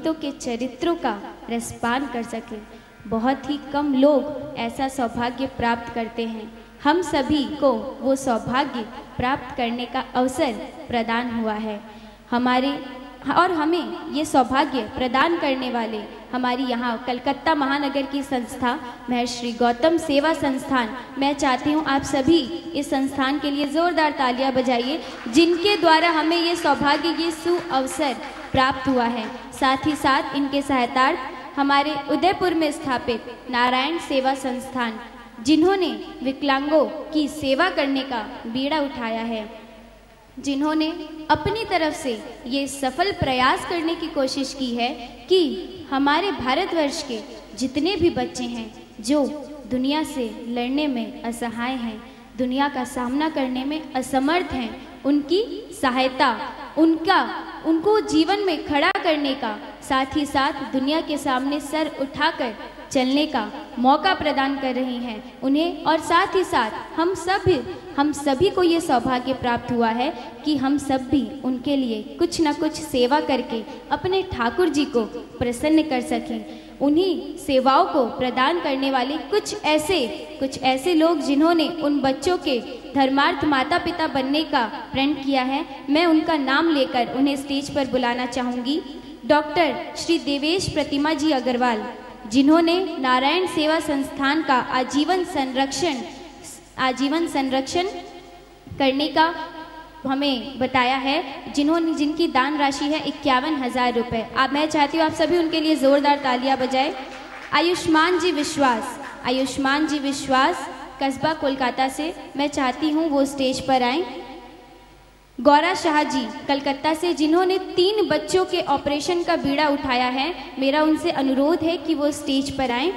भक्तों के चरित्रों का रसपान कर सकें। बहुत ही कम लोग ऐसा सौभाग्य प्राप्त करते हैं। हम सभी को वो सौभाग्य प्राप्त करने का अवसर प्रदान हुआ है। हमारे, और हमें ये सौभाग्य प्रदान करने वाले हमारी यहाँ कलकत्ता महानगर की संस्था, महर्षि गौतम सेवा संस्थान, मैं चाहती हूँ आप सभी इस संस्थान के लिए ज़ोरदार तालियाँ बजाइए, जिनके द्वारा हमें ये सौभाग्य, ये सु अवसर प्राप्त हुआ है। साथ ही साथ इनके सहायतार्थ हमारे उदयपुर में स्थापित नारायण सेवा संस्थान, जिन्होंने विकलांगों की सेवा करने का बीड़ा उठाया है। जिन्होंने अपनी तरफ़ से ये सफल प्रयास करने की कोशिश की है कि हमारे भारतवर्ष के जितने भी बच्चे हैं, जो दुनिया से लड़ने में असहाय हैं, दुनिया का सामना करने में असमर्थ हैं, उनकी सहायता, उनका उनको जीवन में खड़ा करने का, साथ ही साथ दुनिया के सामने सर उठाकर चलने का मौका प्रदान कर रहे हैं उन्हें। और साथ ही साथ हम सब, हम सभी को ये सौभाग्य प्राप्त हुआ है कि हम सब भी उनके लिए कुछ ना कुछ सेवा करके अपने ठाकुर जी को प्रसन्न कर सकें। उन्हीं सेवाओं को प्रदान करने वाले कुछ ऐसे कुछ ऐसे लोग जिन्होंने उन बच्चों के धर्मार्थ माता पिता बनने का प्रण किया है, मैं उनका नाम लेकर उन्हें स्टेज पर बुलाना चाहूँगी। डॉक्टर श्री देवेश प्रतिमा जी अग्रवाल, जिन्होंने नारायण सेवा संस्थान का आजीवन संरक्षण आजीवन संरक्षण करने का हमें बताया है, जिन्होंने जिनकी दान राशि है इक्यावन हज़ार रुपये आप मैं चाहती हूँ आप सभी उनके लिए ज़ोरदार तालियाँ बजाएँ। आयुष्मान जी विश्वास। आयुष्मान जी विश्वास, कस्बा कोलकाता से। मैं चाहती हूँ वो स्टेज पर आएँ। गौरा शाह जी, कलकत्ता से, जिन्होंने तीन बच्चों के ऑपरेशन का बीड़ा उठाया है। मेरा उनसे अनुरोध है कि वो स्टेज पर आए।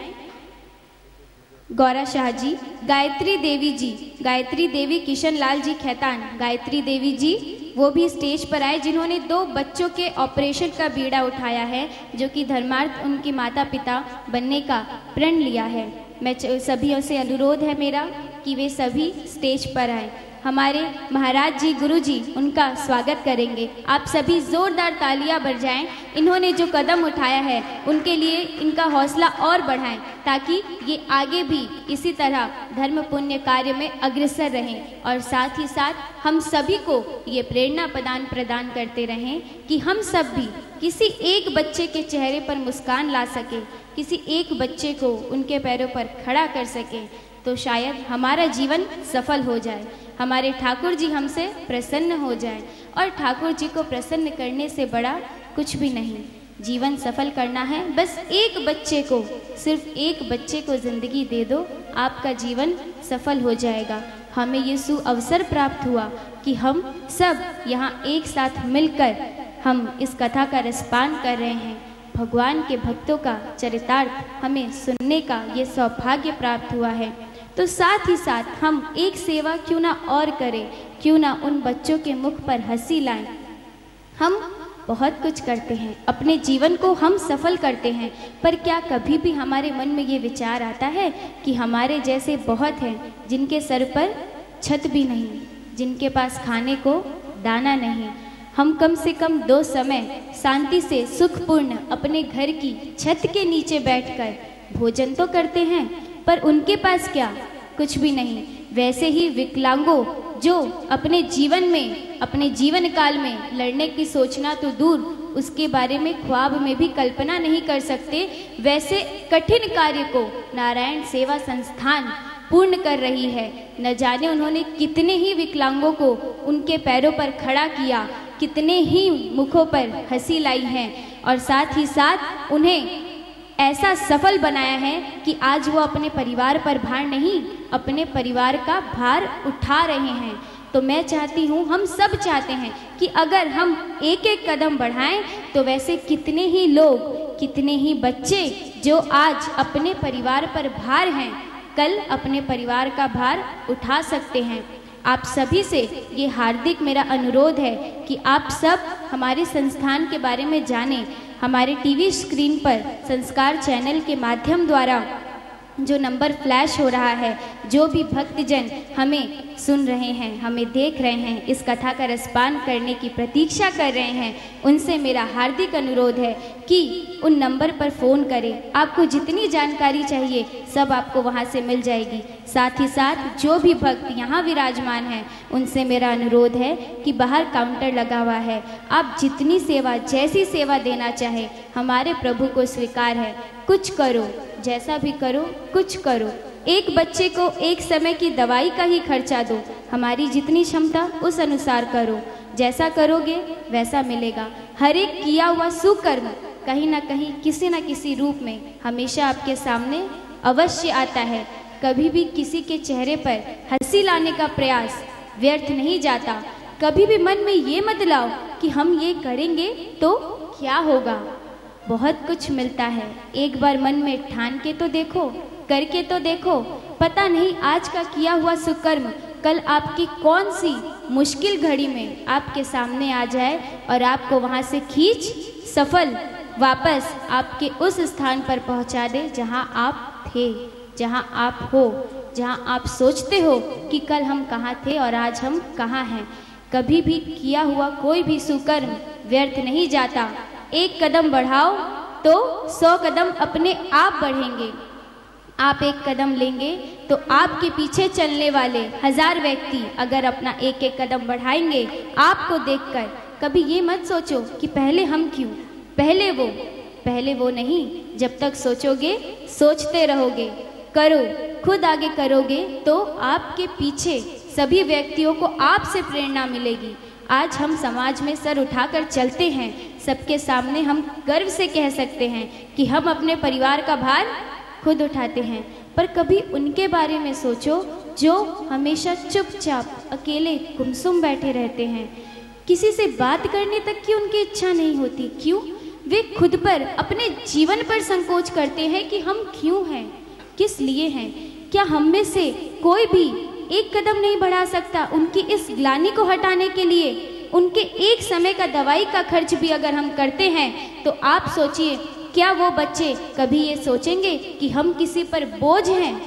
गौरा शाह जी, गायत्री देवी जी, गायत्री देवी किशन लाल जी खैतान, गायत्री देवी जी, वो भी स्टेज पर आए जिन्होंने दो बच्चों के ऑपरेशन का बीड़ा उठाया है, जो कि धर्मार्थ उनके माता पिता बनने का प्रण लिया है। मैं सभी से अनुरोध है मेरा कि वे सभी स्टेज पर आए। हमारे महाराज जी, गुरु जी, उनका स्वागत करेंगे। आप सभी ज़ोरदार तालियाँ बजाएँ। इन्होंने जो कदम उठाया है, उनके लिए इनका हौसला और बढ़ाएँ, ताकि ये आगे भी इसी तरह धर्म पुण्य कार्य में अग्रसर रहें। और साथ ही साथ हम सभी को ये प्रेरणा प्रदान प्रदान करते रहें कि हम सब भी किसी एक बच्चे के चेहरे पर मुस्कान ला सके, किसी एक बच्चे को उनके पैरों पर खड़ा कर सके तो शायद हमारा जीवन सफल हो जाए। हमारे ठाकुर जी हमसे प्रसन्न हो जाए और ठाकुर जी को प्रसन्न करने से बड़ा कुछ भी नहीं। जीवन सफल करना है। बस एक बच्चे को, सिर्फ़ एक बच्चे को ज़िंदगी दे दो। आपका जीवन सफल हो जाएगा। हमें ये सु अवसर प्राप्त हुआ कि हम सब यहाँ एक साथ मिलकर हम इस कथा का रसपान कर रहे हैं। भगवान के भक्तों का चरितार्थ हमें सुनने का ये सौभाग्य प्राप्त हुआ है। तो साथ ही साथ हम एक सेवा क्यों ना और करें, क्यों ना उन बच्चों के मुख पर हँसी लाएँ। हम बहुत कुछ करते हैं, अपने जीवन को हम सफल करते हैं, पर क्या कभी भी हमारे मन में ये विचार आता है कि हमारे जैसे बहुत हैं, जिनके सर पर छत भी नहीं, जिनके पास खाने को दाना नहीं। हम कम से कम दो समय शांति से सुखपूर्ण अपने घर की छत के नीचे बैठकर भोजन तो करते हैं पर उनके पास क्या? कुछ भी नहीं। वैसे ही विकलांगों, जो अपने जीवन में, अपने जीवन काल में लड़ने की सोचना तो दूर, उसके बारे में ख्वाब में भी कल्पना नहीं कर सकते, वैसे कठिन कार्य को नारायण सेवा संस्थान पूर्ण कर रही है। न जाने उन्होंने कितने ही विकलांगों को उनके पैरों पर खड़ा किया, कितने ही मुखों पर हँसी लाई है, और साथ ही साथ उन्हें ऐसा सफल बनाया है कि आज वो अपने परिवार पर भार नहीं, अपने परिवार का भार उठा रहे हैं। तो मैं चाहती हूँ, हम सब चाहते हैं कि अगर हम एक एक कदम बढ़ाएँ तो वैसे कितने ही लोग, कितने ही बच्चे जो आज अपने परिवार पर भार हैं, कल अपने परिवार का भार उठा सकते हैं। आप सभी से ये हार्दिक मेरा अनुरोध है कि आप सब हमारे संस्थान के बारे में जानें हमारे टीवी स्क्रीन पर संस्कार चैनल के माध्यम द्वारा जो नंबर फ्लैश हो रहा है, जो भी भक्तजन हमें सुन रहे हैं, हमें देख रहे हैं, इस कथा का रसपान करने की प्रतीक्षा कर रहे हैं, उनसे मेरा हार्दिक अनुरोध है कि उन नंबर पर फ़ोन करें। आपको जितनी जानकारी चाहिए, सब आपको वहाँ से मिल जाएगी। साथ ही साथ जो भी भक्त यहाँ विराजमान हैं, उनसे मेरा अनुरोध है कि बाहर काउंटर लगा हुआ है। आप जितनी सेवा, जैसी सेवा देना चाहे, हमारे प्रभु को स्वीकार है। कुछ करो। जैसा भी करो, कुछ करो। एक बच्चे को एक समय की दवाई का ही खर्चा दो। हमारी जितनी क्षमता, उस अनुसार करो। जैसा करोगे, वैसा मिलेगा। हर एक किया हुआ सुकर्म, कहीं ना कहीं, किसी न किसी रूप में, हमेशा आपके सामने अवश्य आता है। कभी भी किसी के चेहरे पर हँसी लाने का प्रयास व्यर्थ नहीं जाता। कभी भी मन में ये मत लाओ कि हम ये करेंगे तो क्या होगा? बहुत कुछ मिलता है। एक बार मन में ठान के तो देखो करके तो देखो। पता नहीं आज का किया हुआ सुकर्म, कल आपकी कौन सी मुश्किल घड़ी में आपके सामने आ जाए और आपको वहाँ से खींच सफल वापस आपके उस स्थान पर पहुँचा दे जहाँ आप थे, जहाँ आप हो, जहाँ आप सोचते हो कि कल हम कहाँ थे और आज हम कहाँ हैं। कभी भी किया हुआ कोई भी सुकर्म व्यर्थ नहीं जाता। एक कदम बढ़ाओ तो सौ कदम अपने आप बढ़ेंगे। आप एक कदम लेंगे तो आपके पीछे चलने वाले हज़ार व्यक्ति अगर अपना एक एक कदम बढ़ाएँगे, आपको देखकर कभी ये मत सोचो कि पहले हम क्यों? पहले वो पहले वो नहीं, जब तक सोचोगे, सोचते रहोगे। करो, खुद आगे करोगे तो आपके पीछे सभी व्यक्तियों को आपसे प्रेरणा मिलेगी। आज हम समाज में सर उठाकर चलते हैं। सबके सामने हम गर्व से कह सकते हैं कि हम अपने परिवार का भार खुद उठाते हैं। पर कभी उनके बारे में सोचो जो हमेशा चुपचाप, अकेले, गुमसुम बैठे रहते हैं। किसी से बात करने तक की उनकी इच्छा नहीं होती। क्यों? वे खुद पर, अपने जीवन पर संकोच करते हैं कि हम क्यों हैं? किस लिए हैं? क्या हम में से कोई भी एक कदम नहीं बढ़ा सकता। उनकी इस ग्लानी को हटाने के लिए, उनके एक समय का दवाई का खर्च भी अगर हम करते हैं तो आप सोचिए, क्या वो बच्चे कभी ये सोचेंगे कि हम किसी पर बोझ हैं?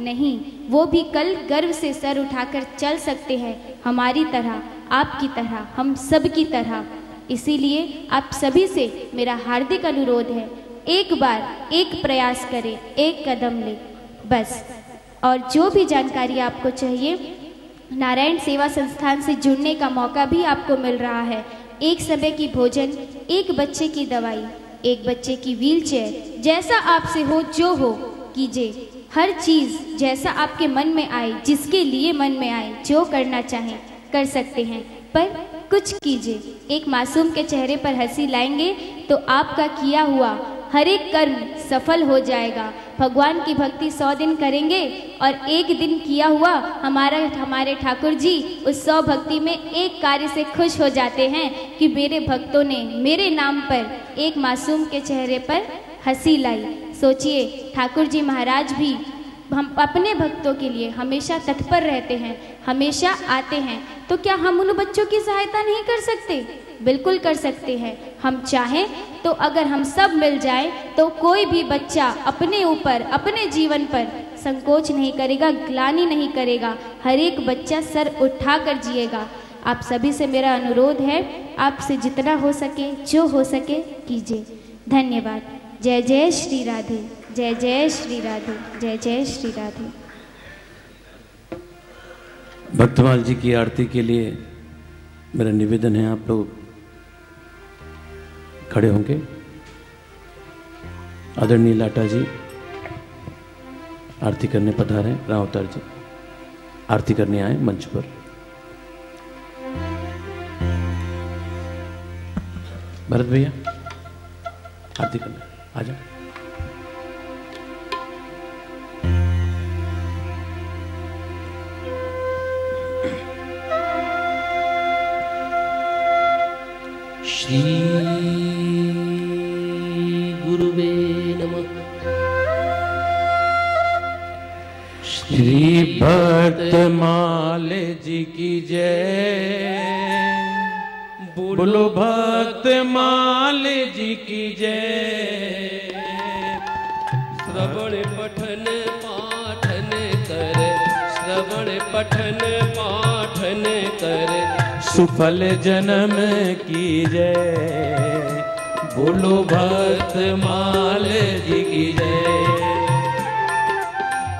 नहीं, वो भी कल गर्व से सर उठाकर चल सकते हैं, हमारी तरह, आपकी तरह, हम सब की तरह। इसीलिए आप सभी से मेरा हार्दिक अनुरोध है, एक बार एक प्रयास करें, एक कदम ले, बस। और जो भी जानकारी आपको चाहिए, नारायण सेवा संस्थान से जुड़ने का मौका भी आपको मिल रहा है। एक समय की भोजन, एक बच्चे की दवाई, एक बच्चे की व्हीलचेयर, जैसा आपसे हो, जो हो, कीजिए। हर चीज़ जैसा आपके मन में आए, जिसके लिए मन में आए, जो करना चाहें, कर सकते हैं। पर कुछ कीजिए। एक मासूम के चेहरे पर हँसी लाएँगे तो आपका किया हुआ हर एक कर्म सफल हो जाएगा। भगवान की भक्ति सौ दिन करेंगे और एक दिन किया हुआ हमारा, हमारे ठाकुर जी उस सौ भक्ति में एक कार्य से खुश हो जाते हैं कि मेरे भक्तों ने मेरे नाम पर एक मासूम के चेहरे पर हँसी लाई। सोचिए, ठाकुर जी महाराज भी हम अपने भक्तों के लिए हमेशा तत्पर रहते हैं, हमेशा आते हैं तो क्या हम उन बच्चों की सहायता नहीं कर सकते? बिल्कुल कर सकते हैं। हम चाहें तो अगर हम सब मिल जाए तो कोई भी बच्चा अपने ऊपर, अपने जीवन पर संकोच नहीं करेगा, ग्लानी नहीं करेगा। हर एक बच्चा सर उठा कर जिएगा। आप सभी से मेरा अनुरोध है, आपसे जितना हो सके, जो हो सके, कीजिए। धन्यवाद। जय जय श्री राधे। जय जय श्री राधे। जय जय श्री राधे। भक्तमाल जी की आरती के लिए मेरा निवेदन है आप लोग खड़े होंगे। आदरणीय लाटा जी, आरती करने पधारे। रावतार जी, आरती करने आए मंच पर। भरत भैया, आरती करने, आ जाओ। श्री गुरुवे नमः। श्री भक्तमाल जी की जय। बोलो भक्तमाल जी की जय। श्रवण सुफल जन्म की जय। बोलो भक्त माल जी की जय।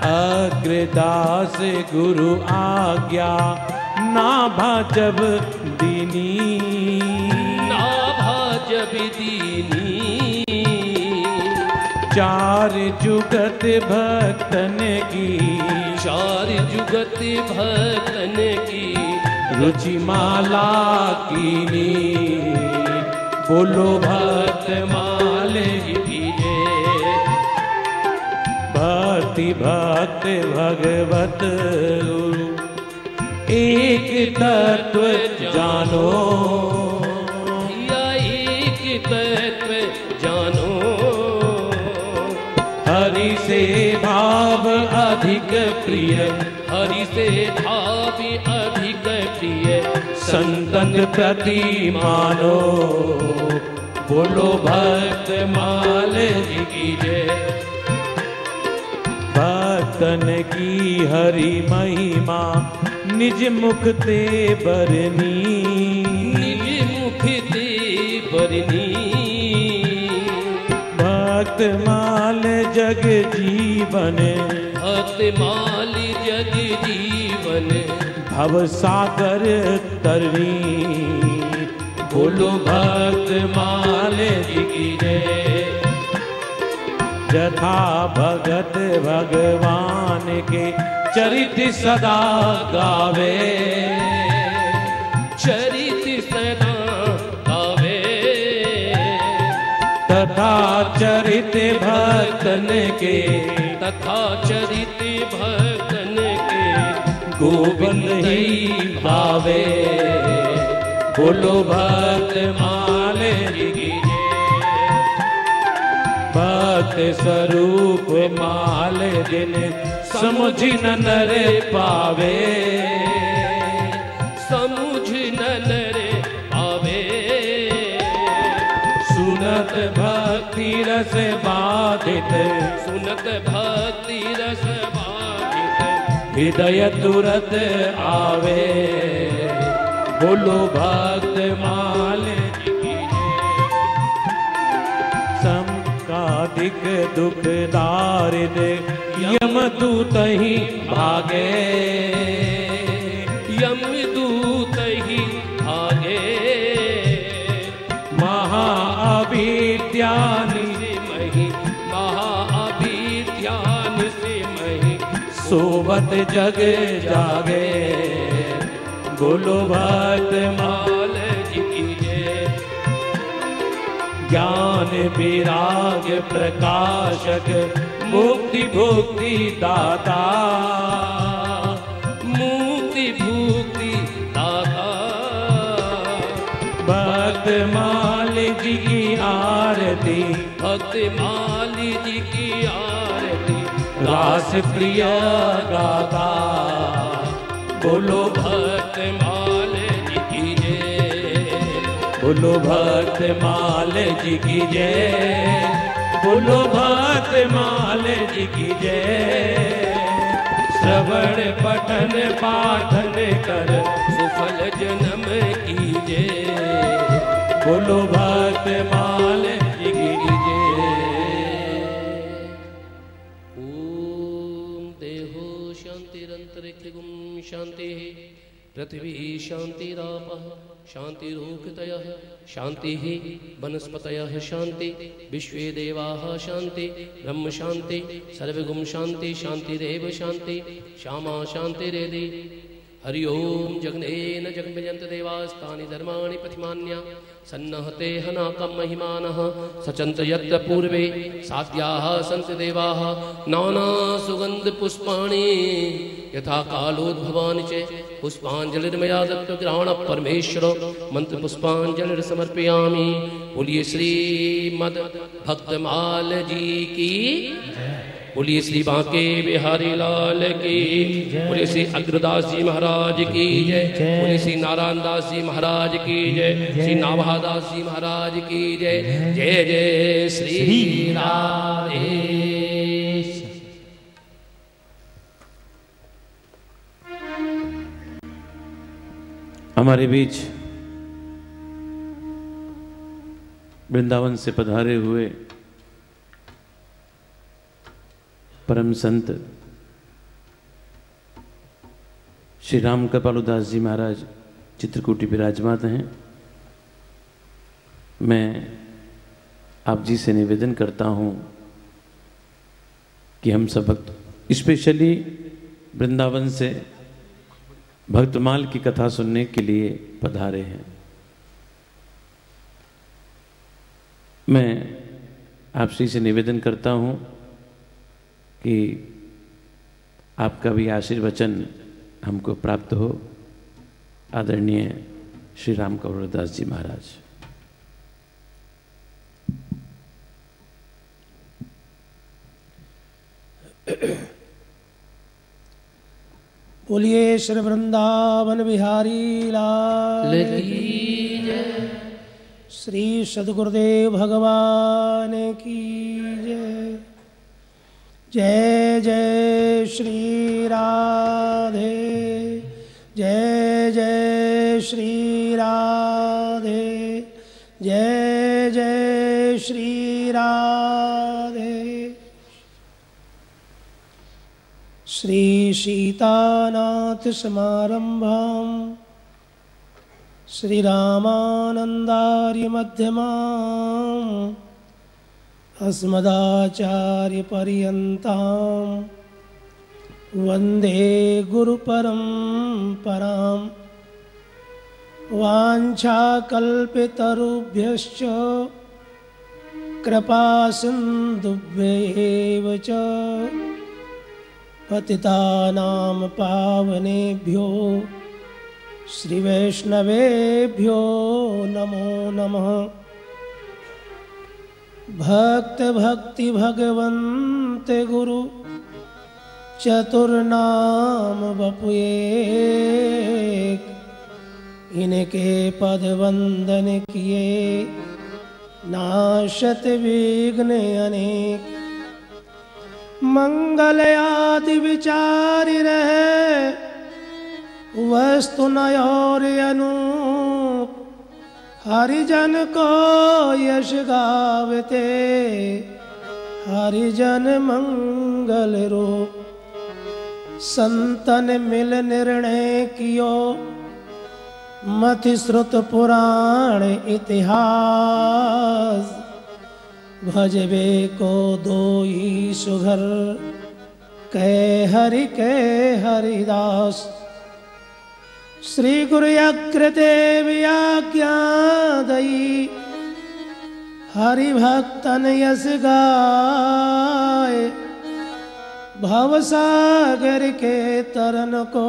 अग्रदास गुरु आज्ञा ना भाजब दीनी। ना भाजब दीनी। चार जुगत भक्तन की। चार जुगत भक्तन की। रुचि माला कीनी बोलो भक्त माल जय भक्ति भक्त भगवत गुरु एक तत्व जानो। या एक तत्व जानो। हरि से भाव अधिक प्रिय। हरि से भावी प्रिय संतन प्रति मानो बोलो भक्त माल जी की जय भक्तन की हरि महिमा निज मुख ते बरनी। निज मुख ते बरनी। भक्त माल जग जीवन। भक्त माली जग जीवन भव सागर तरनी बोलो भक्त माल जय। जथा भगत भगवान के चरित सदा गावे। चरित सदा गावे। तथा चरित भक्तन के तथा के गोविंद ही भावे बोलो भक्त माल भक्त स्वरूप माल दिन समुझ न नर पावे। समुझ नर पावे। सुनत भक्ति रस बाधित। सुनत भक्ति रस हृदय तुरत आवे। बोलो भक्त माल जी की दुख दारिद यम तू तही भागे। सोवत जग जागे। बोलो भक्त माल जी ज्ञान विराग प्रकाशक, मुक्ति भुक्ति दाता। मुक्ति भुक्ति दाता। भक्त माल जी की आरती भक्त माली रास प्रिय गाता बोलो भक्त माल जी की जय। बोलो भक्त माल जी की जय। बोलो भक्त माल जी की जय। श्रवण पठन पाठन कर सुफल जन्म की जय बोलो भक्त माल जी शान्तिरन्तरिक्षगुं पृथ्वी पृथिवी शान्तिरापः शांति शांति वनस्पत शांति, विश्व देवा शांति, ब्रह्म शांति, सर्वगुम शांति, शांतिरव शांति, श्यामा शान्तिरेदि हरि ओम न जगमजंत देवास्ता धर्मा पथिमान्या सन्नहते हनाकं महिमानः। सचन्त यत्र पूर्वे साध्याः सन्ति देवाः। नानासुगन्धपुष्पाणि। यथा कालोद्भवानि च पुष्पाञ्जलिर्मया दत्तग्रहणः परमेश्वर मन्त्रपुष्पाञ्जलिर्समर्पयामि। बोलिए श्रीमद् भक्तमाल जी की बोलिए श्री बांके बिहारी लाल की। बोले श्री अग्रदास जी महाराज की जय। बोले श्री नारायण दास जी महाराज की जय। श्री नाभादास जी महाराज की जय। जय जय श्री राधे। हमारे बीच वृंदावन से पधारे हुए परम संत श्री राम कृपालुदास जी महाराज चित्रकूटी विराजमान हैं। मैं आप जी से निवेदन करता हूँ कि हम सब भक्त, स्पेशली वृंदावन से भक्तमाल की कथा सुनने के लिए पधारे हैं। मैं आप श्री से निवेदन करता हूँ कि आपका भी आशीर्वचन हमको प्राप्त हो। आदरणीय श्री राम कौरदास जी महाराज। बोलिए श्री वृंदावन बिहारी लाल। श्री सदगुरुदेव भगवान की जय। जय जय श्री राधे जय जय श्री राधे जय जय श्री राधे। श्रीसीतानाथसमारम्भां श्रीरामानन्दार्यमध्यमाम् अस्मदाचार्यपर्यन्तां वन्दे गुरुपरम्परां वाञ्छाकल्पितरुभ्यश्च कृपासिन्धुभ्येव च पतितानां पावनेभ्यो श्रीवैष्णवेभ्यो नमो नमः भक्त भक्ति भगवन्त गुरु, चतुर्नाम बपुए इनके पद वंदन किए, नाशत विघ्न अनेक। मंगल आदि विचार रहे, वस्तु नयोर अनूप। हरिजन को यश गावते, हरिजन मंगल रूप संतन मिल निर्णय कियो मति श्रुत पुराण इतिहास। भजबे को दो ही सुघर, कह हरि, कह हरिदास। श्री गुरु अग्रदेव आज्ञा दई हरि भक्तन यस गाय भवसागर के तरन को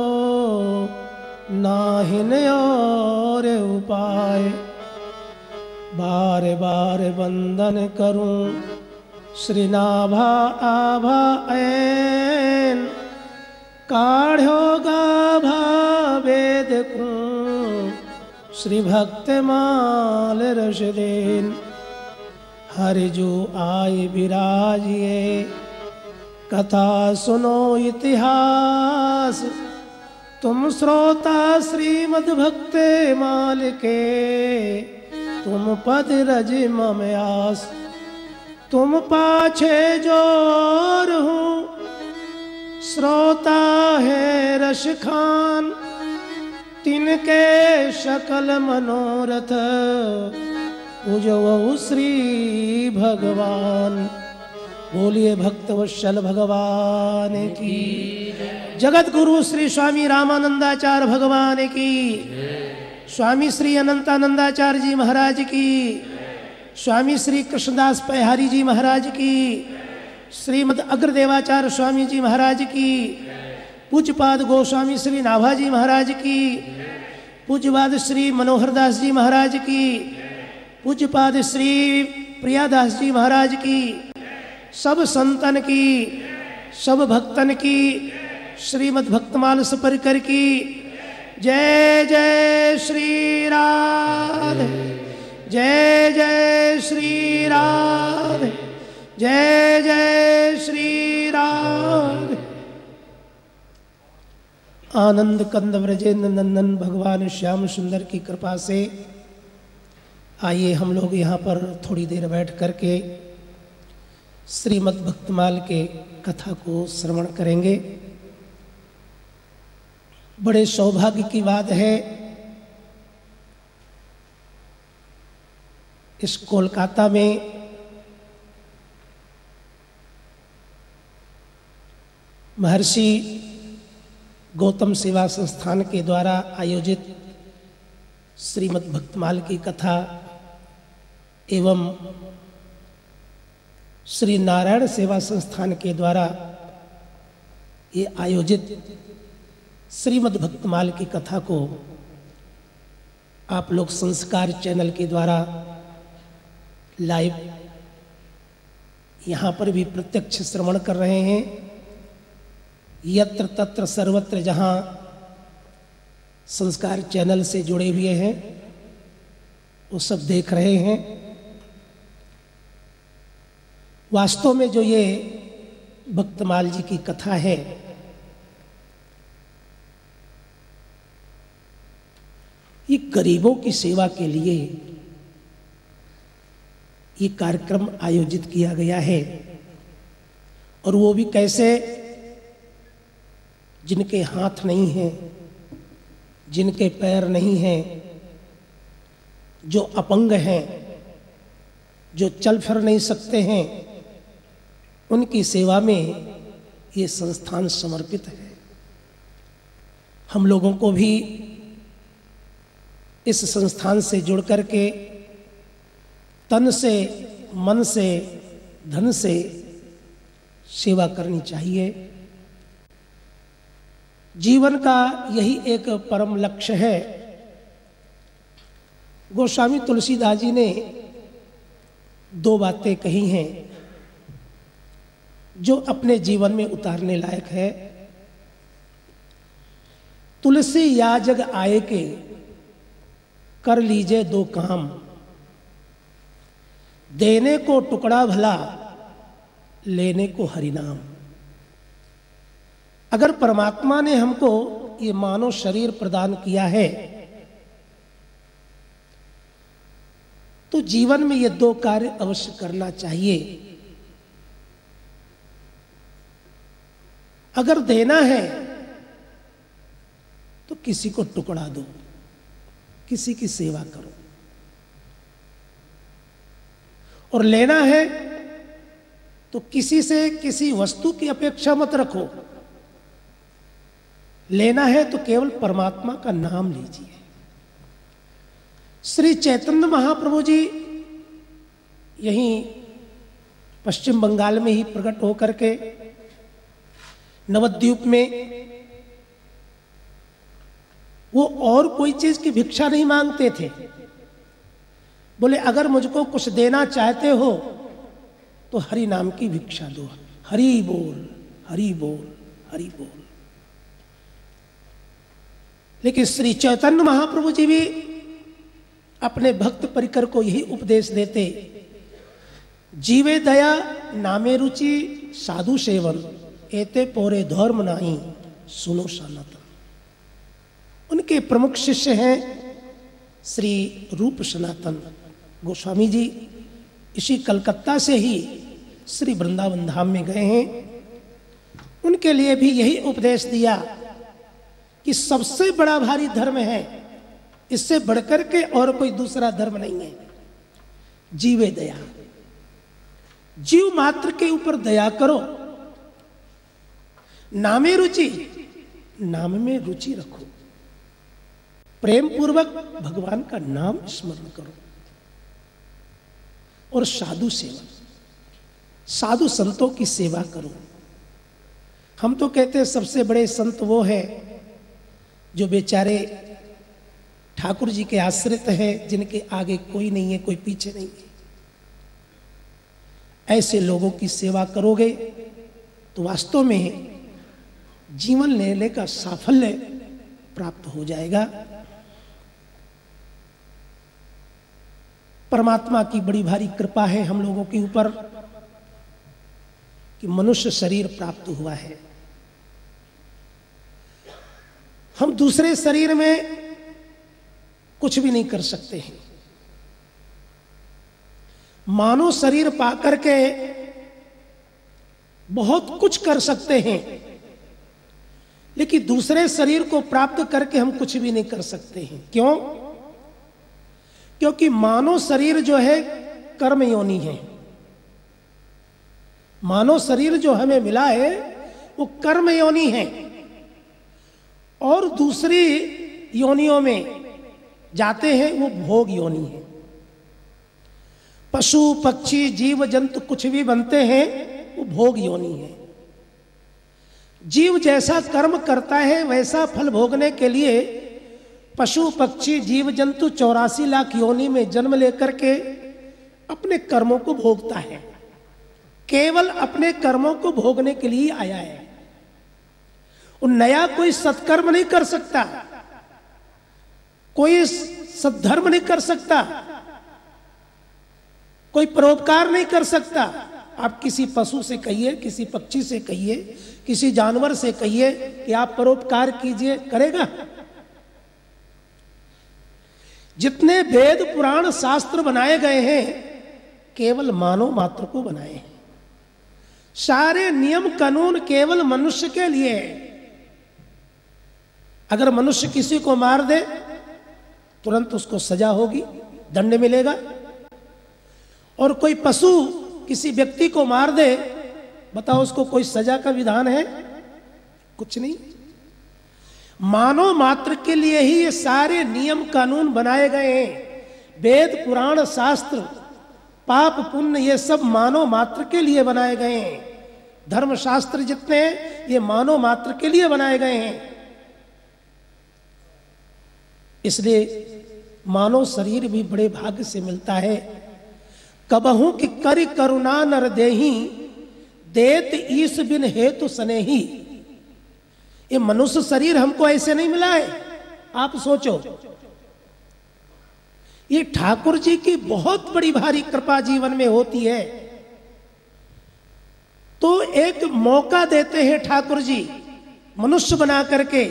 नाहिन और उपाय। बार बार वंदन करूँ श्री नाभा आभा ऐन। काढ़ो गाभा श्री भक्त माल रस देन हरिजु आय विराजिए कथा सुनो इतिहास। तुम श्रोता श्रीमद भक्त माल के तुम पद रज मम आस। तुम पाछे ज़ोर हूँ, श्रोता है रश खान। तिनके शकल मनोरथ उजो श्री भगवान। बोलिए भक्त वत्सल भगवान की जगत गुरु श्री स्वामी रामानंदाचार्य भगवान की स्वामी श्री अनंतानंदाचार्य जी महाराज की स्वामी श्री कृष्णदास पहारी जी महाराज की श्रीमद अग्रदेवाचार्य स्वामी जी महाराज की पूज्यपाद गोस्वामी श्री नाभाजी महाराज की। पूज्यपाद श्री मनोहरदास जी महाराज की। पूज्यपाद श्री प्रियादास जी महाराज की। सब संतन की, सब भक्तन की, श्रीमद भक्तमाल परिकर की। जय जय श्री राधे, जय जय श्री राधे, जय जय श्री राधे। आनंद कंद ब्रजेंद्र नंदन भगवान श्याम सुंदर की कृपा से आइए हम लोग यहाँ पर थोड़ी देर बैठ करके श्रीमद् भक्तमाल के कथा को श्रवण करेंगे। बड़े सौभाग्य की बात है, इस कोलकाता में महर्षि गौतम सेवा संस्थान के द्वारा आयोजित श्रीमद् भक्तमाल की कथा एवं श्री नारायण सेवा संस्थान के द्वारा ये आयोजित श्रीमद् भक्तमाल की कथा को आप लोग संस्कार चैनल के द्वारा लाइव यहाँ पर भी प्रत्यक्ष श्रवण कर रहे हैं। यत्र तत्र सर्वत्र जहाँ संस्कार चैनल से जुड़े हुए हैं, वो सब देख रहे हैं। वास्तव में जो ये भक्तमाल जी की कथा है, ये गरीबों की सेवा के लिए ये कार्यक्रम आयोजित किया गया है। और वो भी कैसे जिनके हाथ नहीं हैं, जिनके पैर नहीं हैं, जो अपंग हैं, जो चल फिर नहीं सकते हैं, उनकी सेवा में ये संस्थान समर्पित है। हम लोगों को भी इस संस्थान से जुड़ करके तन से, मन से, धन से सेवा करनी चाहिए। जीवन का यही एक परम लक्ष्य है। गोस्वामी तुलसीदास जी ने दो बातें कही हैं, जो अपने जीवन में उतारने लायक है। तुलसी या जग आए के कर लीजिए दो काम। देने को टुकड़ा भला, लेने को हरिनाम। अगर परमात्मा ने हमको ये मानव शरीर प्रदान किया है तो जीवन में ये दो कार्य अवश्य करना चाहिए। अगर देना है तो किसी को टुकड़ा दो, किसी की सेवा करो। और लेना है तो किसी से किसी वस्तु की अपेक्षा मत रखो। लेना है तो केवल परमात्मा का नाम लीजिए। श्री चैतन्य महाप्रभु जी यहीं पश्चिम बंगाल में ही प्रकट होकर के नवद्वीप में वो और कोई चीज़ की भिक्षा नहीं मांगते थे। बोले, अगर मुझको कुछ देना चाहते हो तो हरि नाम की भिक्षा दो। हरि बोल हरि बोल हरि बोल। लेकिन श्री चैतन्य महाप्रभु जी भी अपने भक्त परिकर को यही उपदेश देते, जीवे दया, नामे रुचि, साधु सेवन, एते पोरे धर्म नाही, सुनो सनातन। उनके प्रमुख शिष्य हैं श्री रूप सनातन गोस्वामी जी। इसी कलकत्ता से ही श्री वृंदावन धाम में गए हैं। उनके लिए भी यही उपदेश दिया कि सबसे बड़ा भारी धर्म है, इससे बढ़कर के और कोई दूसरा धर्म नहीं है। जीवे दया। जीव मात्र के ऊपर दया करो। नामे रुचि, नाम में रुचि रखो। प्रेम पूर्वक भगवान का नाम स्मरण करो। और साधु सेवा, साधु संतों की सेवा करो। हम तो कहते हैं, सबसे बड़े संत वो है जो बेचारे ठाकुर जी के आश्रित है, जिनके आगे कोई नहीं है, कोई पीछे नहीं है। ऐसे लोगों की सेवा करोगे तो वास्तव में जीवन लेने का साफल्य प्राप्त हो जाएगा। परमात्मा की बड़ी भारी कृपा है हम लोगों के ऊपर कि मनुष्य शरीर प्राप्त हुआ है। हम दूसरे शरीर में कुछ भी नहीं कर सकते हैं। मानव शरीर पाकर के बहुत कुछ कर सकते हैं, लेकिन दूसरे शरीर को प्राप्त करके हम कुछ भी नहीं कर सकते हैं। क्यों? क्योंकि मानव शरीर जो है कर्म योनि है। मानव शरीर जो हमें मिला है, वो कर्म योनि है। और दूसरी योनियों में जाते हैं, वो भोग योनि है। पशु, पक्षी, जीव, जंतु कुछ भी बनते हैं, वो भोग योनि है। जीव जैसा कर्म करता है, वैसा फल भोगने के लिए पशु, पक्षी, जीव, जंतु चौरासी लाख योनि में जन्म लेकर के अपने कर्मों को भोगता है। केवल अपने कर्मों को भोगने के लिए आया है। नया कोई सत्कर्म नहीं कर सकता। कोई सद्धर्म नहीं कर सकता। कोई परोपकार नहीं कर सकता। आप किसी पशु से कहिए, किसी पक्षी से कहिए, किसी जानवर से कहिए कि आप परोपकार कीजिए, करेगा। जितने वेद पुराण शास्त्र बनाए गए हैं, केवल मानव मात्र को बनाए हैं। सारे नियम कानून केवल मनुष्य के लिए है। अगर मनुष्य किसी को मार दे, तुरंत उसको सजा होगी, दंड मिलेगा। और कोई पशु किसी व्यक्ति को मार दे, बताओ उसको कोई सजा का विधान है? कुछ नहीं। मानव मात्र के लिए ही ये सारे नियम कानून बनाए गए हैं। वेद, पुराण, शास्त्र, पाप, पुण्य, ये सब मानव मात्र के लिए बनाए गए हैं। धर्म शास्त्र जितने ये मानव मात्र के लिए बनाए गए हैं। इसलिए मानव शरीर भी बड़े भाग्य से मिलता है। कबहू कि कर करुणा नर देही, देत ईस बिन हेतु स्नेही। ये मनुष्य शरीर हमको ऐसे नहीं मिला है। आप सोचो। ये ठाकुर जी की बहुत बड़ी भारी कृपा जीवन में होती है। तो एक मौका देते हैं ठाकुर जी, मनुष्य बना करके।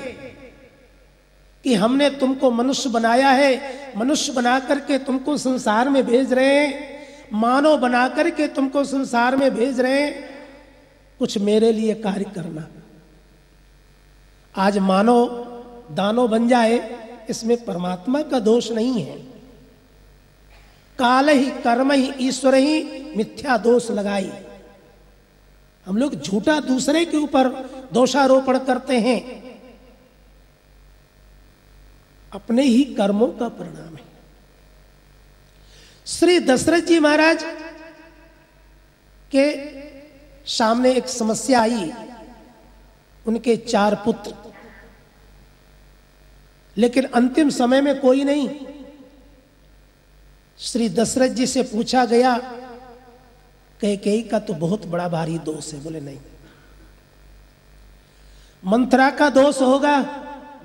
कि हमने तुमको मनुष्य बनाया है, मनुष्य बना करके तुमको संसार में भेज रहे हैं, मानव बना करके तुमको संसार में भेज रहे हैं, कुछ मेरे लिए कार्य करना। आज मानव दानो बन जाए, इसमें परमात्मा का दोष नहीं है। काल ही कर्म ही ईश्वर ही मिथ्या दोष लगाई हम लोग झूठा दूसरे के ऊपर दोषारोपण करते हैं। अपने ही कर्मों का परिणाम है। श्री दशरथ जी महाराज के सामने एक समस्या आई, उनके चार पुत्र। लेकिन अंतिम समय में कोई नहीं। श्री दशरथ जी से पूछा गया, कह कई का तो बहुत बड़ा भारी दोष है। बोले, नहीं। मंत्रा का दोष होगा?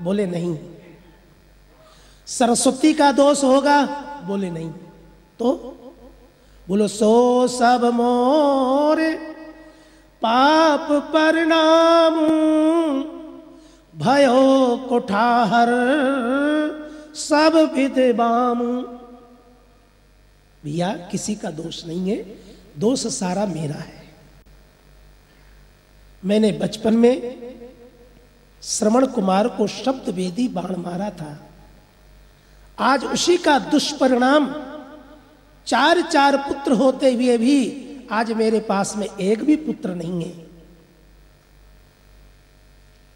बोले, नहीं। सरस्वती का दोष होगा। बोले, नहीं। तो बोलो, सो सब मोर पाप परिणाम भयो कोठाहर सब विद्वाम भैया, किसी का दोष नहीं है। दोष सारा मेरा है। मैंने बचपन में श्रवण कुमार को शब्द वेदी बाण मारा था। आज उसी का दुष्परिणाम चार चार पुत्र होते हुए भी आज मेरे पास में एक भी पुत्र नहीं है।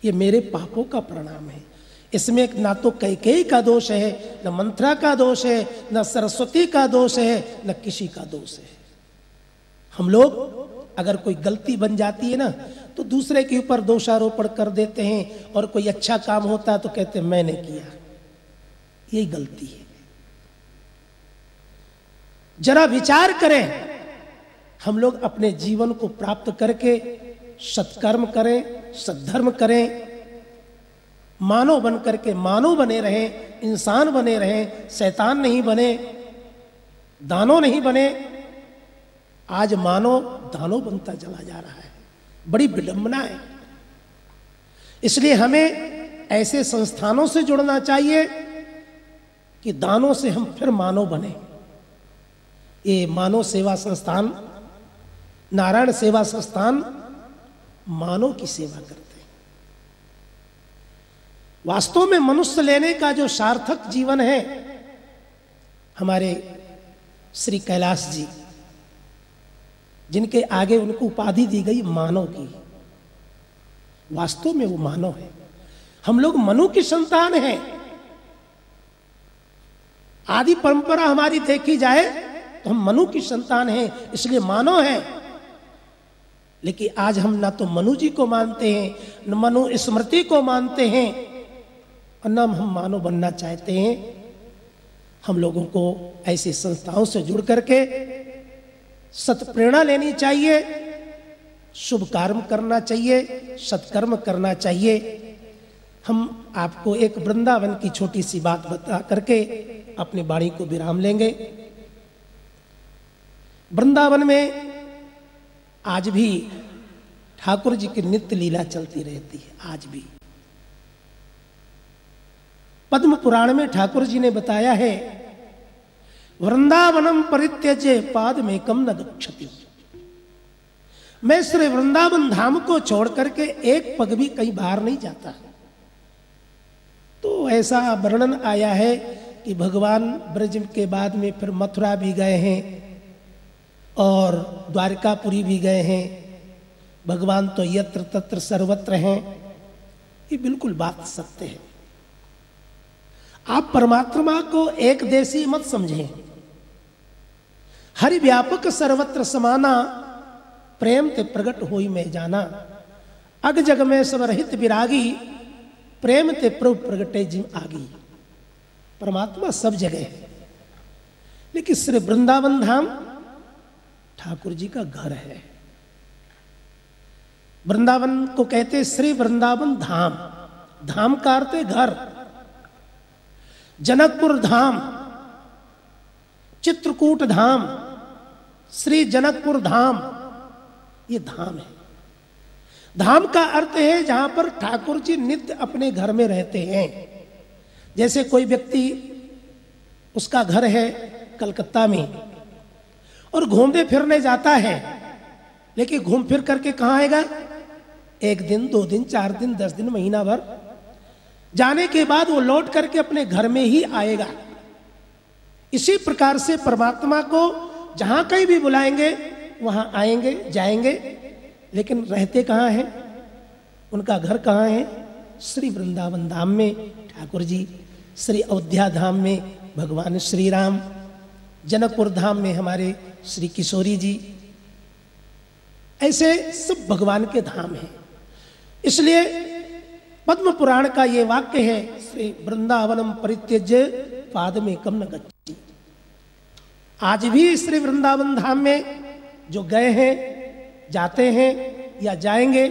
ये मेरे पापों का परिणाम है। इसमें ना तो कैकेयी का दोष है, न मंत्रा का दोष है, न सरस्वती का दोष है, न किसी का दोष है। हम लोग अगर कोई गलती बन जाती है ना तो दूसरे के ऊपर दोषारोपण कर देते हैं और कोई अच्छा काम होता है तो कहते हैं, मैंने किया। यही गलती है। जरा विचार करें, हम लोग अपने जीवन को प्राप्त करके सत्कर्म करें, सद्धर्म करें, मानव बन करके मानव बने रहें, इंसान बने रहें, शैतान नहीं बने, दानो नहीं बने, आज मानव दानव बनता चला जा रहा है। बड़ी विडंबना है। इसलिए हमें ऐसे संस्थानों से जुड़ना चाहिए कि दानों से हम फिर मानव बने। ये मानव सेवा संस्थान, नारायण सेवा संस्थान मानव की सेवा करते हैं। वास्तव में मनुष्य लेने का जो सार्थक जीवन है, हमारे श्री कैलाश जी, जिनके आगे उनको उपाधि दी गई मानव की, वास्तव में वो मानव है। हम लोग मनु की संतान हैं। आदि परंपरा हमारी देखी जाए तो हम मनु की संतान हैं, इसलिए मानव है। लेकिन आज हम ना तो मनु जी को मानते हैं, न मनु स्मृति को मानते हैं, और न हम मानव बनना चाहते हैं। हम लोगों को ऐसी संस्थाओं से जुड़ करके सत्प्रेरणा लेनी चाहिए, शुभ कर्म करना चाहिए, सत्कर्म करना चाहिए। हम आपको एक वृंदावन की छोटी सी बात बता करके अपने बाणी को विराम लेंगे। वृंदावन में आज भी ठाकुर जी की नित्य लीला चलती रहती है, आज भी। पद्म पुराण में ठाकुर जी ने बताया है, वृंदावनम परित्यज्य पाद में कम न गच्छति मैं श्री वृंदावन धाम को छोड़ करके एक पग भी कहीं बाहर नहीं जाता। तो ऐसा वर्णन आया है कि भगवान ब्रज के बाद में फिर मथुरा भी गए हैं और द्वारकापुरी भी गए हैं। भगवान तो यत्र तत्र सर्वत्र हैं। ये बिल्कुल बात सत्य है। आप परमात्मा को एक देशी मत समझें। हरि व्यापक सर्वत्र समाना, प्रेम ते प्रगट होई में जाना। अग जग में सब रहित विरागी प्रेम ते प्रभु प्रगटे जिम आगी परमात्मा सब जगह है। लेकिन श्री वृंदावन धाम ठाकुर जी का घर है। वृंदावन को कहते श्री वृंदावन धाम। धाम का अर्थ घर। जनकपुर धाम, चित्रकूट धाम, श्री जनकपुर धाम, ये धाम है। धाम का अर्थ है जहाँ पर ठाकुर जी नित्य अपने घर में रहते हैं। जैसे कोई व्यक्ति उसका घर है कलकत्ता में और घूमने फिरने जाता है, लेकिन घूम फिर करके कहाँ आएगा? एक दिन, दो दिन, चार दिन, दस दिन, महीना भर। जाने के बाद वो लौट करके अपने घर में ही आएगा। इसी प्रकार से परमात्मा को जहाँ कहीं भी बुलाएँगे, वहाँ आएँगे, जाएँगे। लेकिन रहते कहाँ हैं? उनका घर कहाँ है? श्री वृंदावन धाम में, ठाकुर जी। श्री अयोध्या धाम में, भगवान श्री राम जनकपुर धाम में हमारे श्री किशोरी जी। ऐसे सब भगवान के धाम हैं। इसलिए पद्म पुराण का ये वाक्य है, श्री वृंदावनम परित्यज्य पाद में कम न आज भी श्री वृंदावन धाम में जो गए हैं जाते हैं या जाएँगे,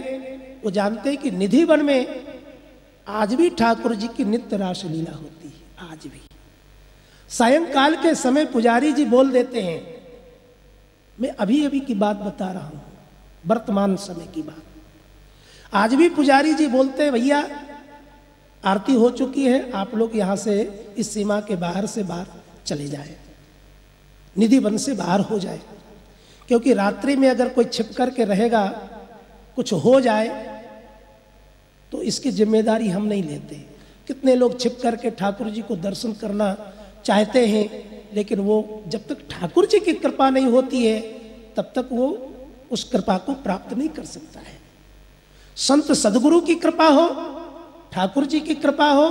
वो जानते हैं कि निधि वन में आज भी ठाकुर जी की नित्य रास लीला होती है, आज भी। सायंकाल के समय पुजारी जी बोल देते हैं, मैं अभी अभी की बात बता रहा हूँ, वर्तमान समय की बात। आज भी पुजारी जी बोलते हैं, भैया, आरती हो चुकी है, आप लोग यहाँ से इस सीमा के बाहर से बाहर चले जाए। निधि वन से बाहर हो जाए। क्योंकि रात्रि में अगर कोई छिप करके रहेगा, कुछ हो जाए तो इसकी ज़िम्मेदारी हम नहीं लेते। कितने लोग छिप करके ठाकुर जी को दर्शन करना चाहते हैं, लेकिन वो जब तक ठाकुर जी की कृपा नहीं होती है, तब तक वो उस कृपा को प्राप्त नहीं कर सकता है। संत सदगुरु की कृपा हो, ठाकुर जी की कृपा हो,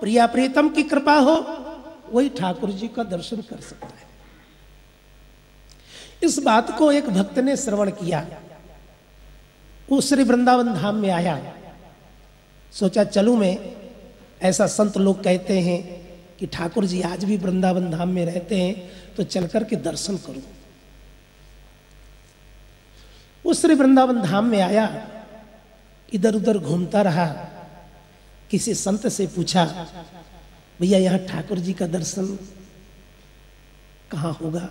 प्रिया प्रीतम की कृपा हो, वही ठाकुर जी का दर्शन कर सकता है। इस बात को एक भक्त ने श्रवण किया। वो श्री वृंदावन धाम में आया। सोचा, चलू मैं। ऐसा संत लोग कहते हैं कि ठाकुर जी आज भी वृंदावन धाम में रहते हैं तो चल कर के दर्शन करूँ। वो श्री वृंदावन धाम में आया। इधर उधर घूमता रहा। किसी संत से पूछा, भैया, यहाँ ठाकुर जी का दर्शन कहाँ होगा?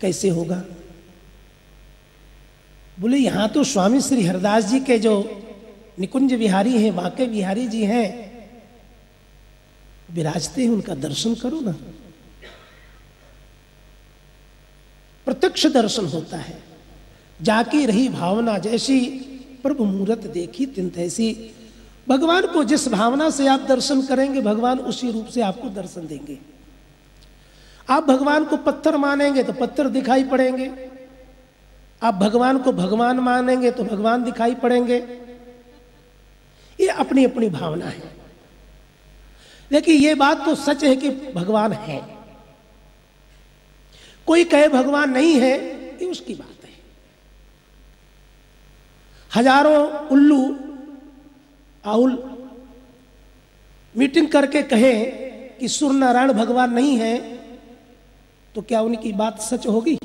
कैसे होगा? बोले, यहाँ तो स्वामी श्री हरदास जी के जो निकुंज विहारी हैं वाके बिहारी जी हैं, विराजते हैं, उनका दर्शन करो ना। प्रत्यक्ष दर्शन होता है। जाकी रही भावना, जैसी प्रभु मूर्त देखी तिंत तैसी। भगवान को जिस भावना से आप दर्शन करेंगे, भगवान उसी रूप से आपको दर्शन देंगे। आप भगवान को पत्थर मानेंगे तो पत्थर दिखाई पड़ेंगे। आप भगवान को भगवान मानेंगे तो भगवान दिखाई पड़ेंगे। ये अपनी अपनी भावना है। लेकिन ये बात तो सच है कि भगवान है। कोई कहे भगवान नहीं है, ये उसकी बात है। हज़ारों उल्लू, आउल मीटिंग करके कहे कि सूर्य नारायण भगवान नहीं है तो क्या उनकी बात सच होगी?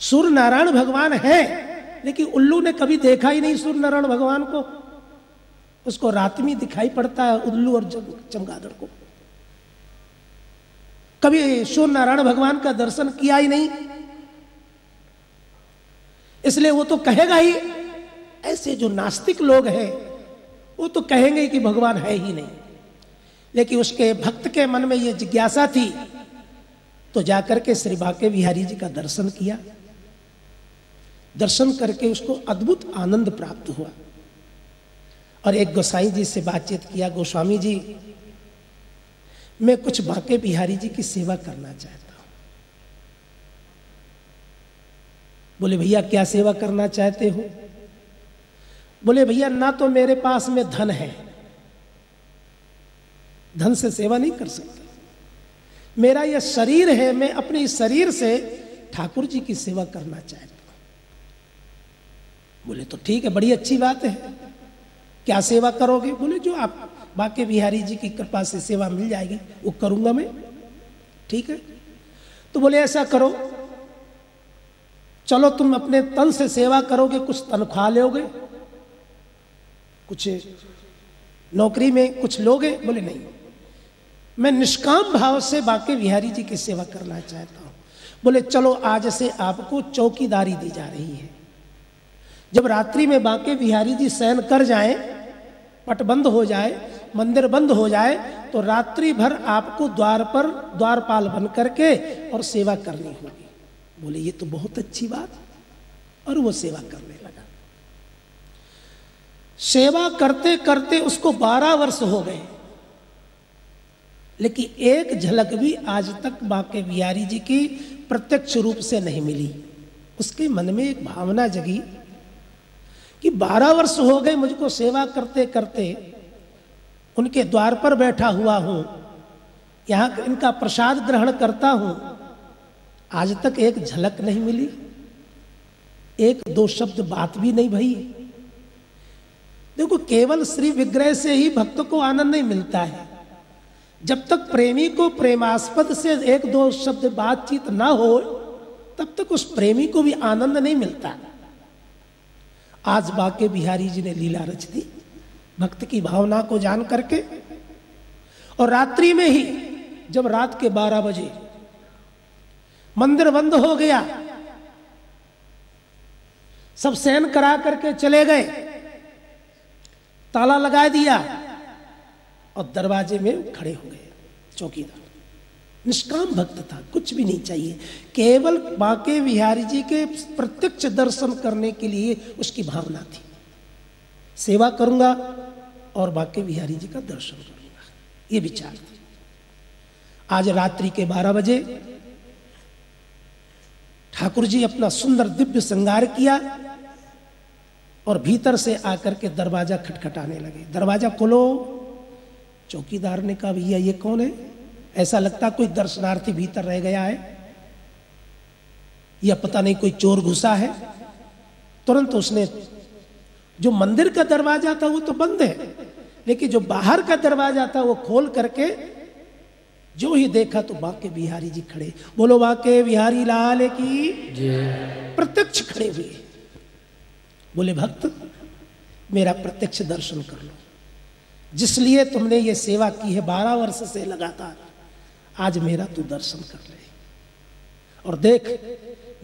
सूर्य नारायण भगवान है, लेकिन उल्लू ने कभी देखा ही नहीं सूर्य नारायण भगवान को। उसको रात में दिखाई पड़ता है उल्लू और चमगादड़ को। कभी सूर्य नारायण भगवान का दर्शन किया ही नहीं। इसलिए वो तो कहेगा ही, ऐसे जो नास्तिक लोग हैं, वो तो कहेंगे कि भगवान है ही नहीं। लेकिन उसके भक्त के मन में यह जिज्ञासा थी तो जाकर के श्री बाके बिहारी जी का दर्शन किया। दर्शन करके उसको अद्भुत आनंद प्राप्त हुआ। और एक गोसाई जी से बातचीत किया, गोस्वामी जी, मैं कुछ बाके बिहारी जी की सेवा करना चाहता हूँ। बोले, भैया, क्या सेवा करना चाहते हो? बोले, भैया, ना तो मेरे पास में धन है धन से सेवा नहीं कर सकता। मेरा यह शरीर है, मैं अपने शरीर से ठाकुर जी की सेवा करना चाहता हूँ। बोले तो ठीक है, बड़ी अच्छी बात है। क्या सेवा करोगे? बोले, जो आप बाके बिहारी जी की कृपा से सेवा मिल जाएगी, वो करूँगा मैं। ठीक है? तो बोले, ऐसा करो। चलो, तुम अपने तन से सेवा करोगे, कुछ तनख्वाह लोगे। कुछ नौकरी में कुछ लोगे? बोले, नहीं। मैं निष्काम भाव से बाके बिहारी जी की सेवा करना चाहता हूँ। बोले, चलो, आज से आपको चौकीदारी दी जा रही है। जब रात्रि में बाके बिहारी जी शयन कर जाए, पट बंद हो जाए, मंदिर बंद हो जाए तो रात्रि भर आपको द्वार पर द्वारपाल बन करके और सेवा करनी होगी। बोले, ये तो बहुत अच्छी बात। और वो सेवा करने लगा। सेवा करते करते उसको बारह वर्ष हो गए। लेकिन एक झलक भी आज तक बाके बिहारी जी की प्रत्यक्ष रूप से नहीं मिली। उसके मन में एक भावना जगी कि बारह वर्ष हो गए मुझको सेवा करते करते उनके द्वार पर बैठा हुआ हूँ, यहाँ इनका प्रसाद ग्रहण करता हूँ। आज तक एक झलक नहीं मिली। एक दो शब्द बात भी नहीं भई। देखो, केवल श्री विग्रह से ही भक्त को आनंद नहीं मिलता है। जब तक प्रेमी को प्रेमास्पद से एक दो शब्द बातचीत ना हो, तब तक उस प्रेमी को भी आनंद नहीं मिलता। आज बाके बिहारी जी ने लीला रच दी, भक्त की भावना को जान करके। और रात्रि में ही, जब रात के बारह बजे, मंदिर बंद हो गया, सब सहन करा करके चले गए, ताला लगा दिया और दरवाजे में खड़े हो गए, चौकीदार। निष्काम भक्त था, कुछ भी नहीं चाहिए। केवल बाके बिहारी जी के प्रत्यक्ष दर्शन करने के लिए उसकी भावना थी। सेवा करूँगा और बाके बिहारी जी का दर्शन करूँगा। ये विचार था। आज रात्रि के बारह बजे ठाकुर जी अपना सुंदर दिव्य श्रृंगार किया और भीतर से आकर के दरवाज़ा खटखटाने लगे। दरवाज़ा खोलो। चौकीदार ने कहा भैया ये कौन है? ऐसा लगता कोई दर्शनार्थी भीतर रह गया है। या पता नहीं कोई चोर घुसा है? तुरंत उसने जो मंदिर का दरवाज़ा था वो तो बंद है। लेकिन जो बाहर का दरवाज़ा था वो खोल करके जो ही देखा तो बाके बिहारी जी खड़े। बोलो बाके बिहारी लाल की प्रत्यक्ष खड़े हुए। बोले भक्त मेरा प्रत्यक्ष दर्शन कर लो। जिसलिए तुमने ये सेवा की है, बारह वर्ष से लगातार। आज मेरा तू दर्शन कर ले। और देख,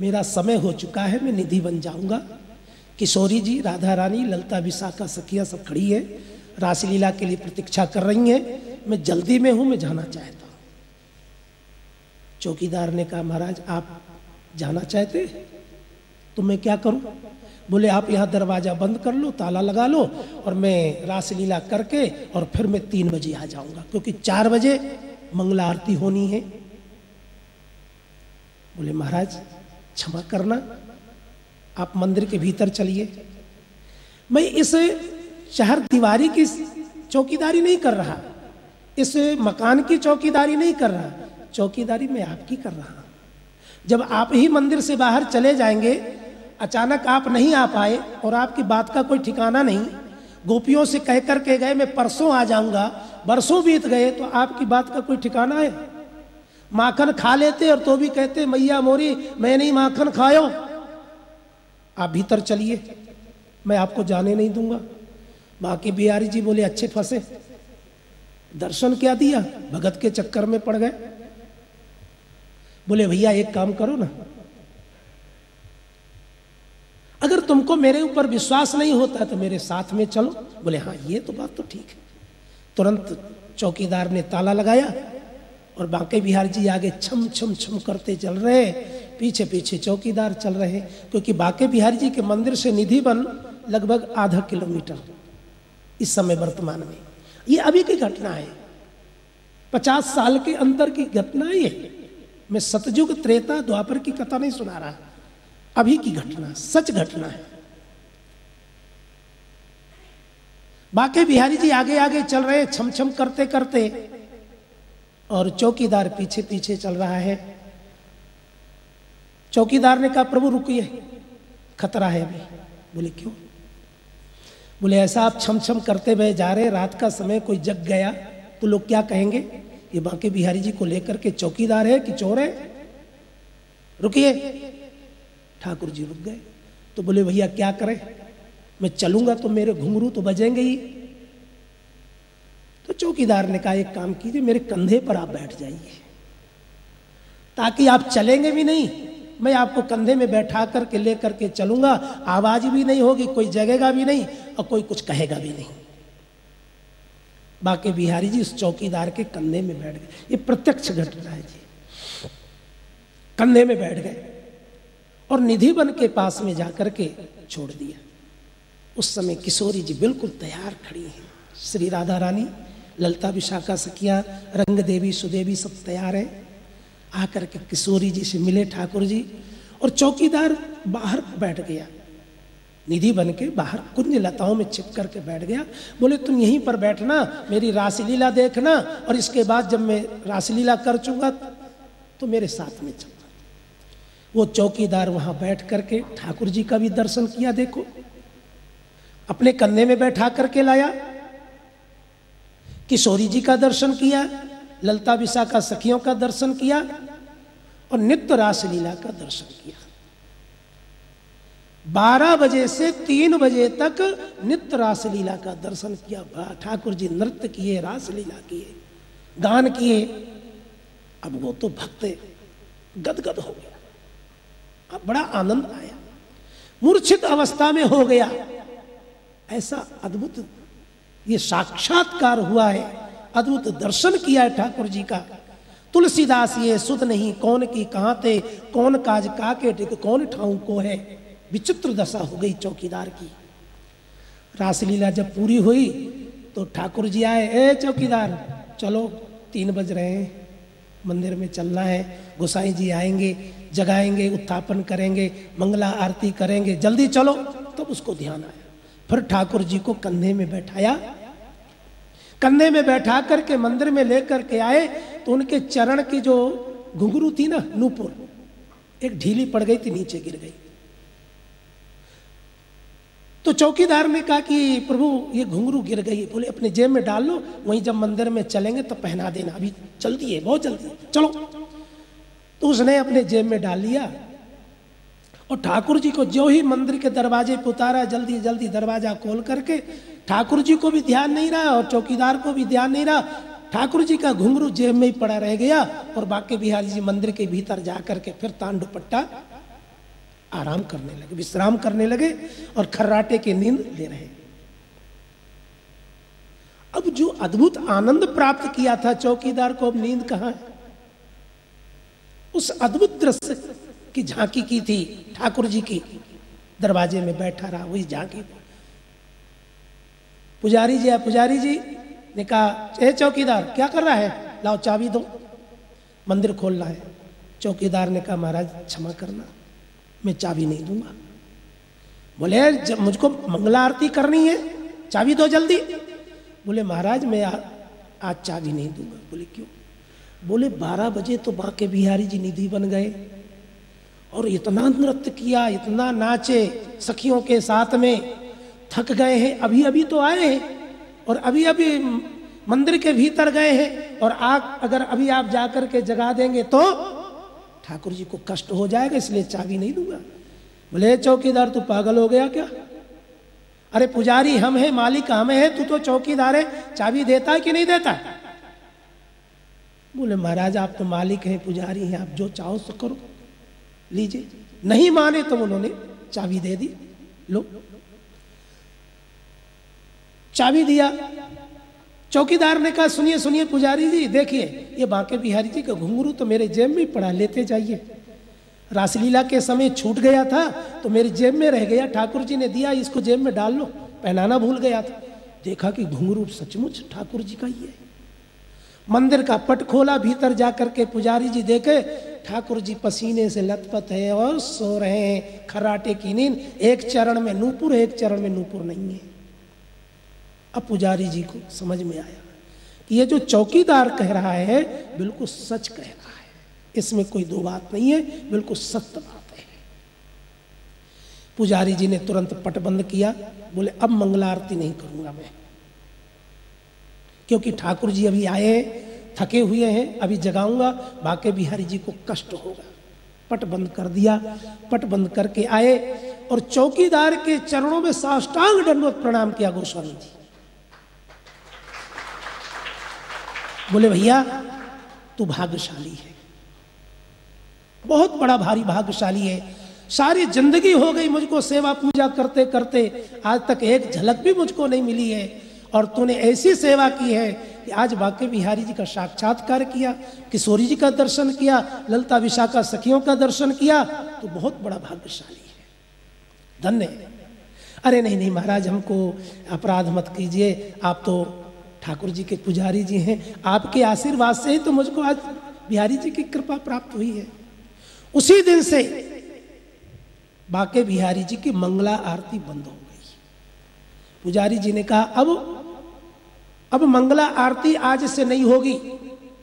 मेरा समय हो चुका है, मैं निधि बन जाऊँगा। किशोरी जी, राधा रानी, ललता विशाखा, सखिया सब खड़ी है। रासलीला के लिए प्रतीक्षा कर रही हैं। मैं जल्दी में हूँ, मैं जाना चाहता हूँ। चौकीदार ने कहा, महाराज, आप जाना चाहते तो मैं क्या करूँ? बोले, आप यहाँ दरवाज़ा बंद कर लो, ताला लगा लो और मैं रासलीला करके और फिर मैं तीन बजे आ जाऊँगा, क्योंकि चार बजे मंगला आरती होनी है। बोले, महाराज, क्षमा करना, आप मंदिर के भीतर चलिए। मैं इस शहर दीवारी की चौकीदारी नहीं कर रहा, इस मकान की चौकीदारी नहीं कर रहा, चौकीदारी मैं आपकी कर रहा जब आप ही मंदिर से बाहर चले जाएँगे अचानक आप नहीं आ पाए और आपकी बात का कोई ठिकाना नहीं, गोपियों से कह करके गए, मैं परसों आ जाऊँगा। बरसों बीत गए तो आपकी बात का कोई ठिकाना है? माखन खा लेते और तो भी कहते, मैया मोरी, मैं नहीं माखन खायो। आप भीतर चलिए, मैं आपको जाने नहीं दूँगा। बाकी बिहारी जी बोले, अच्छे फंसे। दर्शन क्या दिया? भगत के चक्कर में पड़ गए? बोले, भैया, एक काम करो ना अगर तुमको मेरे ऊपर विश्वास नहीं होता तो मेरे साथ में चलो। बोले हाँ ये तो बात तो ठीक है। तुरंत चौकीदार ने ताला लगाया और बांके बिहार जी आगे छम छम छम करते चल रहे पीछे पीछे चौकीदार चल रहे क्योंकि बांके बिहारी जी के मंदिर से निधि बन लगभग आधा किलोमीटर इस समय वर्तमान में। ये अभी की घटना है। पचास साल के अंदर की घटना ही है। मैं सतयुग त्रेता, द्वापर की कथा नहीं सुना रहा। अभी की घटना, सच घटना है। बाके बिहारी जी आगे आगे चल रहे छम छम करते करते, और चौकीदार पीछे पीछे चल रहा है। चौकीदार ने कहा, प्रभु, रुकिए, खतरा है अभी। बोले, क्यों? बोले, ऐसा आप छम छम करते हुए जा रहे, रात का समय कोई जग गया तो लोग क्या कहेंगे? ये बांके बिहारी जी को लेकर के चौकीदार है कि चोर है? रुकिए ठाकुर जी रुक गए। तो बोले, भैया, क्या करें? मैं चलूँगा तो मेरे घुंघरू तो बजेंगे ही। तो चौकीदार ने कहा, एक काम कीजिए, मेरे कंधे पर आप बैठ जाइए। ताकि आप चलेंगे भी नहीं, मैं आपको कंधे में बैठा करके लेकर के चलूँगा। आवाज़ भी नहीं होगी, कोई जगेगा भी नहीं और कोई कुछ कहेगा भी नहीं। बाकी बिहारी जी उस चौकीदार के कंधे में बैठ गए। ये प्रत्यक्ष घटना है जी। कंधे में बैठ गए। और निधि बन के पास में जाकर के छोड़ दिया। उस समय किशोरी जी बिल्कुल तैयार खड़ी हैं। श्री राधा रानी, ललता विशाखा सखिया, रंग देवी, सुदेवी सब तैयार है। आकर के किशोरी जी से मिले ठाकुर जी और चौकीदार बाहर बैठ गया। निधि बन के बाहर कुंज लताओं में छिप करके बैठ गया। बोले, तुम यहीं पर बैठना, मेरी रासलीला देखना और इसके बाद जब मैं रासलीला कर चूँगा तो मेरे साथ में चलना वो चौकीदार वहाँ बैठ करके ठाकुर जी का भी दर्शन किया, देखो। अपने कंधे में बैठा करके लाया, किशोरी जी का दर्शन किया, ललता विशाखा सखियों का दर्शन किया, और नित्य रासलीला का दर्शन किया। बारह बजे से तीन बजे तक नित्य रासलीला का दर्शन किया। ठाकुर जी नृत्य किए, रासलीला किए, गान किए। अब वो तो भक्त गदगद हो अब बड़ा आनंद आया। मूर्छित अवस्था में हो गया। ऐसा अद्भुत ये साक्षात्कार हुआ है। अद्भुत दर्शन किया है ठाकुर जी का। तुलसीदास ये सुध नहीं, कौन की कहाँ थे कौन काज का के टिक, कौन ठाऊ को है। विचित्र दशा हो गई चौकीदार की। रासलीला जब पूरी हुई तो ठाकुर जी आए, ए चौकीदार, चलो, तीन बज रहे हैं। मंदिर में चलना है। गोसाई जी आएँगे जगाएँगे, उत्थापन करेंगे, मंगला आरती करेंगे, जल्दी चलो। तब तो उसको ध्यान आया। फिर ठाकुर जी को कंधे में बैठाया। कंधे में बैठा करके मंदिर में लेकर के आए तो उनके चरण की जो घुंघरू थी ना, नूपुर, एक ढीली पड़ गई थी, नीचे गिर गई। तो चौकीदार ने कहा कि, प्रभु, ये घुंघरू गिर गई बोले, अपने जेब में डाल लो, वहीं जब मंदिर में चलेंगे तो पहना देना। अभी जल्दी है, बहुत जल्दी। है चलो। उसने अपने जेब में डाल लिया और ठाकुर जी को जो ही मंदिर के दरवाजे पे उतारा, जल्दी जल्दी दरवाज़ा खोल करके, ठाकुर जी को भी ध्यान नहीं रहा और चौकीदार को भी ध्यान नहीं रहा। ठाकुर जी का घुंघरू जेब में ही पड़ा रह गया और बाकी बिहारी जी मंदिर के भीतर जा करके फिर तांड दुपट्टा आराम करने लगे, विश्राम करने लगे और खर्राटे की नींद ले रहे। अब जो अद्भुत आनंद प्राप्त किया था चौकीदार को, अब नींद कहाँ है? उस अद्भुत दृश्य की झांकी की थी, ठाकुर जी की। दरवाजे में बैठा रहा, वही झांकी। पुजारी जी पुजारी जी ने कहा, ए चौकीदार, क्या कर रहा है? लाओ चाबी दो। मंदिर खोल रहा है। चौकीदार ने कहा, महाराज, क्षमा करना, मैं चाबी नहीं दूँगा। बोले जब मुझको मंगला आरती करनी है। चाबी दो जल्दी। बोले, महाराज, मैं आज चाबी नहीं दूँगा। बोले, क्यों? बोले, बारह बजे तो बांके बिहारी जी निधि बन गए। और इतना नृत्य किया, इतना नाचे, सखियों के साथ में थक गए हैं अभी अभी तो आए हैं, और अभी अभी मंदिर के भीतर गए हैं, और आग अगर अभी आप जाकर के जगा देंगे तो ठाकुर जी को कष्ट हो जाएगा, इसलिए चाबी नहीं दूँगा। बोले चौकीदार, तू पागल हो गया क्या? अरे पुजारी, हम हैं, मालिक, हम हैं, तू तो चौकीदार है, चाबी देता है कि नहीं देता? बोले, महाराज, आप तो मालिक हैं, पुजारी हैं, आप जो चाहो सो करो। लीजिए। नहीं माने तो उन्होंने चाबी दे दी। लो। चाबी दिया। चौकीदार ने कहा, सुनिए सुनिए पुजारी जी, देखिए, ये बांके बिहारी जी का घुंघरू तो मेरे जेब में पड़ा, लेते जाइए। रासलीला के समय छूट गया था तो मेरी जेब में रह गया। ठाकुर जी ने दिया, इसको जेब में डाल लो। पहनाना भूल गया था। देखा कि घुंघरू सचमुच ठाकुर जी का ही है। मंदिर का पट खोला, भीतर जाकर के पुजारी जी देखे, ठाकुर जी पसीने से लथपथ है और सो रहे हैं। खराटे की नींद, एक चरण में नूपुर, एक चरण में नूपुर नहीं है। अब पुजारी जी को समझ में आया कि ये जो चौकीदार कह रहा है, बिल्कुल सच कह रहा है। इसमें कोई दो बात नहीं है, बिल्कुल सत्य बात है। पुजारी जी ने तुरंत पट बंद किया, बोले, अब मंगला आरती नहीं करूँगा मैं। क्योंकि ठाकुर जी अभी आए हैं, थके हुए हैं, अभी जगाऊँगा, बाके बिहारी जी को कष्ट होगा। पट बंद कर दिया, पट बंद करके आए और चौकीदार के चरणों में साष्टांग दंडवत प्रणाम किया गोस्वामी जी। बोले, भैया, तू भाग्यशाली है। बहुत बड़ा भारी भाग्यशाली है। सारी ज़िंदगी हो गई मुझको सेवा पूजा करते करते आज तक एक झलक भी मुझको नहीं मिली है। और तूने ऐसी सेवा की है कि आज बाके बिहारी जी का साक्षात्कार किया, किशोरी जी का दर्शन किया, ललता विशाखा सखियों का दर्शन किया तो बहुत बड़ा भाग्यशाली है। धन्य। अरे नहीं नहीं महाराज, हमको अपराध मत कीजिए। आप तो ठाकुर जी के पुजारी जी हैं। आपके आशीर्वाद से ही तो मुझको आज बिहारी जी की कृपा प्राप्त हुई है। उसी दिन से बाके बिहारी जी की मंगला आरती बंद हो गई। पुजारी जी ने कहा, अब अब मंगला आरती आज से नहीं होगी।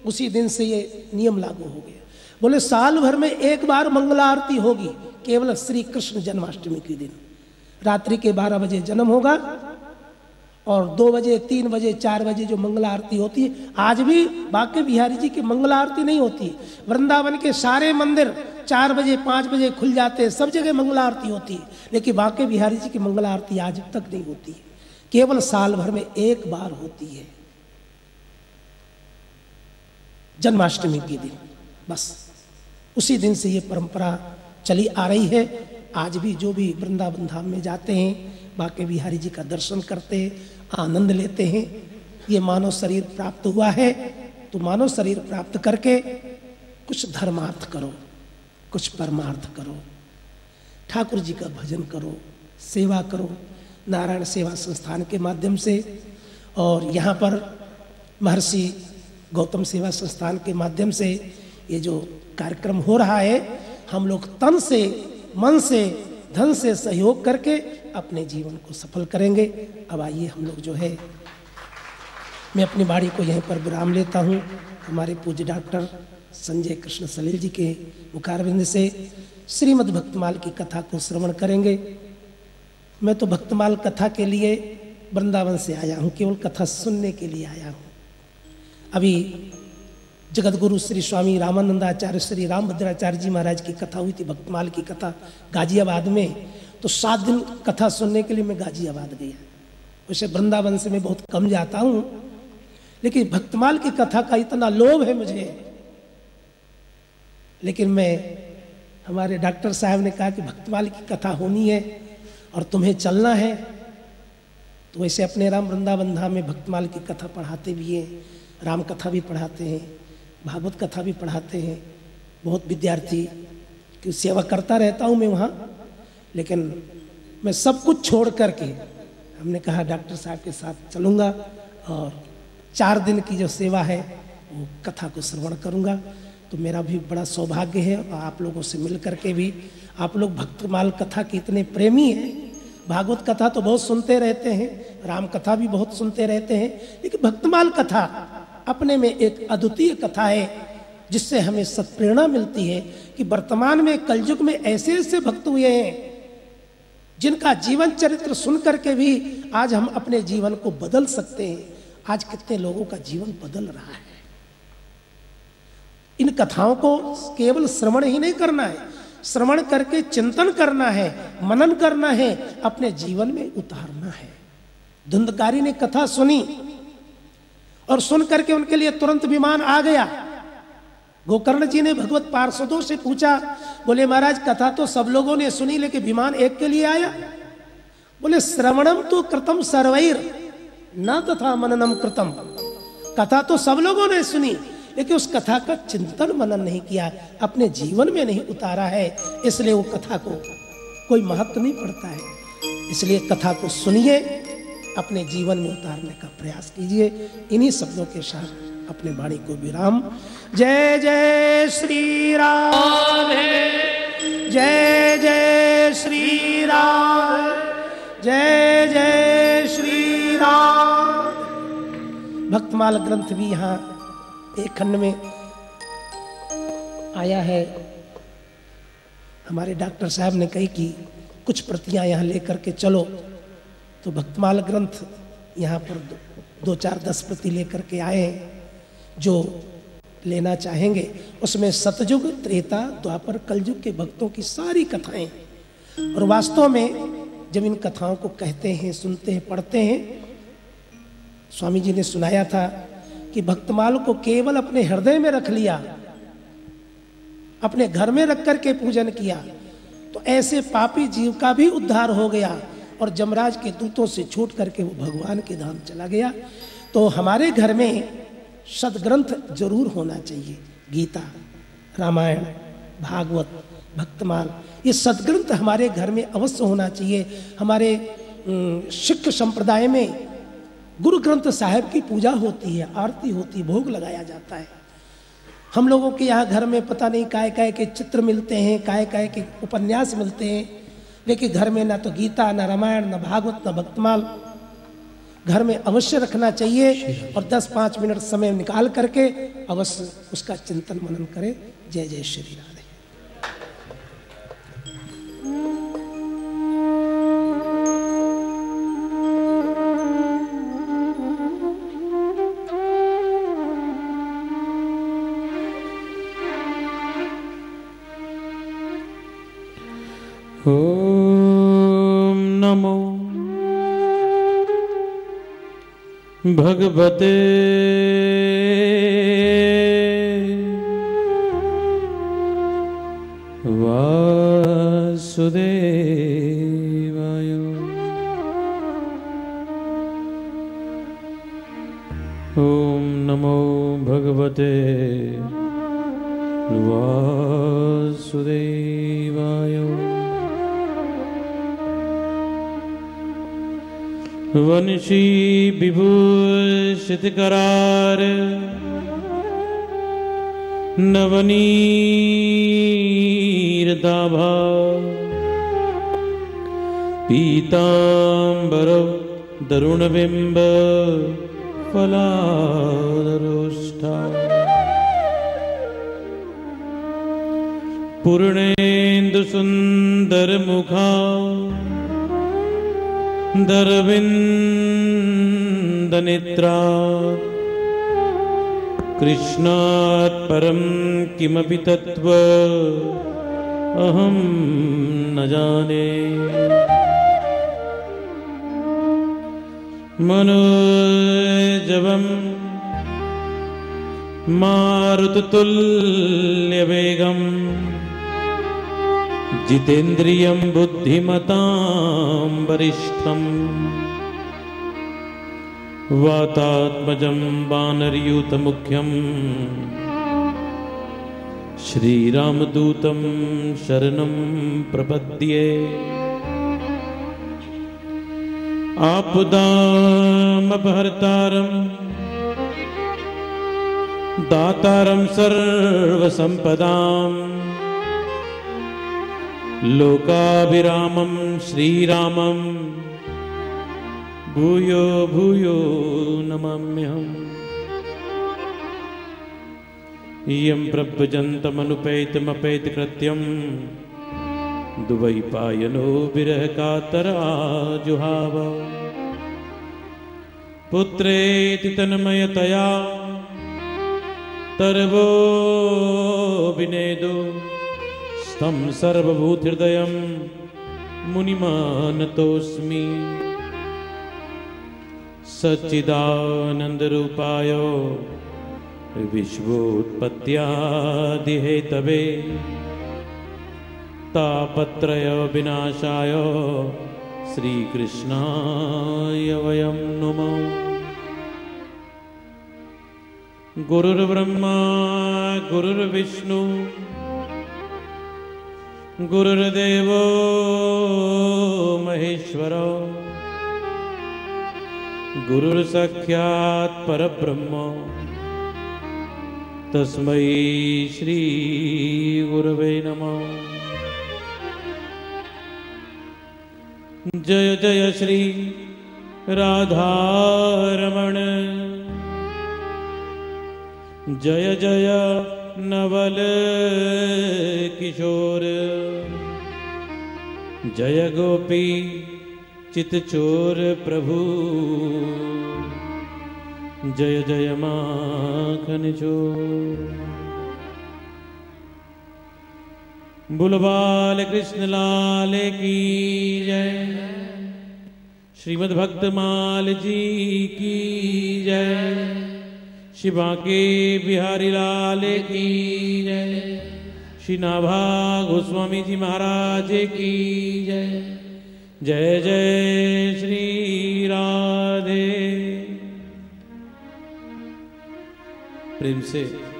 उसी दिन से ये नियम लागू हो गया। बोले, साल भर में एक बार मंगला आरती होगी, केवल श्री कृष्ण जन्माष्टमी के दिन। रात्रि के बारह बजे जन्म होगा और दो बजे, तीन बजे, चार बजे जो मंगला आरती होती है, आज भी बाके बिहारी जी की मंगला आरती नहीं होती। वृंदावन के सारे मंदिर चार बजे, पाँच बजे खुल जाते हैं सब जगह मंगला आरती होती है। लेकिन बाके बिहारी जी की मंगला आरती आज तक नहीं होती। है केवल साल भर में एक बार होती है। जन्माष्टमी के दिन। बस। उसी दिन से ये परंपरा चली आ रही है। आज भी जो भी वृंदावन धाम में जाते हैं, बाके बिहारी जी का दर्शन करते, आनंद लेते हैं। ये मानव शरीर प्राप्त हुआ है तो मानव शरीर प्राप्त करके कुछ धर्मार्थ करो, कुछ परमार्थ करो। ठाकुर जी का भजन करो, सेवा करो नारायण सेवा संस्थान के माध्यम से और यहाँ पर महर्षि गौतम सेवा संस्थान के माध्यम से ये जो कार्यक्रम हो रहा है, हम लोग तन से, मन से, धन से सहयोग करके अपने जीवन को सफल करेंगे। अब आइए हम लोग जो है, मैं अपनी बाड़ी को यहीं पर विराम लेता हूँ। हमारे पूज्य डॉक्टर संजय कृष्ण सलील जी के मुखारबिंद से श्रीमद् भक्तमाल की कथा को श्रवण करेंगे। मैं तो भक्तमाल कथा के लिए वृंदावन से आया हूँ, केवल कथा सुनने के लिए आया हूँ। अभी जगत गुरु श्री स्वामी रामानंदाचार्य, श्री रामभद्राचार्य जी महाराज की कथा हुई थी, भक्तमाल की कथा गाजियाबाद में। तो सात दिन कथा सुनने के लिए मैं गाजियाबाद गया। वैसे वृंदावन से मैं बहुत कम जाता हूँ, लेकिन भक्तमाल की कथा का इतना लोभ है मुझे। लेकिन मैं, हमारे डॉक्टर साहब ने कहा कि भक्तमाल की कथा होनी है और तुम्हें चलना है। तो वैसे अपने राम वृंदावन धाम में भक्तमाल की कथा पढ़ाते भी हैं, राम कथा भी पढ़ाते हैं, भागवत कथा भी पढ़ाते हैं। बहुत विद्यार्थी की सेवा करता रहता हूँ मैं वहाँ, लेकिन मैं सब कुछ छोड़ करके हमने कहा, डॉक्टर साहब के साथ चलूँगा और चार दिन की जो सेवा है, वो कथा को श्रवण करूँगा। तो मेरा भी बड़ा सौभाग्य है और आप लोगों से मिल करके भी आप लोग भक्तमाल कथा के इतने प्रेमी हैं। भागवत कथा तो बहुत सुनते रहते हैं, राम कथा भी बहुत सुनते रहते हैं, लेकिन भक्तमाल कथा अपने में एक अद्वितीय कथा है, जिससे हमें सत्प्रेरणा मिलती है कि वर्तमान में, कलयुग में ऐसे ऐसे भक्त हुए हैं, जिनका जीवन चरित्र सुन करके भी आज हम अपने जीवन को बदल सकते हैं। आज कितने लोगों का जीवन बदल रहा है। इन कथाओं को केवल श्रवण ही नहीं करना है श्रवण करके चिंतन करना है, मनन करना है, अपने जीवन में उतारना है। धुंधकारी ने कथा सुनी और सुन करके उनके लिए तुरंत विमान आ गया। गोकर्ण जी ने भगवत पार्षदों से पूछा, बोले, महाराज, कथा तो सब लोगों ने सुनी, लेकिन विमान एक के लिए आया? बोले, श्रवणम तो कृतम सर्वैर, न तथा मननम कृतम। कथा तो सब लोगों ने सुनी लेकिन उस कथा का चिंतन मनन नहीं किया, अपने जीवन में नहीं उतारा है, इसलिए वो कथा को कोई महत्व नहीं पड़ता है। इसलिए कथा को सुनिए, अपने जीवन में उतारने का प्रयास कीजिए। इन्हीं शब्दों के साथ अपने वाणी को विराम। जय जय श्री राम। जय जय श्री राम। जय जय श्री राम। भक्तमाल ग्रंथ भी यहाँ एक खंड में आया है। हमारे डॉक्टर साहब ने कही कि कुछ प्रतियाँ यहाँ लेकर के चलो। तो भक्तमाल ग्रंथ यहाँ पर दो, चार दस प्रति लेकर के आए हैं जो लेना चाहेंगे। उसमें सतयुग त्रेता द्वापर कलयुग के भक्तों की सारी कथाएँ। और वास्तव में जब इन कथाओं को कहते हैं सुनते हैं पढ़ते हैं स्वामी जी ने सुनाया था कि भक्तमाल को केवल अपने हृदय में रख लिया, अपने घर में रख करके पूजन किया तो ऐसे पापी जीव का भी उद्धार हो गया और जमराज के दूतों से छूट करके वो भगवान के धाम चला गया। तो हमारे घर में सदग्रंथ ज़रूर होना चाहिए। गीता, रामायण, भागवत, भक्तमाल, ये सदग्रंथ हमारे घर में अवश्य होना चाहिए। हमारे सिख संप्रदाय में गुरु ग्रंथ साहिब की पूजा होती है, आरती होती भोग लगाया जाता है। हम लोगों के यहाँ घर में पता नहीं काय काय के चित्र मिलते हैं, काय काय के उपन्यास मिलते हैं, लेकिन घर में ना तो गीता, ना रामायण, ना भागवत, ना भक्तमाल। घर में अवश्य रखना चाहिए और 10-5 मिनट समय निकाल करके अवश्य उसका चिंतन मनन करें। जय जय श्री राधे। ॐ नमो भगवते विभूषितकरार नवनीरदाभा पीताम्बर दरुणबिम्ब फलादरोष्ठा पूर्णेन्दुसुन्दरमुखा दरविन्दनिद्रा कृष्णात् परं किमपि तत्त्व अहं न जाने। मनोजवं मारुततुल्यवेगम् जितेन्द्रियं बुद्धिमतां वरिष्ठं। वातात्मजं वानरयूतमुख्यं। श्रीरामदूतं शरणं प्रपद्ये। आपदामपहर्तारं दातारं सर्वसम्पदाम् लोकाभिरामं श्रीरामम् भूयो भूयो नमाम्यहम् इयं प्रव्रजन्तमनुपैतमपैतकृत्यं दुवैपायनो विरहकातराजुहाव। पुत्रेति तन्मयतया तरवो विनेदो स्तं सर्वभूतहृदयं मुनिमानतोऽस्मि। सच्चिदानन्दरूपाय विश्वोत्पत्त्यादिहेतवे। तापत्रयविनाशाय श्रीकृष्णाय वयं नुमो। गुरुर्ब्रह्मा गुरुर्विष्णु गुरुर्देवो महेश्वरो। गुरुर्साक्षात् परब्रह्म। तस्मै श्रीगुरवे नमः। जय जय श्री राधारमण। जय जय नवल किशोर। जय गोपी चितचोर प्रभु। जय जय माखन चोर। बुलबाल कृष्ण लाल की जय। श्रीमद् भक्त माल जी की जय। शिवा बांके बिहारी लाल की जय। श्री नाभा गोस्वामी जी महाराज की जय। जय जय श्री राधे। प्रेम से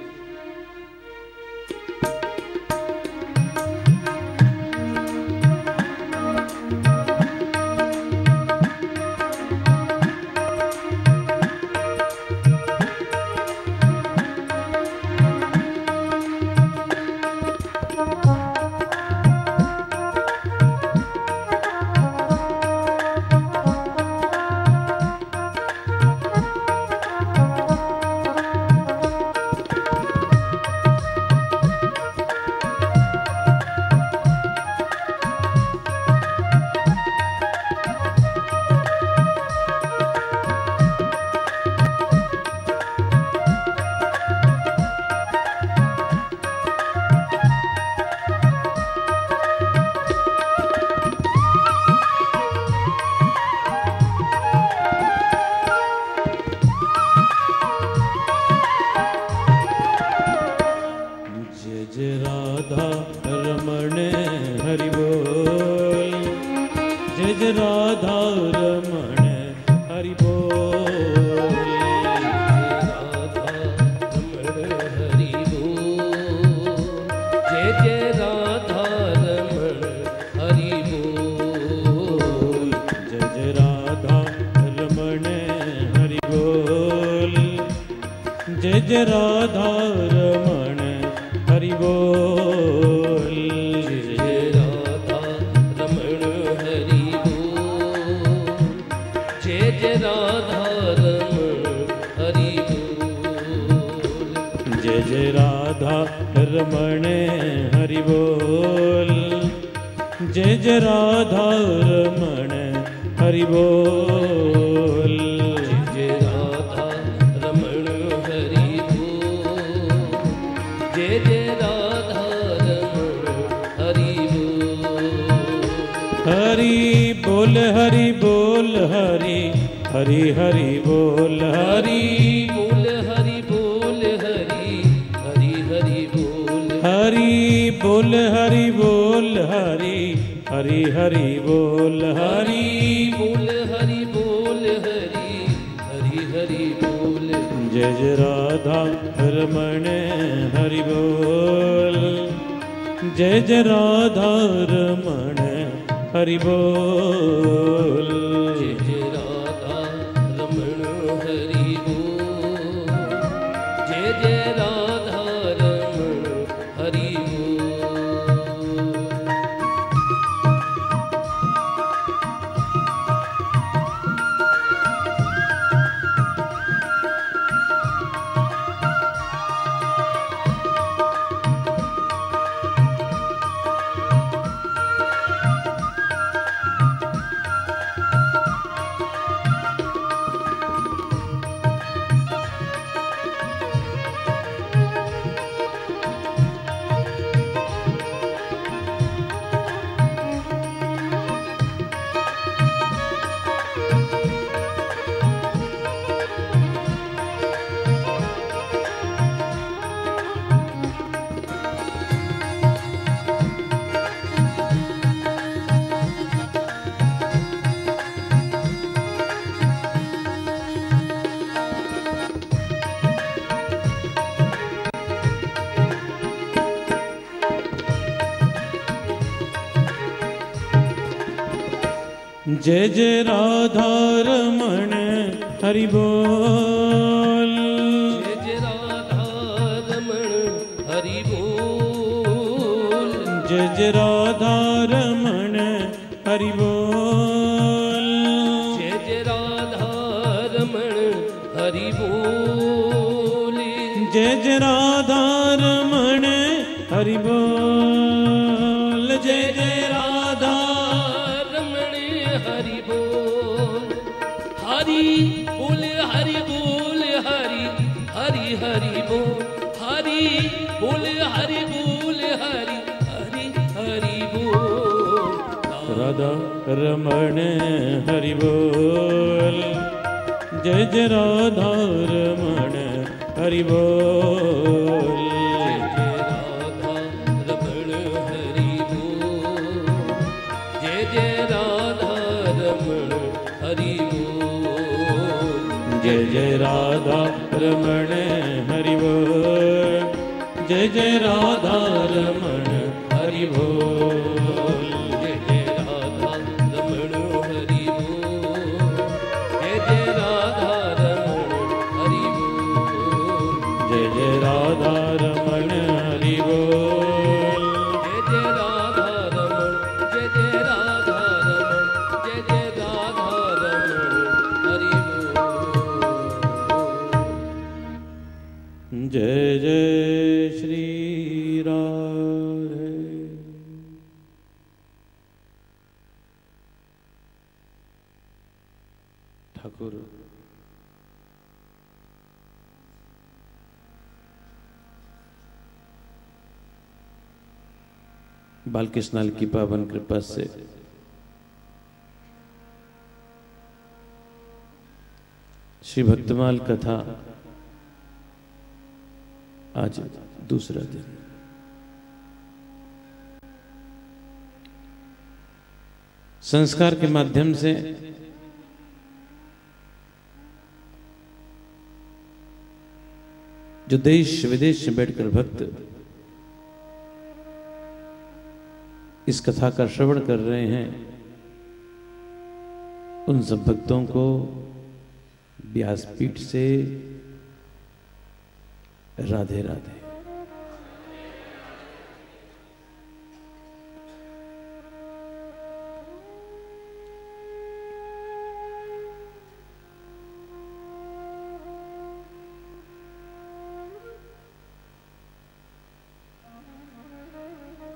हरि बोल जय जय राधा। रमण हरि बोल। हरि बोल हरि बोल हरि हरि हरि बोल। हरि बोल हरि बोल हरि हरि हरि बोल। राधा रमण हरि बोल जय जय राधा रमण हरि बोल। राधा रमण हरिभो जय जय राधा रमण हरि बालकृष्णाल की पावन कृपा से। श्री भक्तमाल कथा आज दूसरा दिन। संस्कार के माध्यम से जो देश विदेश में बैठकर भक्त इस कथा का श्रवण कर रहे हैं, उन सब भक्तों को व्यासपीठ से राधे राधे।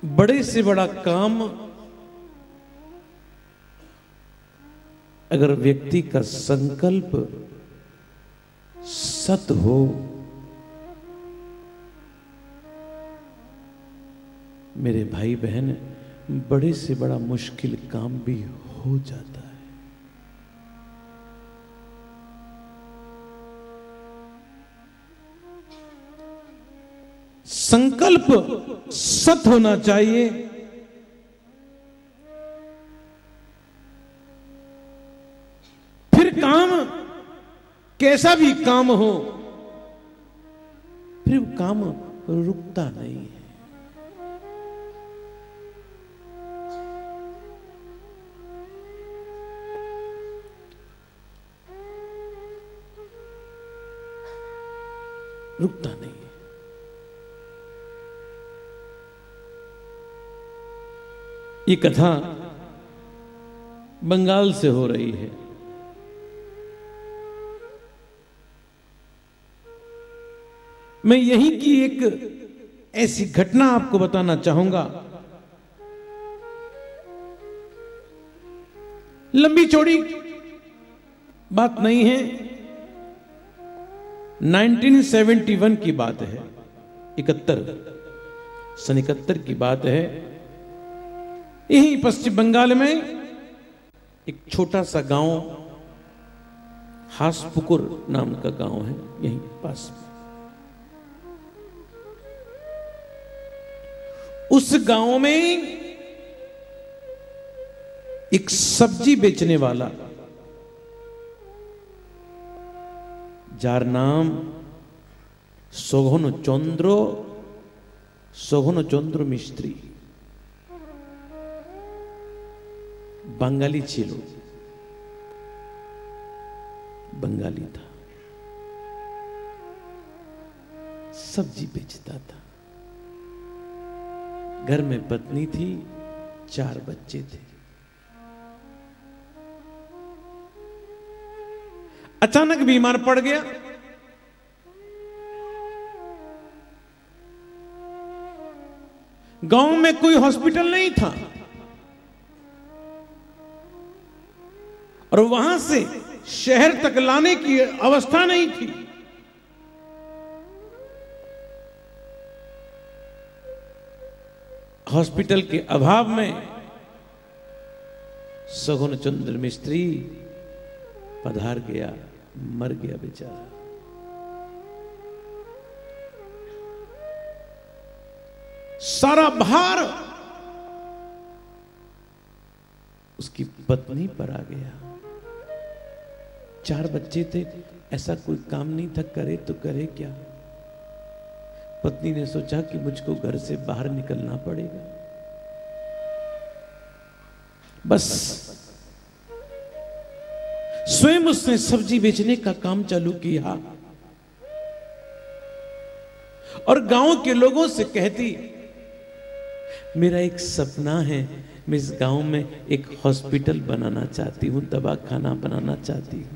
बड़े से बड़ा काम अगर व्यक्ति का संकल्प सत हो, मेरे भाई बहन, बड़े से बड़ा मुश्किल काम भी हो जाता संकल्प सत होना चाहिए। फिर काम कैसा भी काम हो, फिर काम रुकता नहीं है। रुकता नहीं ये कथा बंगाल से हो रही है। मैं यहीं की एक ऐसी घटना आपको बताना चाहूँगा। लंबी चौड़ी बात नहीं है। 1971 की बात है। इकहत्तर, सन इकहत्तर की बात है। यही पश्चिम बंगाल में एक छोटा सा गाँव, हासपुकुर नाम का गाँव है, यहीं पास उस गाँव में एक सब्ज़ी बेचने वाला, जार नाम सोघन चंद्र सोघन चंद्र मिस्त्री। बंगाली छिलो बंगाली था। सब्ज़ी बेचता था। घर में पत्नी थी, चार बच्चे थे। अचानक बीमार पड़ गया। गाँव में कोई हॉस्पिटल नहीं था। और वहाँ से शहर तक लाने की अवस्था नहीं थी। हॉस्पिटल के अभाव में सगुन चंद्र मिस्त्री पधार गया, मर गया बेचारा। सारा भार उसकी पत्नी पर आ गया। चार बच्चे थे, ऐसा कोई काम नहीं था, करे तो करे क्या? पत्नी ने सोचा कि मुझको घर से बाहर निकलना पड़ेगा। बस। स्वयं उसने सब्ज़ी बेचने का काम चालू किया। और गाँव के लोगों से कहती, मेरा एक सपना है, मैं इस गाँव में एक हॉस्पिटल बनाना चाहती हूँ दवा खाना बनाना चाहती हूँ।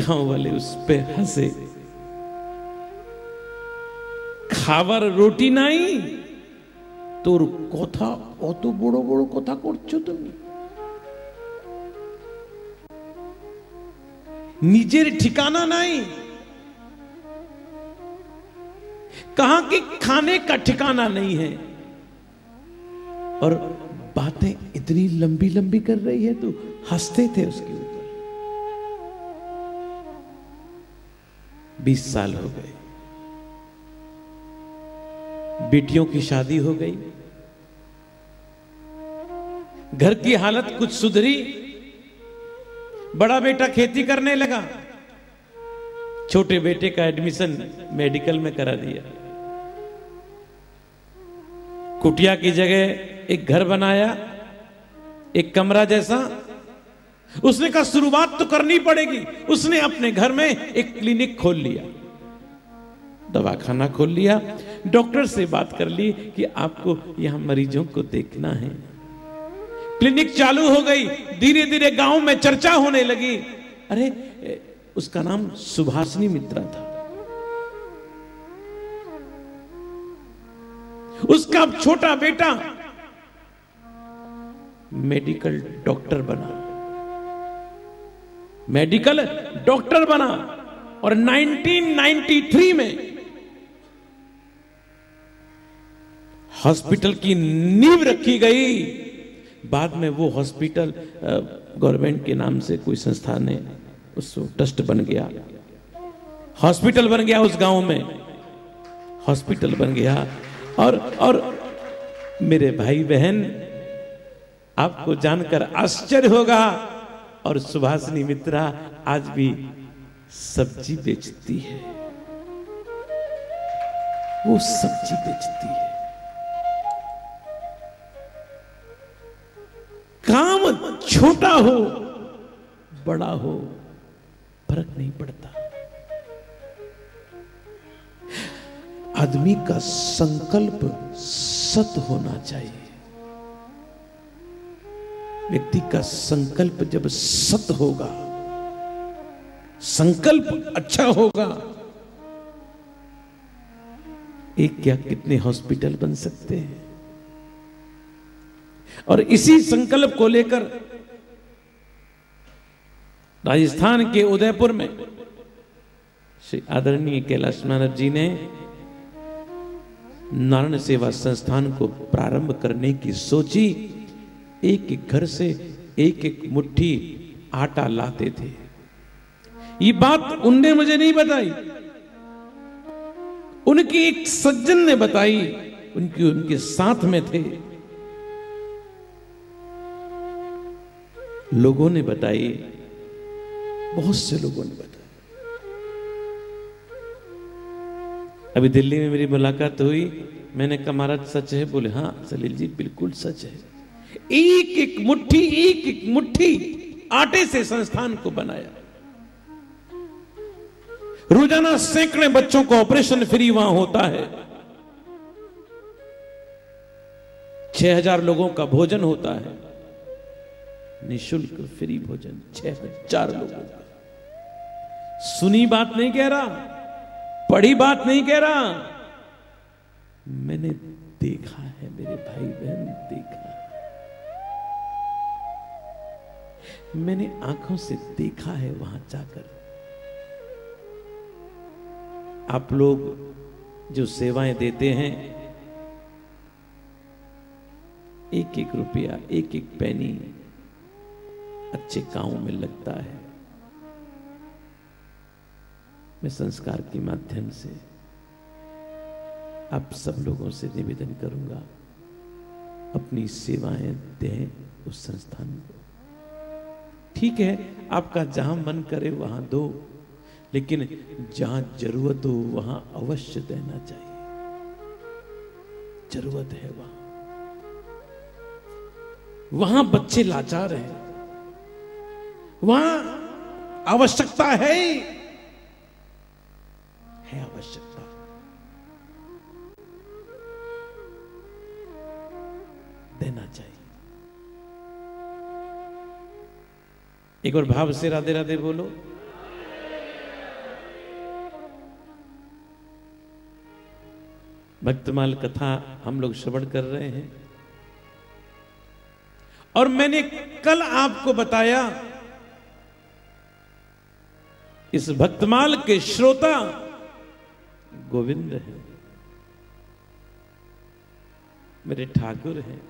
गांव वाले उस पे हंसे খাবার রুটি নাই তোর কথা অত বড় বড় কথা করছো তুমি নিজের ঠিকানা নাই कहा कि खाने का ठिकाना नहीं है और बातें इतनी लंबी लंबी कर रही है तो हंसते थे उसके बीस साल हो गए। बेटियों की शादी हो गई। घर की हालत कुछ सुधरी। बड़ा बेटा खेती करने लगा। छोटे बेटे का एडमिशन मेडिकल में करा दिया। कुटिया की जगह एक घर बनाया, एक कमरा जैसा उसने कहा, शुरुआत तो करनी पड़ेगी। उसने अपने घर में एक क्लिनिक खोल लिया, दवाखाना खोल लिया, डॉक्टर से बात कर ली कि आपको यहाँ मरीजों को देखना है। क्लिनिक चालू हो गई धीरे धीरे गाँव में चर्चा होने लगी। अरे, उसका नाम सुभाषनी मित्रा था। उसका छोटा बेटा मेडिकल डॉक्टर बना। मेडिकल डॉक्टर बना और 1993 में हॉस्पिटल की नींव रखी गई। बाद में वो हॉस्पिटल गवर्नमेंट के नाम से कोई संस्था ने उस ट्रस्ट बन गया। हॉस्पिटल बन गया उस गाँव में। हॉस्पिटल बन गया। और और मेरे भाई बहन, आपको जानकर आश्चर्य होगा और सुभाषिनी मित्रा आज भी सब्ज़ी बेचती है। वो सब्ज़ी बेचती है। काम छोटा हो, बड़ा हो, फ़र्क नहीं पड़ता। आदमी का संकल्प सत होना चाहिए। व्यक्ति का संकल्प जब सत होगा, संकल्प अच्छा होगा, एक क्या कितने हॉस्पिटल बन सकते हैं? और इसी संकल्प को लेकर राजस्थान के उदयपुर में श्री आदरणीय कैलाश मानव जी ने नारायण सेवा संस्थान को प्रारंभ करने की सोची। एक एक घर से एक एक मुट्ठी आटा लाते थे। ये बात उनने मुझे नहीं बताई। उनकी एक सज्जन ने बताई, उनकी, उनके साथ में थे। लोगों ने बताई, बहुत से लोगों ने बताया अभी दिल्ली में मेरी मुलाकात हुई, मैंने कहा, महाराज, सच है? बोले हाँ सलील जी, बिल्कुल सच है। एक एक मुट्ठी, एक एक मुट्ठी आटे से संस्थान को बनाया। रोज़ाना सैकड़े बच्चों को ऑपरेशन फ्री वहाँ होता है। छह हज़ार लोगों का भोजन होता है। निशुल्क फ्री भोजन, छह हज़ार लोगों का। सुनी बात नहीं कह रहा, पढ़ी बात नहीं कह रहा। मैंने देखा है, मेरे भाई बहन, देखा मैंने आँखों से देखा है वहाँ जाकर। आप लोग जो सेवाएँ देते हैं एक एक रुपया एक एक पैनी अच्छे कामों में लगता है। मैं संस्कार के माध्यम से आप सब लोगों से निवेदन करूँगा, अपनी सेवाएँ दें उस संस्थान को ठीक है, आपका जहाँ मन करे वहाँ दो, लेकिन जहाँ ज़रूरत हो वहाँ अवश्य देना चाहिए। ज़रूरत है वहाँ। वहाँ बच्चे लाचार हैं। वहाँ आवश्यकता है है। आवश्यकता। देना चाहिए। एक और भाव से राधे राधे बोलो। भक्तमाल कथा हम लोग श्रवण कर रहे हैं। और मैंने कल आपको बताया, इस भक्तमाल के श्रोता गोविंद है। मेरे ठाकुर हैं।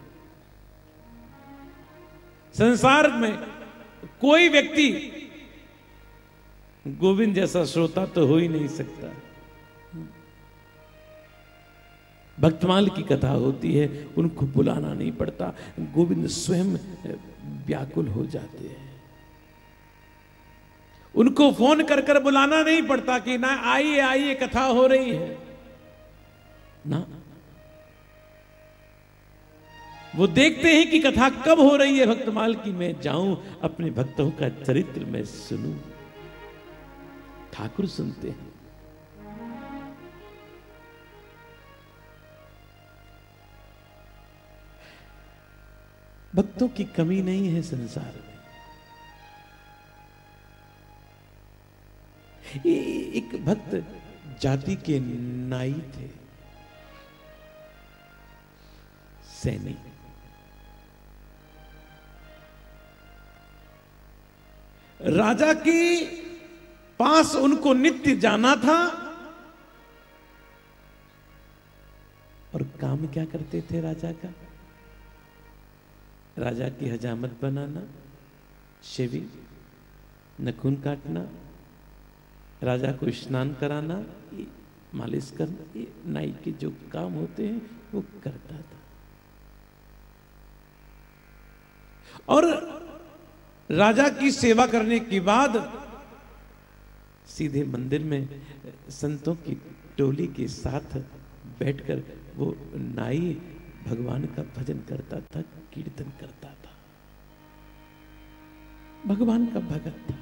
संसार में कोई व्यक्ति गोविंद जैसा श्रोता तो हो ही नहीं सकता। भक्तमाल की कथा होती है, उनको बुलाना नहीं पड़ता। गोविंद स्वयं व्याकुल हो जाते हैं। उनको फ़ोन कर कर बुलाना नहीं पड़ता कि ना, आइए आइए, कथा हो रही है। ना वो देखते हैं कि कथा कब हो रही है भक्तमाल की। मैं जाऊँ, अपने भक्तों का चरित्र मैं सुनूं। ठाकुर सुनते हैं। भक्तों की कमी नहीं है संसार में। ये एक भक्त जाति के नाई थे। सैनी राजा के पास उनको नित्य जाना था। और काम क्या करते थे राजा का? राजा की हजामत बनाना शेविंग नखून काटना, राजा को स्नान कराना मालिश करना, ये नाई के जो काम होते हैं, वो करता था। और राजा की सेवा करने के बाद सीधे मंदिर में संतों की टोली के साथ बैठकर वो नाई भगवान का भजन करता था, कीर्तन करता था। भगवान का भगत था।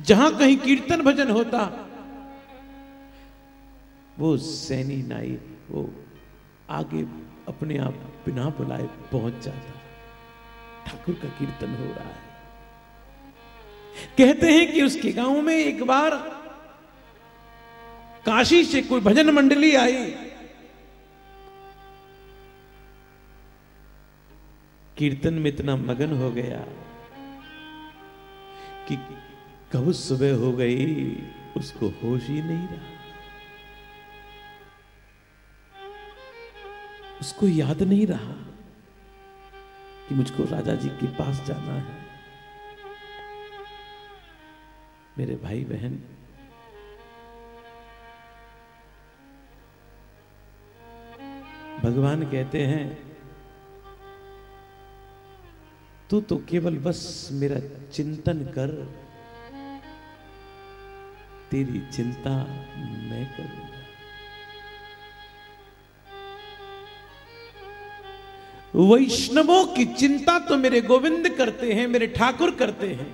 जहाँ कहीं कीर्तन भजन होता, वो सैनी नाई, वो आगे अपने आप बिना बुलाए पहुँच जाता। ठाकुर का कीर्तन हो रहा है। कहते हैं कि उसके गाँव में एक बार काशी से कोई भजन मंडली आई। कीर्तन में इतना मगन हो गया कि कब सुबह हो गई, उसको होश ही नहीं रहा। उसको याद नहीं रहा कि मुझको राजा जी के पास जाना है। मेरे भाई बहन, भगवान कहते हैं, तू तो केवल बस मेरा चिंतन कर, तेरी चिंता मैं करूँगा वैष्णवों की चिंता तो मेरे गोविंद करते हैं, मेरे ठाकुर करते हैं।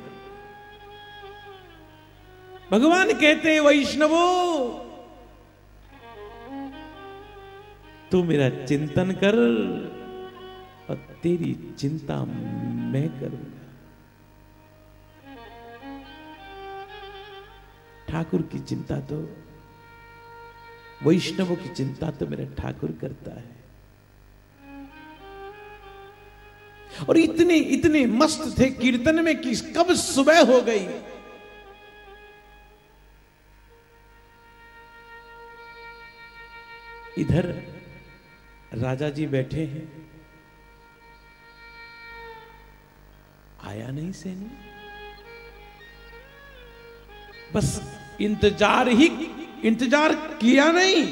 भगवान कहते हैं, वैष्णवो, तू मेरा चिंतन कर और तेरी चिंता मैं करूँगा। ठाकुर की चिंता तो वैष्णवों की चिंता तो मेरा ठाकुर करता है। और इतने इतने मस्त थे कीर्तन में कि कब सुबह हो गई। इधर राजा जी बैठे हैं। आया नहीं सैनी। बस इंतज़ार ही, इंतज़ार किया नहीं।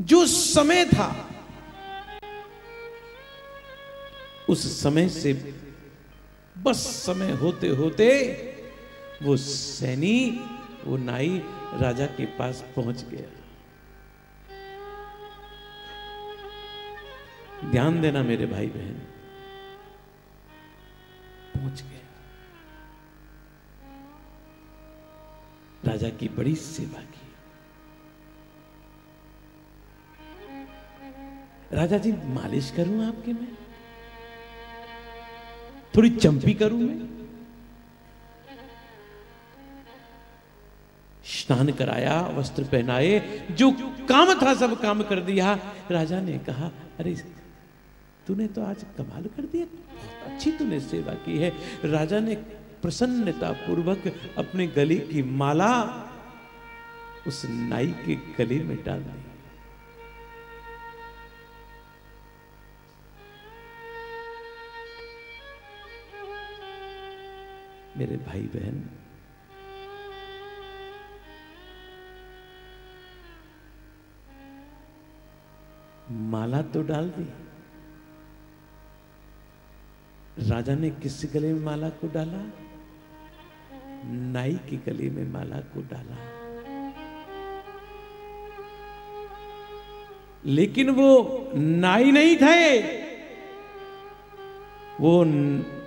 जो समय था उस समय से बस समय होते होते वो सैनी, वो नाई राजा के पास पहुँच गया। ध्यान देना मेरे भाई बहन पहुँच गया। राजा की बड़ी सेवा की। राजा जी, मालिश करूँ आपके मैं? थोड़ी चंपी करूँ मैं? स्नान कराया, वस्त्र पहनाए, जो काम था सब काम कर दिया। राजा ने कहा, अरे, तूने तो आज कमाल कर दिया। बहुत अच्छी तूने सेवा की है। राजा ने प्रसन्नता पूर्वक अपने गले की माला उस नाई के गले में डाल दी। मेरे भाई बहन। माला तो डाल दी। राजा ने किस गले में माला को डाला? नाई की गले में माला को डाला। लेकिन वो नाई नहीं थे। वो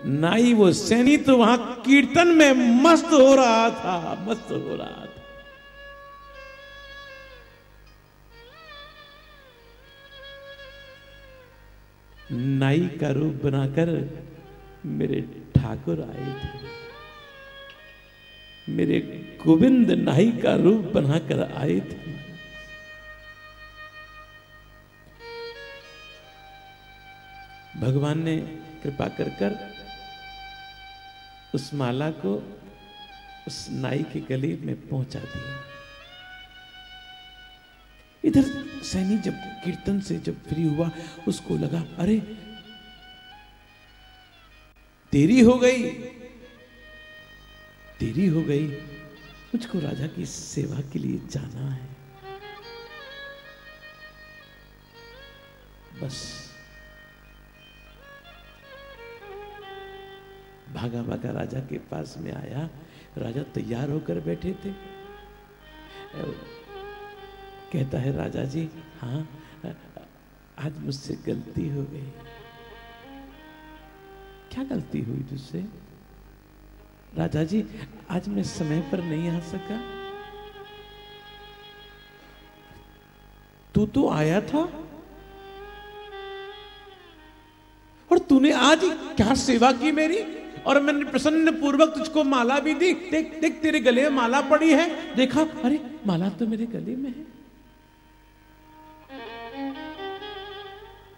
नाई, वो सैनी तो वहाँ कीर्तन में मस्त हो रहा था, मस्त हो रहा था। नाई का रूप बनाकर मेरे ठाकुर आए थे। मेरे गोविंद नाई का रूप बनाकर आए थे। भगवान ने कृपा कर कर उस माला को उस नाई के गले में पहुँचा दिया। इधर सैनी जब कीर्तन से जब फ्री हुआ, उसको लगा, अरे, देरी हो गई, देरी हो गई, मुझको राजा की सेवा के लिए जाना है। बस। भागा भागा राजा के पास में आया। राजा तैयार होकर बैठे थे। कहता है राजा जी हाँ आज मुझसे गलती हो गई। क्या गलती हुई तुझसे? राजा जी आज मैं समय पर नहीं आ सका। तू तो आया था। और तूने आज क्या सेवा की मेरी? और मैंने प्रसन्न पूर्वक तुझको माला भी दी। देख देख, तेरे गले में माला पड़ी है। देखा, अरे, माला तो मेरे गले में है।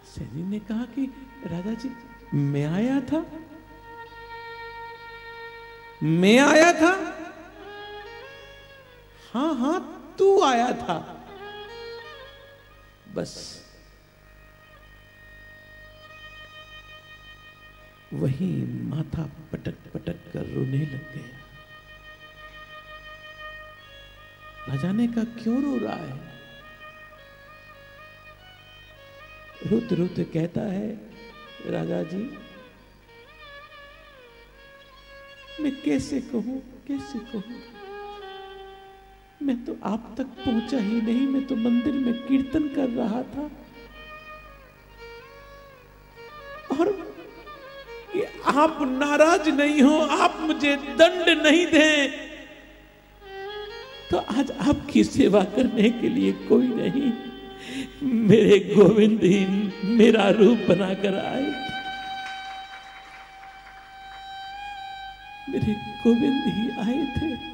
सैनी ने कहा कि राजा जी मैं आया था? मैं आया था? हाँ हाँ, तू आया था। बस वही माथा पटक पटक कर रोने लग गया। राजा ने कहा क्यों रो रहा है? रुत रुत कहता है, राजा जी, मैं कैसे कहूँ कैसे कहूँ? मैं तो आप तक पहुँचा ही नहीं, मैं तो मंदिर में कीर्तन कर रहा था। और कि आप नाराज़ नहीं हो, आप मुझे दंड नहीं दें। तो आज आपकी सेवा करने के लिए कोई नहीं। मेरे गोविंद ही मेरा रूप बनाकर आए। मेरे गोविंद ही आए थे।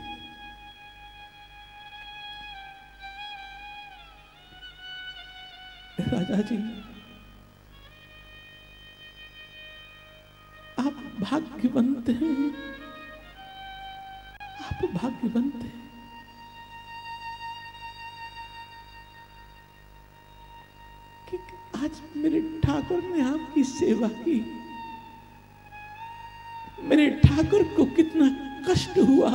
राजा जी भाग्यवंत हैं। आप भाग्यवंत हैं। कि आज मेरे ठाकुर ने आपकी सेवा की। मेरे ठाकुर को कितना कष्ट हुआ।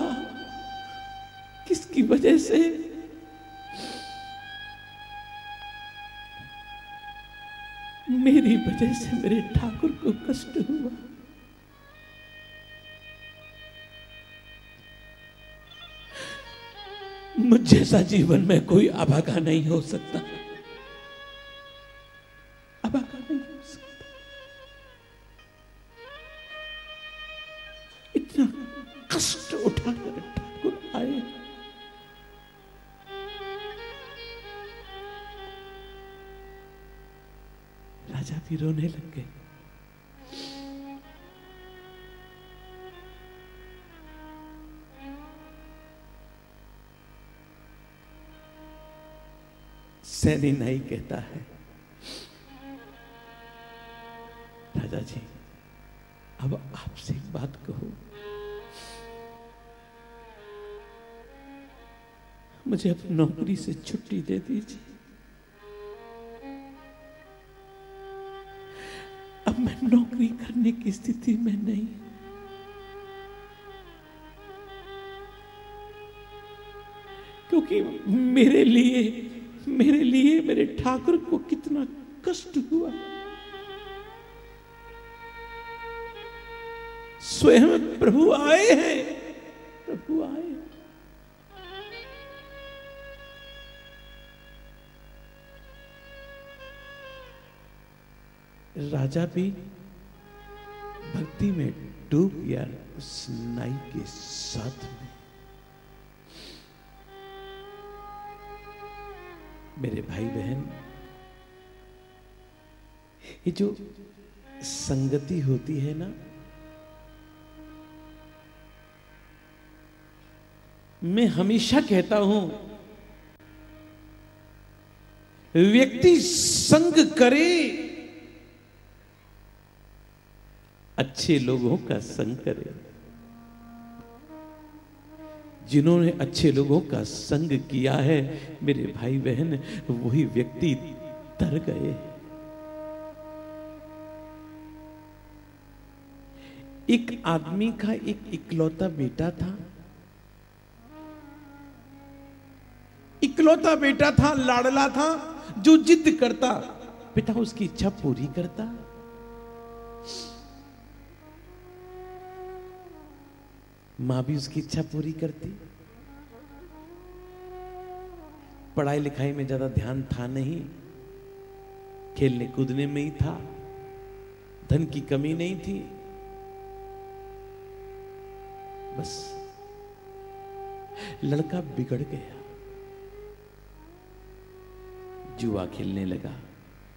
किसकी वजह से? मेरी वजह से मेरे ठाकुर को कष्ट हुआ। मुझ जैसा जीवन में कोई अभागा नहीं हो सकता। अभागा नहीं हो सकता। इतना कष्ट उठाकर ठाकुर आए। राजा भी रोने लग। सैनी नहीं कहता है। राजा जी अब आपसे एक बात कहो। मुझे अब नौकरी से छुट्टी दे दीजिए। अब मैं नौकरी करने की स्थिति में नहीं। क्योंकि मेरे लिए लिए मेरे ठाकुर को कितना कष्ट हुआ स्वयं प्रभु आए हैं, प्रभु आए। राजा भी भक्ति में डूब गया उस नाई के साथ में मेरे भाई बहन, ये जो संगति होती है ना, मैं हमेशा कहता हूँ, व्यक्ति संग करे, अच्छे लोगों का संग करे। जिन्होंने अच्छे लोगों का संग किया है, मेरे भाई बहन वही व्यक्ति तर गए। एक आदमी का एक इकलौता बेटा था। इकलौता बेटा था, लाडला था, जो जिद करता, पिता उसकी इच्छा पूरी करता। माँ भी उसकी इच्छा पूरी करती। पढ़ाई लिखाई में ज़्यादा ध्यान था नहीं। खेलने कूदने में ही था। धन की कमी नहीं थी। बस लड़का बिगड़ गया। जुआ खेलने लगा।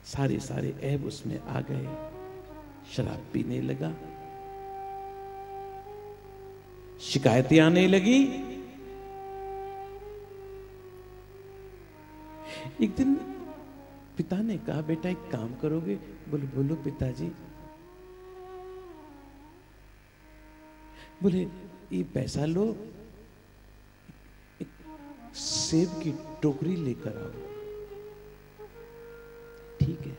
सारे सारे ऐब उसमें आ गए। शराब पीने लगा। शिकायतें आने लगी। एक दिन पिता ने कहा, बेटा, एक काम करोगे? बोले, बोलो पिताजी। बोले, ये पैसा लो सेब की टोकरी लेकर आओ। ठीक है।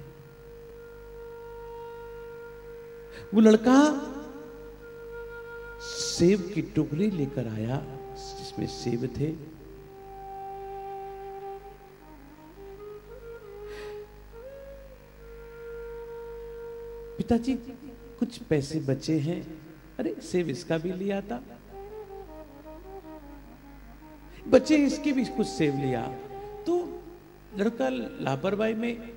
वो लड़का सेब की टोकरी लेकर आया, जिसमें सेब थे। पिताजी, कुछ पैसे बचे हैं? अरे, सेब इसका भी लिया था बच्चे, इसके भी कुछ सेव लिया तो लड़का लापरवाही में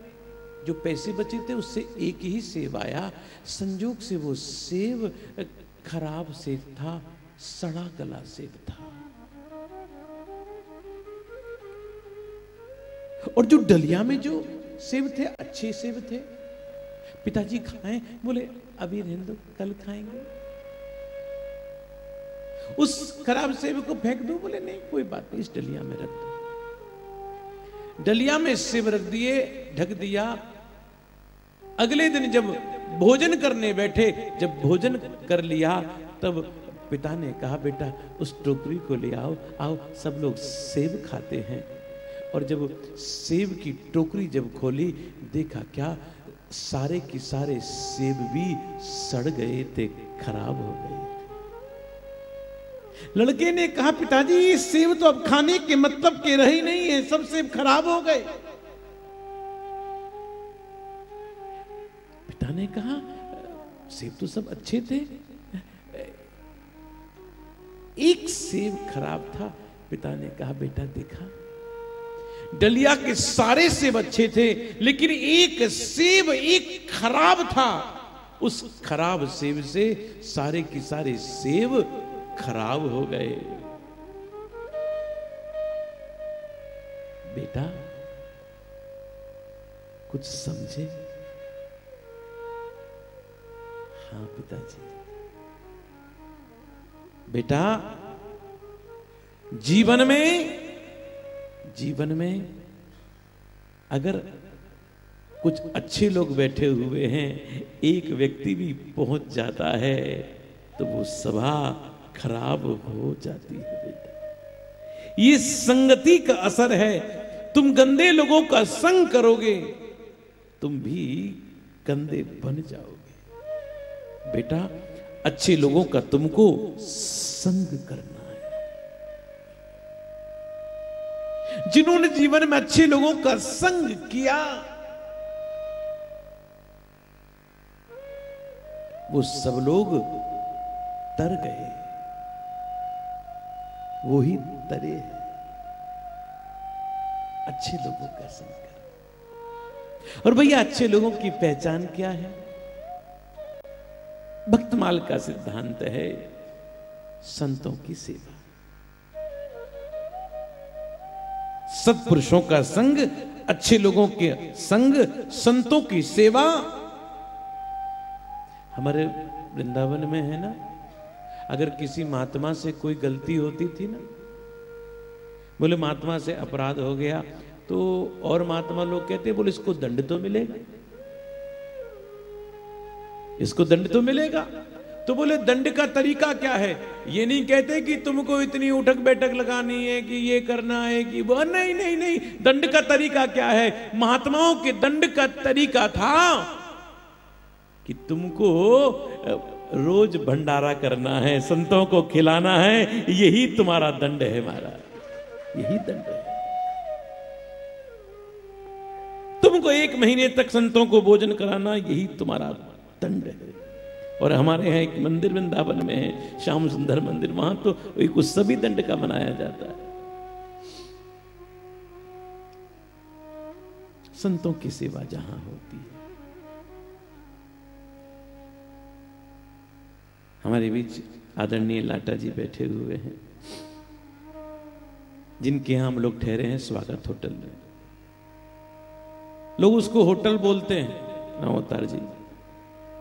जो पैसे बचे थे, उससे एक ही सेब आया। संजोग से वो सेब खराब सेब था, सड़ा गला सेब था। और जो डलिया में जो सेब थे, अच्छे सेब थे, पिताजी खाए, बोले, अभी रहने दो, कल खाएँगे। उस खराब सेब को फेंक दो, बोले, नहीं, कोई बात नहीं, इस डलिया में रख दो। डलिया में सेब रख दिए, ढक दिया अगले दिन जब भोजन करने बैठे, जब भोजन कर लिया, तब पिता ने कहा, बेटा, उस टोकरी को ले आओ आओ, सब लोग सेब खाते हैं। और जब सेब की टोकरी जब खोली, देखा, क्या सारे के सारे सेब भी सड़ गए थे, खराब हो गए लड़के ने कहा, पिताजी ये सेब तो अब खाने के मतलब के रहे नहीं है, सब सेब खराब हो गए। पिता ने कहा, सेब तो सब अच्छे थे। एक सेब खराब था, पिता ने कहा, बेटा देखा, डलिया के सारे सेब अच्छे थे, लेकिन एक सेब एक खराब था। उस खराब सेब से सारे के सारे सेब खराब हो गए। बेटा, कुछ समझे? हाँ पिताजी। बेटा, जीवन में जीवन में अगर कुछ अच्छे लोग बैठे हुए हैं, एक व्यक्ति भी पहुँच जाता है तो वो सभा खराब हो जाती है, बेटा। ये संगति का असर है। तुम गंदे लोगों का संग करोगे, तुम भी गंदे बन जाओगे। बेटा, अच्छे लोगों का तुमको संग करना है। जिन्होंने जीवन में अच्छे लोगों का संग किया, वो सब लोग तर गए। वो ही तरे हैं। अच्छे लोगों का संग कर और भैया, अच्छे लोगों की पहचान क्या है? भक्तमाल का सिद्धांत है संतों की सेवा। सत्पुरुषों का संग, अच्छे लोगों के संग, संतों की सेवा। हमारे वृंदावन में है ना, अगर किसी महात्मा से कोई गलती होती थी ना, बोले महात्मा से अपराध हो गया तो और महात्मा लोग कहते, बोले इसको दंड तो मिलेगा। इसको दंड तो मिलेगा। तो बोले, दंड का तरीका क्या है? ये नहीं कहते कि तुमको इतनी उठक बैठक लगानी है कि ये करना है कि वो। नहीं नहीं नहीं। दंड का तरीका क्या है? महात्माओं के दंड का तरीका था कि तुमको रोज भंडारा करना है, संतों को खिलाना है। यही तुम्हारा दंड है महाराज। यही दंड है। तुमको एक महीने तक संतों को भोजन कराना, यही तुम्हारा दंड है और हमारे यहाँ एक मंदिर वृंदावन में है, श्याम सुंदर मंदिर, वहाँ तो एक उत्सवी दंड का बनाया जाता है। संतों की सेवा जहाँ होती है। हमारे बीच आदरणीय लाटा जी बैठे हुए हैं। जिनके यहाँ हम लोग ठहरे हैं, स्वागत होटल में। लोग उसको होटल बोलते हैं नवतार जी।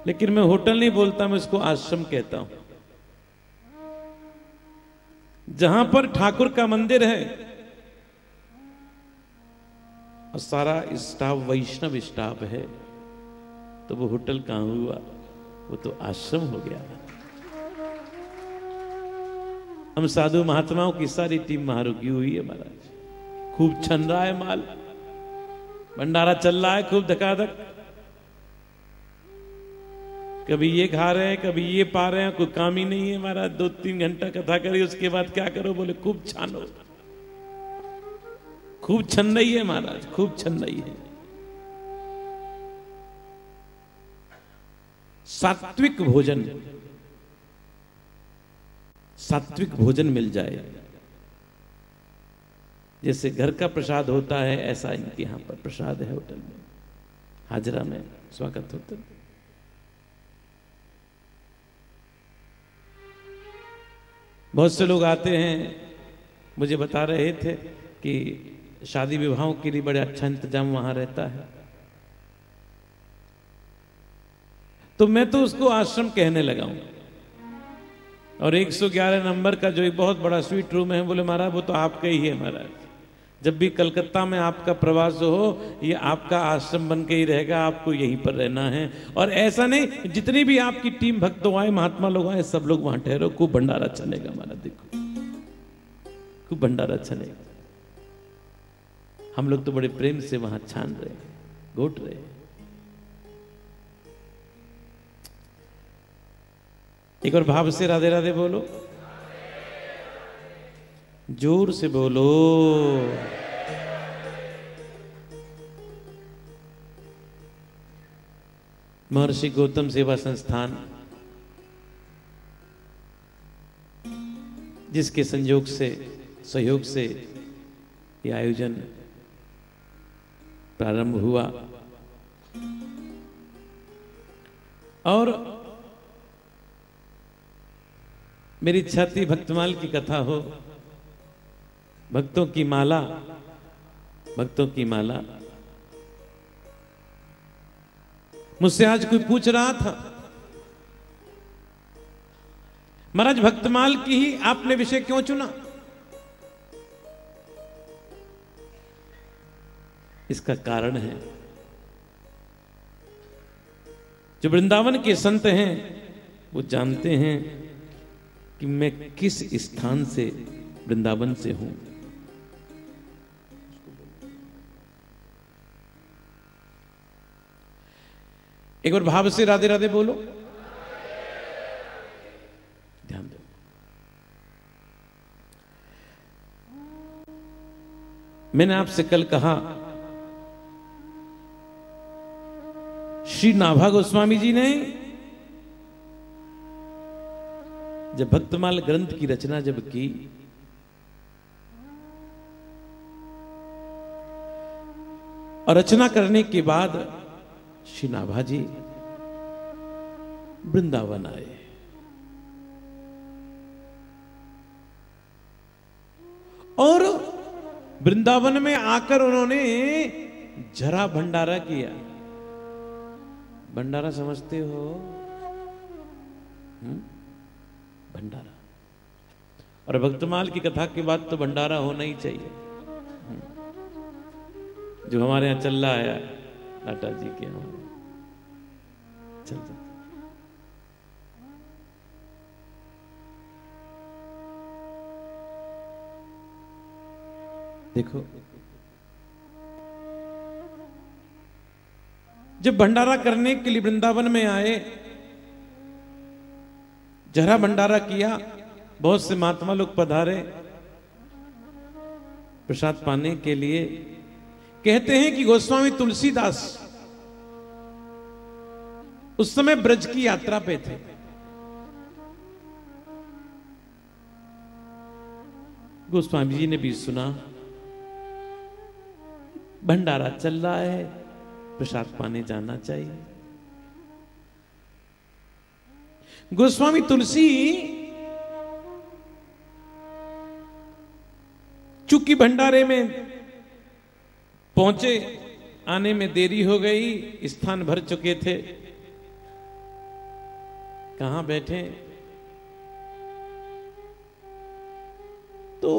लेकिन मैं होटल नहीं बोलता, मैं उसको आश्रम कहता हूँ। जहाँ पर ठाकुर का मंदिर है, और सारा स्टाफ, वैष्णव स्टाफ है तो वो होटल कहाँ हुआ? वो तो आश्रम हो गया। हम साधु महात्माओं की सारी टीम वहाँ रुकी हुई है महाराज। खूब छन रहा है माल। भंडारा चल रहा है खूब धकाधक। कभी ये खा रहे हैं, कभी ये पा रहे हैं, कोई काम ही नहीं है महाराज। दो तीन घंटा कथा करी, उसके बाद क्या करो, बोले, खूब छानो। खूब छन रही है महाराज, खूब छन रही है। सात्विक भोजन सात्विक भोजन मिल जाए। जैसे घर का प्रसाद होता है, ऐसा इनके यहाँ पर प्रसाद है होटल में। हाजरा में स्वागत होटल बहुत से लोग आते हैं, मुझे बता रहे थे कि शादी विवाहों के लिए बड़े अच्छा इंतज़ाम वहाँ रहता है। तो मैं तो उसको आश्रम कहने लगा हूँ। और 111 नंबर का जो एक बहुत बड़ा स्वीट रूम है बोले, महाराज, वो तो आपका ही है, महाराज। जब भी कलकत्ता में आपका प्रवास हो, ये आपका आश्रम बन के ही रहेगा, आपको यहीं पर रहना है। और ऐसा नहीं, जितनी भी आपकी टीम भक्तों आए, महात्मा लोग आए, सब लोग वहाँ ठहरो, खूब भंडारा चलेगा महाराज देखो। खूब भंडारा चलेगा। हम लोग तो बड़े प्रेम से वहाँ छान रहे घोट रहे एक और भाव से राधे राधे बोलो। ज़ोर से बोलो। महर्षि गौतम सेवा संस्थान, जिसके संयोग से, सहयोग से यह आयोजन प्रारंभ हुआ। और मेरी थी भक्तमाल की कथा हो भक्तों की माला, भक्तों की माला। मुझसे आज कोई पूछ रहा था, महाराज भक्तमाल की ही आपने विषय क्यों चुना? इसका कारण है, जो वृंदावन के संत हैं, वो जानते हैं कि मैं किस स्थान से वृंदावन से हूँ। एक बार भाव से राधे राधे बोलो। ध्यान दो। मैंने आपसे कल कहा, श्री नाभा गोस्वामी जी ने जब भक्तमाल ग्रंथ की रचना जब की, और रचना करने के बाद श्री नाभा जी वृंदावन आए। और वृंदावन में आकर उन्होंने जरा भंडारा किया। भंडारा समझते हो? हम्म? भंडारा। और भक्तमाल की कथा के बाद तो भंडारा होना ही चाहिए। जो हमारे यहाँ चल रहा है टाटा जी के यहाँ। चलता देखो, जब भंडारा करने के लिए वृंदावन में आए, जरा भंडारा किया, बहुत से महात्मा लोग पधारे, प्रसाद पाने के लिए कहते हैं कि गोस्वामी तुलसीदास उस समय ब्रज की यात्रा पे थे। गोस्वामी जी ने भी सुना, भंडारा चल रहा है, प्रसाद पाने जाना चाहिए। गोस्वामी तुलसी चूँकि भंडारे में पहुँचे, आने में देरी हो गई, स्थान भर चुके थे। कहाँ बैठे? तो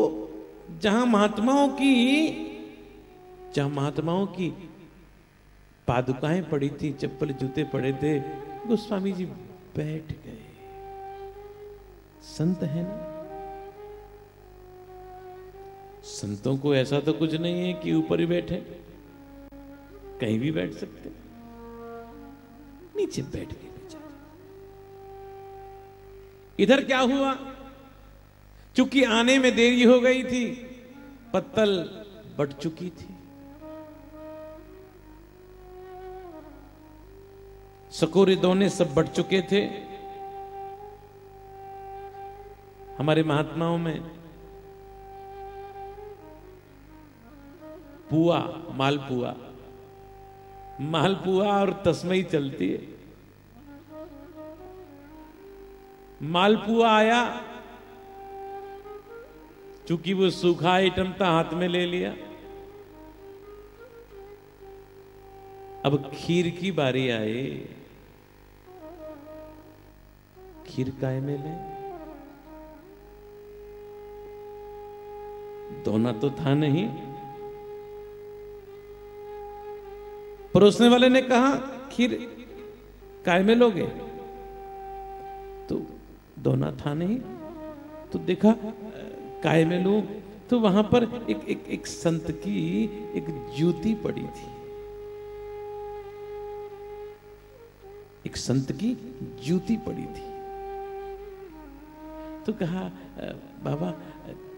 जहाँ महात्माओं की, जहाँ महात्माओं की पादुकाएँ पड़ी थी, चप्पल जूते पड़े थे, गोस्वामी जी बैठ गए। संत है ना? संतों को ऐसा तो कुछ नहीं है कि ऊपर ही बैठे। कहीं भी बैठ सकते। नीचे बैठ गए इधर क्या हुआ? चूँकि आने में देरी हो गई थी, पत्तल बट चुकी थी। सकोरे दोने सब बढ़ चुके थे। हमारे महात्माओं में पुआ मालपुआ मालपुआ और तस्मई चलती है। मालपुआ आया, चूँकि वो सूखा आइटम था, हाथ में ले लिया। अब खीर की बारी आई। खीर काय में ले? दोना तो था नहीं। परोसने वाले ने कहा, खीर, काय में लोगे? तो दोना था नहीं। तो देखा, काय में लो तो वहाँ पर एक एक एक संत की एक जूती पड़ी थी। एक संत की जूती पड़ी थी। तो कहा, बाबा,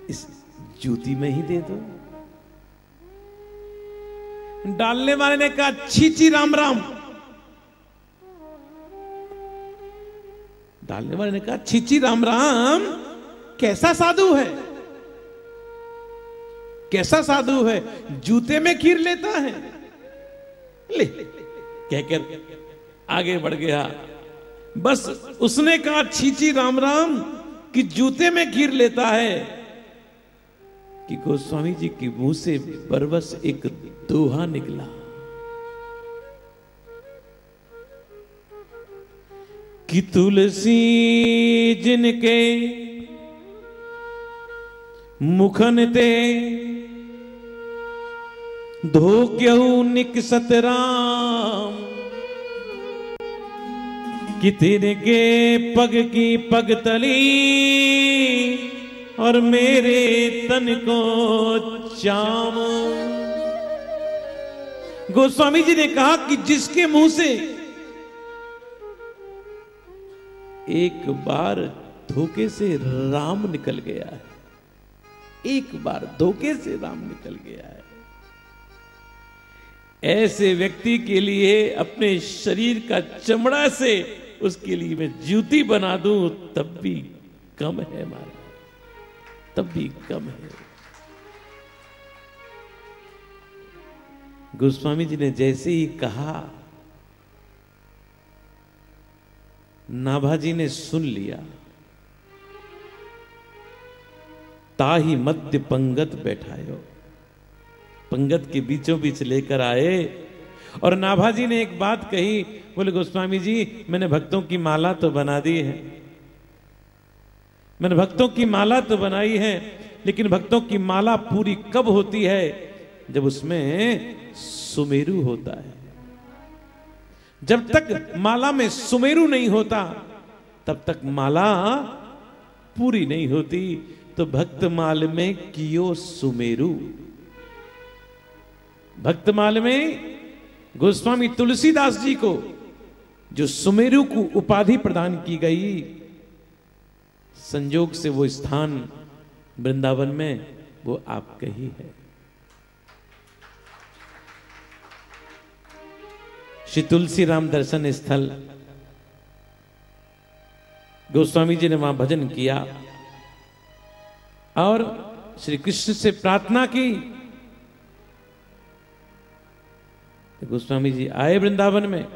इस जूती में ही दे दो। डालने वाले ने कहा, छीची राम राम। डालने वाले ने कहा, छीची राम राम, कैसा साधु है? कैसा साधु है? जूते में खीर लेता है। ले, कहकर आगे बढ़ गया। बस उसने कहा, छीची राम राम कि जूते में खीर लेता है। कि गोस्वामी जी की मुँह से बरबस एक दोहा निकला। कि तुलसी जिनके मुखन ते धो क्यों निकसत राम कि तेरे के पग की पग तली और मेरे तन को चाम। गोस्वामी जी ने कहा कि जिसके मुँह से एक बार धोखे से राम निकल गया है, एक बार धोखे से राम निकल गया है, ऐसे व्यक्ति के लिए अपने शरीर का चमड़ा से उसके लिए मैं जूती बना दूँ, तब भी कम है हमारा तब भी कम है। गोस्वामी जी ने जैसे ही कहा, नाभाजी ने सुन लिया। ताही मध्य पंगत बैठायो। पंगत के बीचों बीच लेकर आए और नाभाजी ने एक बात कही, बोले, गोस्वामी जी, मैंने भक्तों की माला तो बना दी है। मैंने भक्तों की माला तो बनाई है, लेकिन भक्तों की माला पूरी कब होती है? जब उसमें सुमेरु होता है। जब तक माला में सुमेरु नहीं होता, तब तक माला पूरी नहीं होती। तो भक्त माल में कियो सुमेरु। भक्तमाल में गोस्वामी तुलसीदास जी को जो सुमेरु को उपाधि प्रदान की गई, संजोग से वो स्थान वृंदावन में वो आपका ही है। श्री तुलसी राम दर्शन स्थल। गोस्वामी जी ने वहाँ भजन किया और श्री कृष्ण से प्रार्थना की। गोस्वामी जी आए वृंदावन में।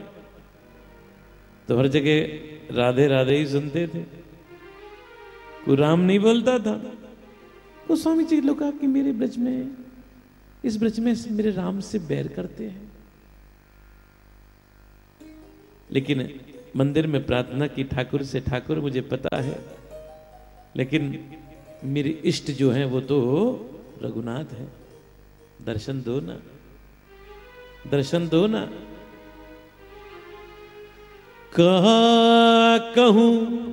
तो हर जगह राधे राधे ही सुनते थे। को राम नहीं बोलता था। गोस्वामी जी लोग कि मेरे ब्रज में, इस ब्रज में मेरे राम से बैर करते हैं। लेकिन मंदिर में प्रार्थना की ठाकुर से ठाकुर, मुझे पता है। लेकिन मेरे इष्ट जो हैं, वो तो रघुनाथ है। दर्शन दो ना। दर्शन दो ना। कहा कहूँ,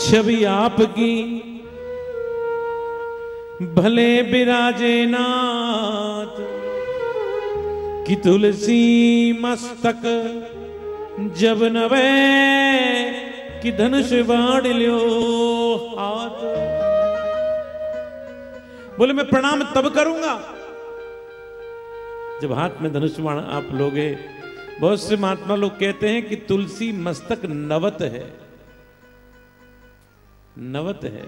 छवि आपकी, भले बिराजे नाथ कि तुलसी मस्तक जब नवे कि धनुष बाढ़ लियो हाथ। बोले, मैं प्रणाम तब करूँगा जब हाथ में धनुष बाण आप लोगे। बहुत से महात्मा लोग कहते हैं कि तुलसी मस्तक नवत है। नवत है।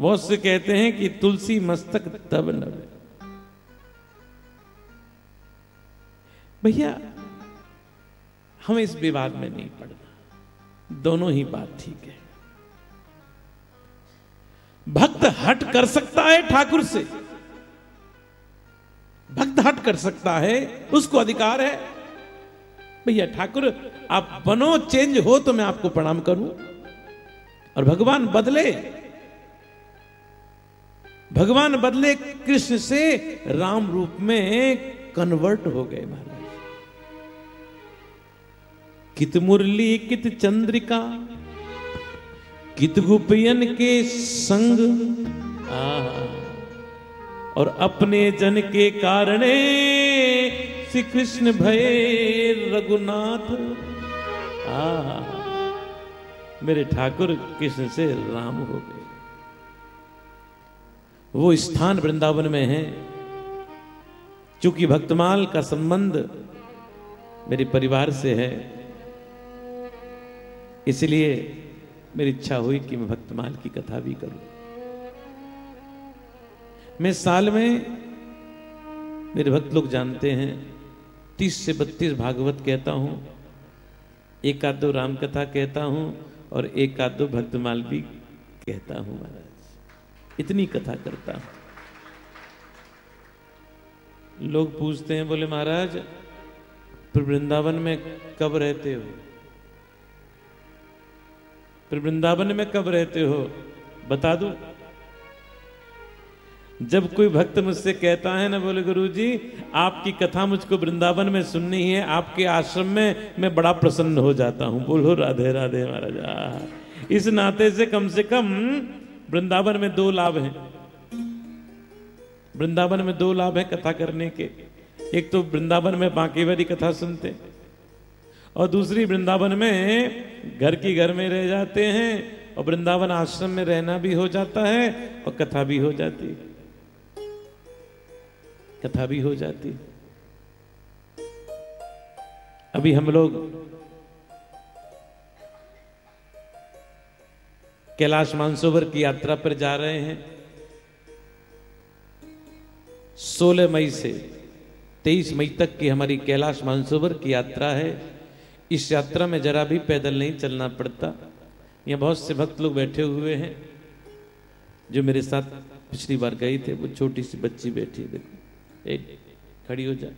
बहुत से कहते हैं कि तुलसी मस्तक तब नवे। भैया, हम इस विवाद में नहीं पड़ना। दोनों ही बात ठीक है। भक्त हट कर सकता है ठाकुर से। भक्त हट कर सकता है, उसको अधिकार है। भैया, ठाकुर, आप बनो, चेंज हो तो मैं आपको प्रणाम करूँ। और भगवान बदले। भगवान बदले, कृष्ण से राम रूप में कन्वर्ट हो गए महाराज। कित मुरली, कित चंद्रिका, कित गुपियन के संग। आ और अपने जन के कारण श्री कृष्ण भय रघुनाथ। आ मेरे ठाकुर कृष्ण से राम हो गए। वो स्थान वृंदावन में है। चूँकि भक्तमाल का संबंध मेरे परिवार से है इसलिए मेरी इच्छा हुई कि मैं भक्तमाल की कथा भी करूँ। मैं साल में, मेरे भक्त लोग जानते हैं, तीस से बत्तीस भागवत कहता हूँ, एक आध दो राम कथा कहता हूँ और एक आध दो भक्तमाल भी कहता हूँ महाराज। इतनी कथा करता हूँ। लोग पूछते हैं, बोले, महाराज वृंदावन में कब रहते हो? फिर वृंदावन में कब रहते हो? बता दू। जब कोई भक्त मुझसे कहता है ना, बोले गुरु जी आपकी कथा मुझको वृंदावन में सुननी है, आपके आश्रम में मैं बड़ा प्रसन्न हो जाता हूँ। बोलो, राधे राधे, महाराज। इस नाते से कम से कम वृंदावन में दो लाभ हैं। वृंदावन में दो लाभ हैं कथा करने के। एक तो वृंदावन में बांकी वाली कथा सुनते। और दूसरी वृंदावन में घर की घर में रह जाते हैं और वृंदावन आश्रम में रहना भी हो जाता है और कथा भी हो जाती कथा भी हो जाती अभी हम लोग कैलाश मानसोवर की यात्रा पर जा रहे हैं। 16 मई से 23 मई तक की हमारी कैलाश मानसोवर की यात्रा है। इस यात्रा में जरा भी पैदल नहीं चलना पड़ता। यहाँ बहुत से भक्त लोग बैठे हुए हैं, जो मेरे साथ पिछली बार गई थे। वो छोटी सी बच्ची बैठी है, देखो, एक खड़ी हो जाए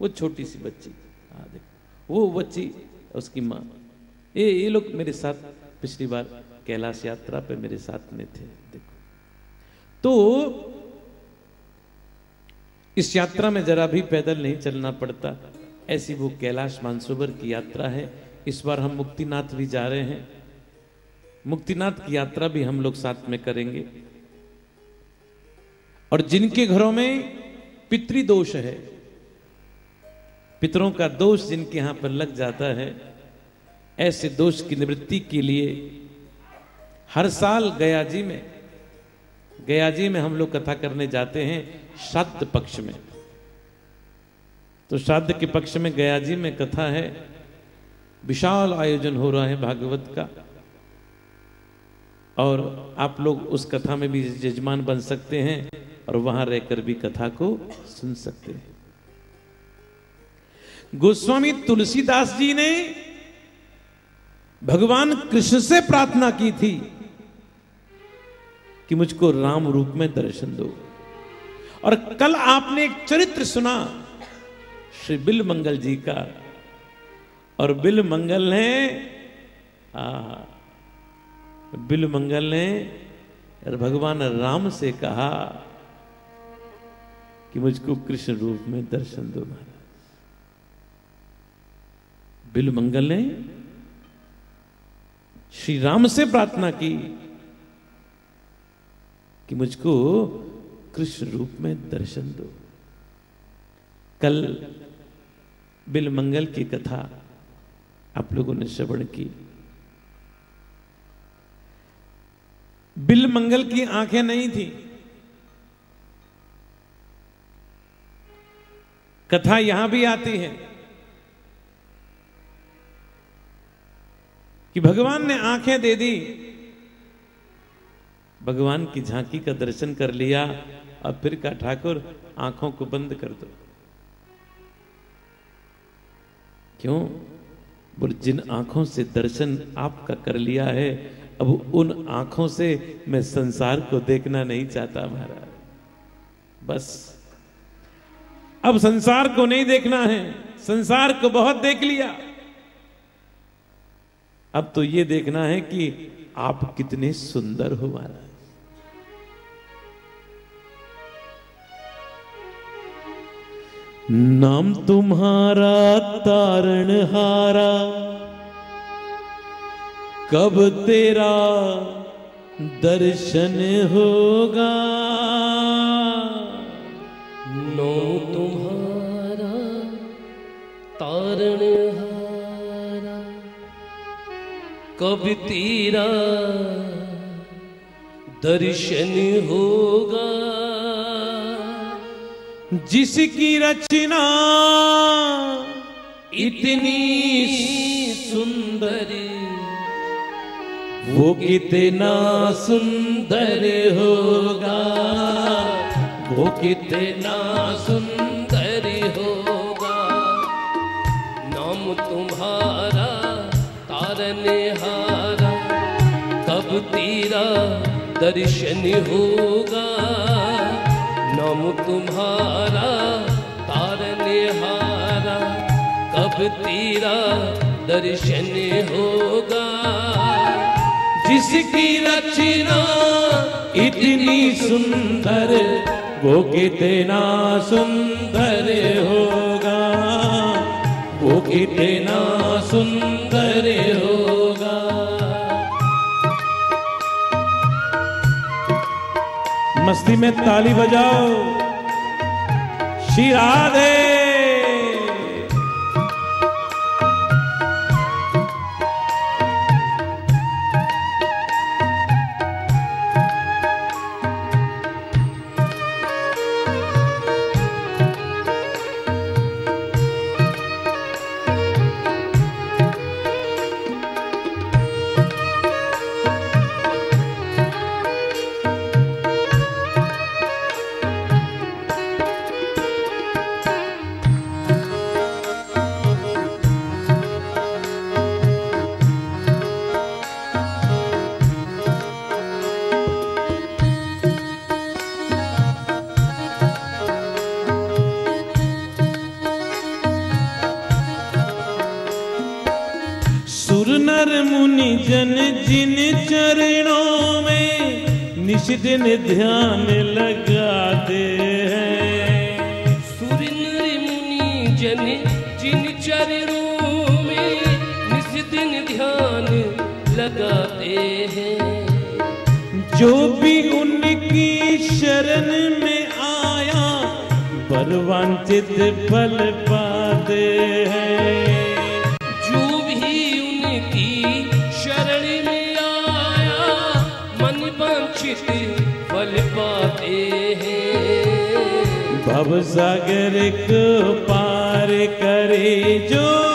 वो छोटी सी बच्ची हाँ देखो, वो बच्ची, उसकी माँ। ये ये लोग मेरे साथ पिछली बार कैलाश यात्रा पे मेरे साथ में थे, देखो। तो इस यात्रा में जरा भी पैदल नहीं चलना पड़ता। ऐसी वो कैलाश मानसरोवर की यात्रा है। इस बार हम मुक्तिनाथ भी जा रहे हैं। मुक्तिनाथ की यात्रा भी हम लोग साथ में करेंगे। और जिनके घरों में पितृदोष है, पितरों का दोष जिनके यहाँ पर लग जाता है, ऐसे दोष की निवृत्ति के लिए हर साल गया जी में, गया जी में हम लोग कथा करने जाते हैं श्राद्ध पक्ष में। तो श्राद्ध के पक्ष में गया जी में कथा है। विशाल आयोजन हो रहा है भागवत का। और आप लोग उस कथा में भी यजमान बन सकते हैं और वहाँ रहकर भी कथा को सुन सकते हैं। गोस्वामी तुलसीदास जी ने भगवान कृष्ण से प्रार्थना की थी कि मुझको राम रूप में दर्शन दो। और कल आपने एक चरित्र सुना। श्री बिल मंगल जी का। और बिल मंगल ने आ, बिल मंगल ने भगवान राम से कहा कि मुझको कृष्ण रूप में दर्शन दो महाराज। बिल मंगल ने श्री राम से प्रार्थना की कि मुझको कृष्ण रूप में दर्शन दो। कल बिल मंगल की कथा आप लोगों ने श्रवण की। बिल मंगल की आँखें नहीं थी। कथा यहाँ भी आती है कि भगवान ने आँखें दे दी, भगवान की झांकी का दर्शन कर लिया और फिर कहा, ठाकुर, आँखों को बंद कर दो। क्यों? बोले, जिन आँखों से दर्शन आपका कर लिया है, अब उन आँखों से मैं संसार को देखना नहीं चाहता महाराज। बस। अब संसार को नहीं देखना है, संसार को बहुत देख लिया। अब तो ये देखना है कि आप कितने सुंदर हो महाराज। नाम तुम्हारा तारण हारा, कब तेरा दर्शन होगा? नो तुम्हारा तारण हारा, कब तेरा दर्शन होगा? जिसकी रचना इतनी सुंदर, वो कितना सुंदर होगा। वो कितना सुंदर होगा। नाम तुम्हारा तारन हारा कब तेरा दर्शन होगा? नाम तुम्हारा तारन हारा कब तेरा दर्शन होगा? जिसकी रचना इतनी सुंदर, वो कितना सुंदर होगा? वो कितना सुंदर होगा? मस्ती में ताली बजाओ। श्री राधे। दिन ध्यान लगाते हैं। सुर मुनि जन जिन चरणों में निस दिन ध्यान लगाते हैं। जो भी उनकी शरण में आया परवांचित फल पाते हैं। पाते हैं। भव सागर को पार करे जो।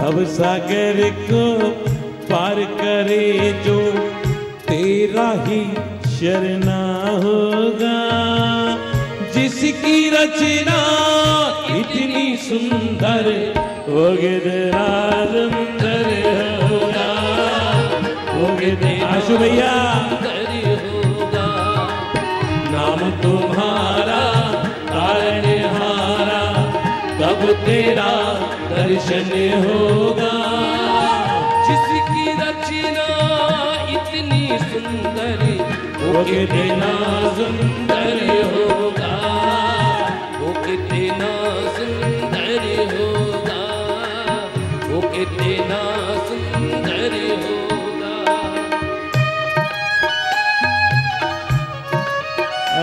भव सागर को पार करे जो। तेरा ही शरणा होगा। जिसकी रचना इतनी सुंदर वो आशु भैया। होगा। नाम तुम्हारा तारणहारा कब तेरा दर्शन होगा। जिसकी रचना इतनी सुंदर वो कितना सुंदर होगा। वो कितना सुंदर होगा। वो कितना सुंदर होगा।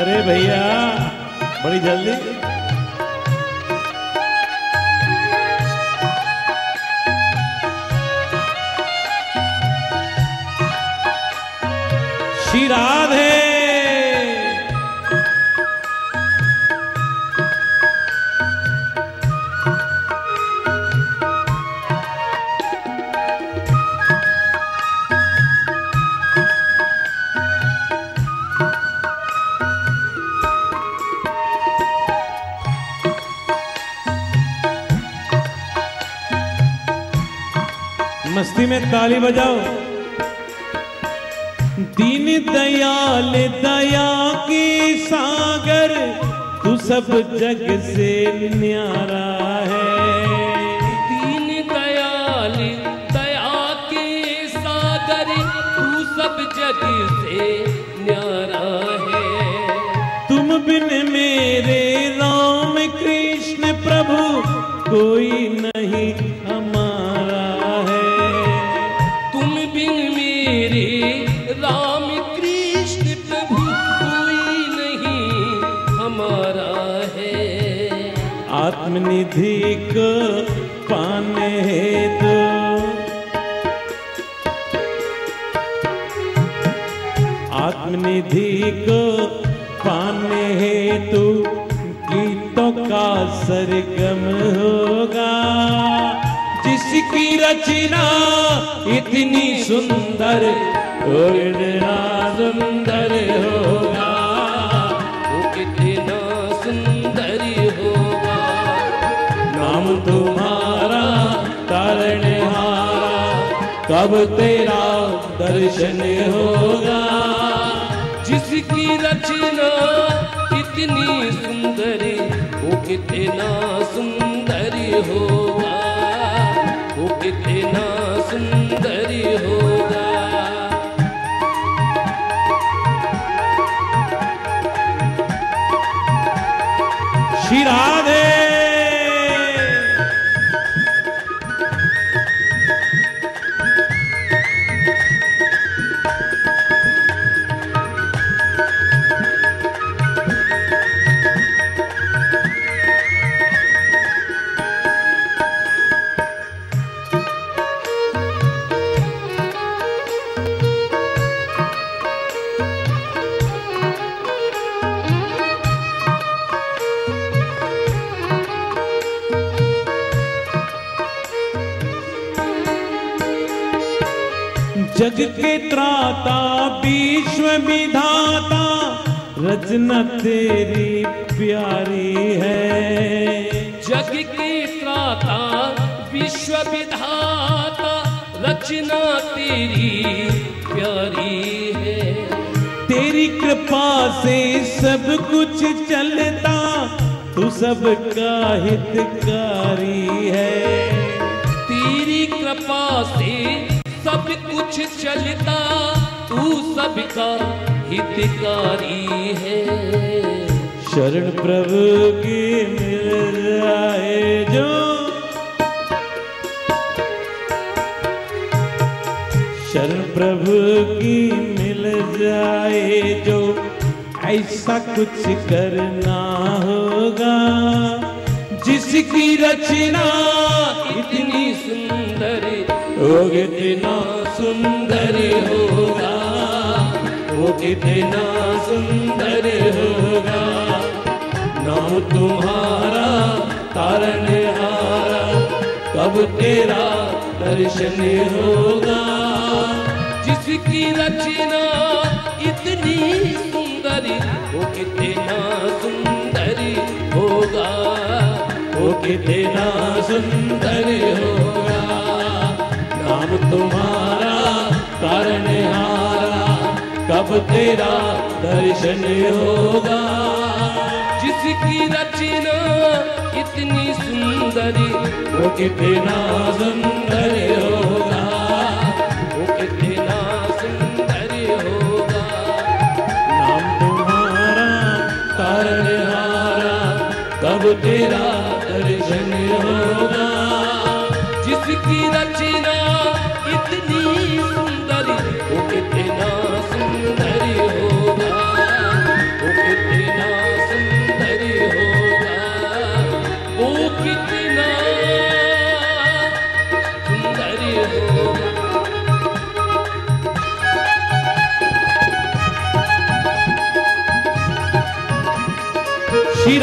अरे भैया बड़ी जल्दी। श्री राधे मस्ती में ताली बजाओ। दीन दयाल दया की सागर तू सब जग से न्यारा है। दीन दयाल दया के सागर तू सब जग से न्यारा है। तुम बिन मेरे राम कृष्ण प्रभु कोई नहीं सरगम होगा। जिसकी रचना इतनी सुंदर इतना सुंदर होगा। वो कितना सुंदर होगा। नाम तुम्हारा तारणहारा कब तेरा दर्शन होगा? जिसकी रचना इतनी सुंदर कितना सुंदर होगा वो कितना सुंदर होगा। श्री राधे सबका हितकारी है। तेरी कृपा से सब कुछ चलता, तू सबका हितकारी है। शरण प्रभु की मिल जाए जो शरण प्रभु की ऐसा कुछ करना होगा। जिसकी रचना इतनी सुंदर वो कितना सुंदर होगा, वो कितना सुंदर होगा। नाम तुम्हारा, तारण हारा, कब तेरा दर्शन होगा? जिसकी रचना इतनी वो कितना सुंदर होगा वो कितना सुंदर होगा। नाम तुम्हारा, कारण हारा, कब तेरा दर्शन होगा? जिसकी रचना इतनी सुंदरी वो कितना सुंदर होगा वो कितना कब तेरा दर्शन होगा। जिसकी रचना इतनी सुंदरी, वो कितना सुंदर होगा। वो कितना सुंदर होगा। वो कितना सुंदर होगा। श्री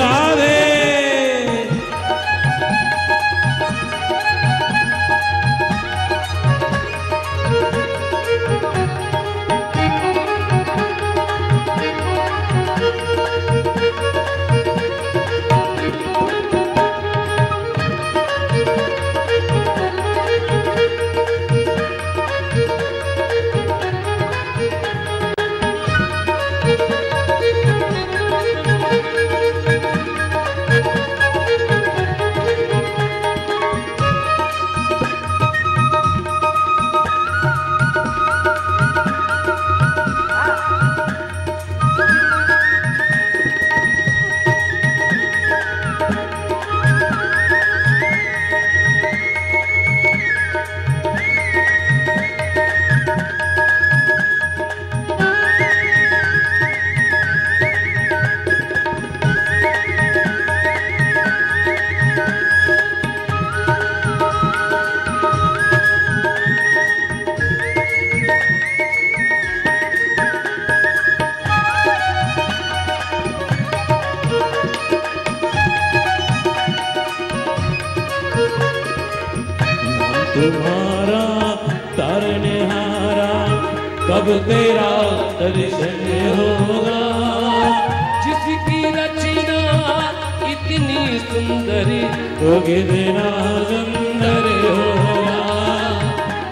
इतनी सुंदरी। वो कितना सुंदर होगा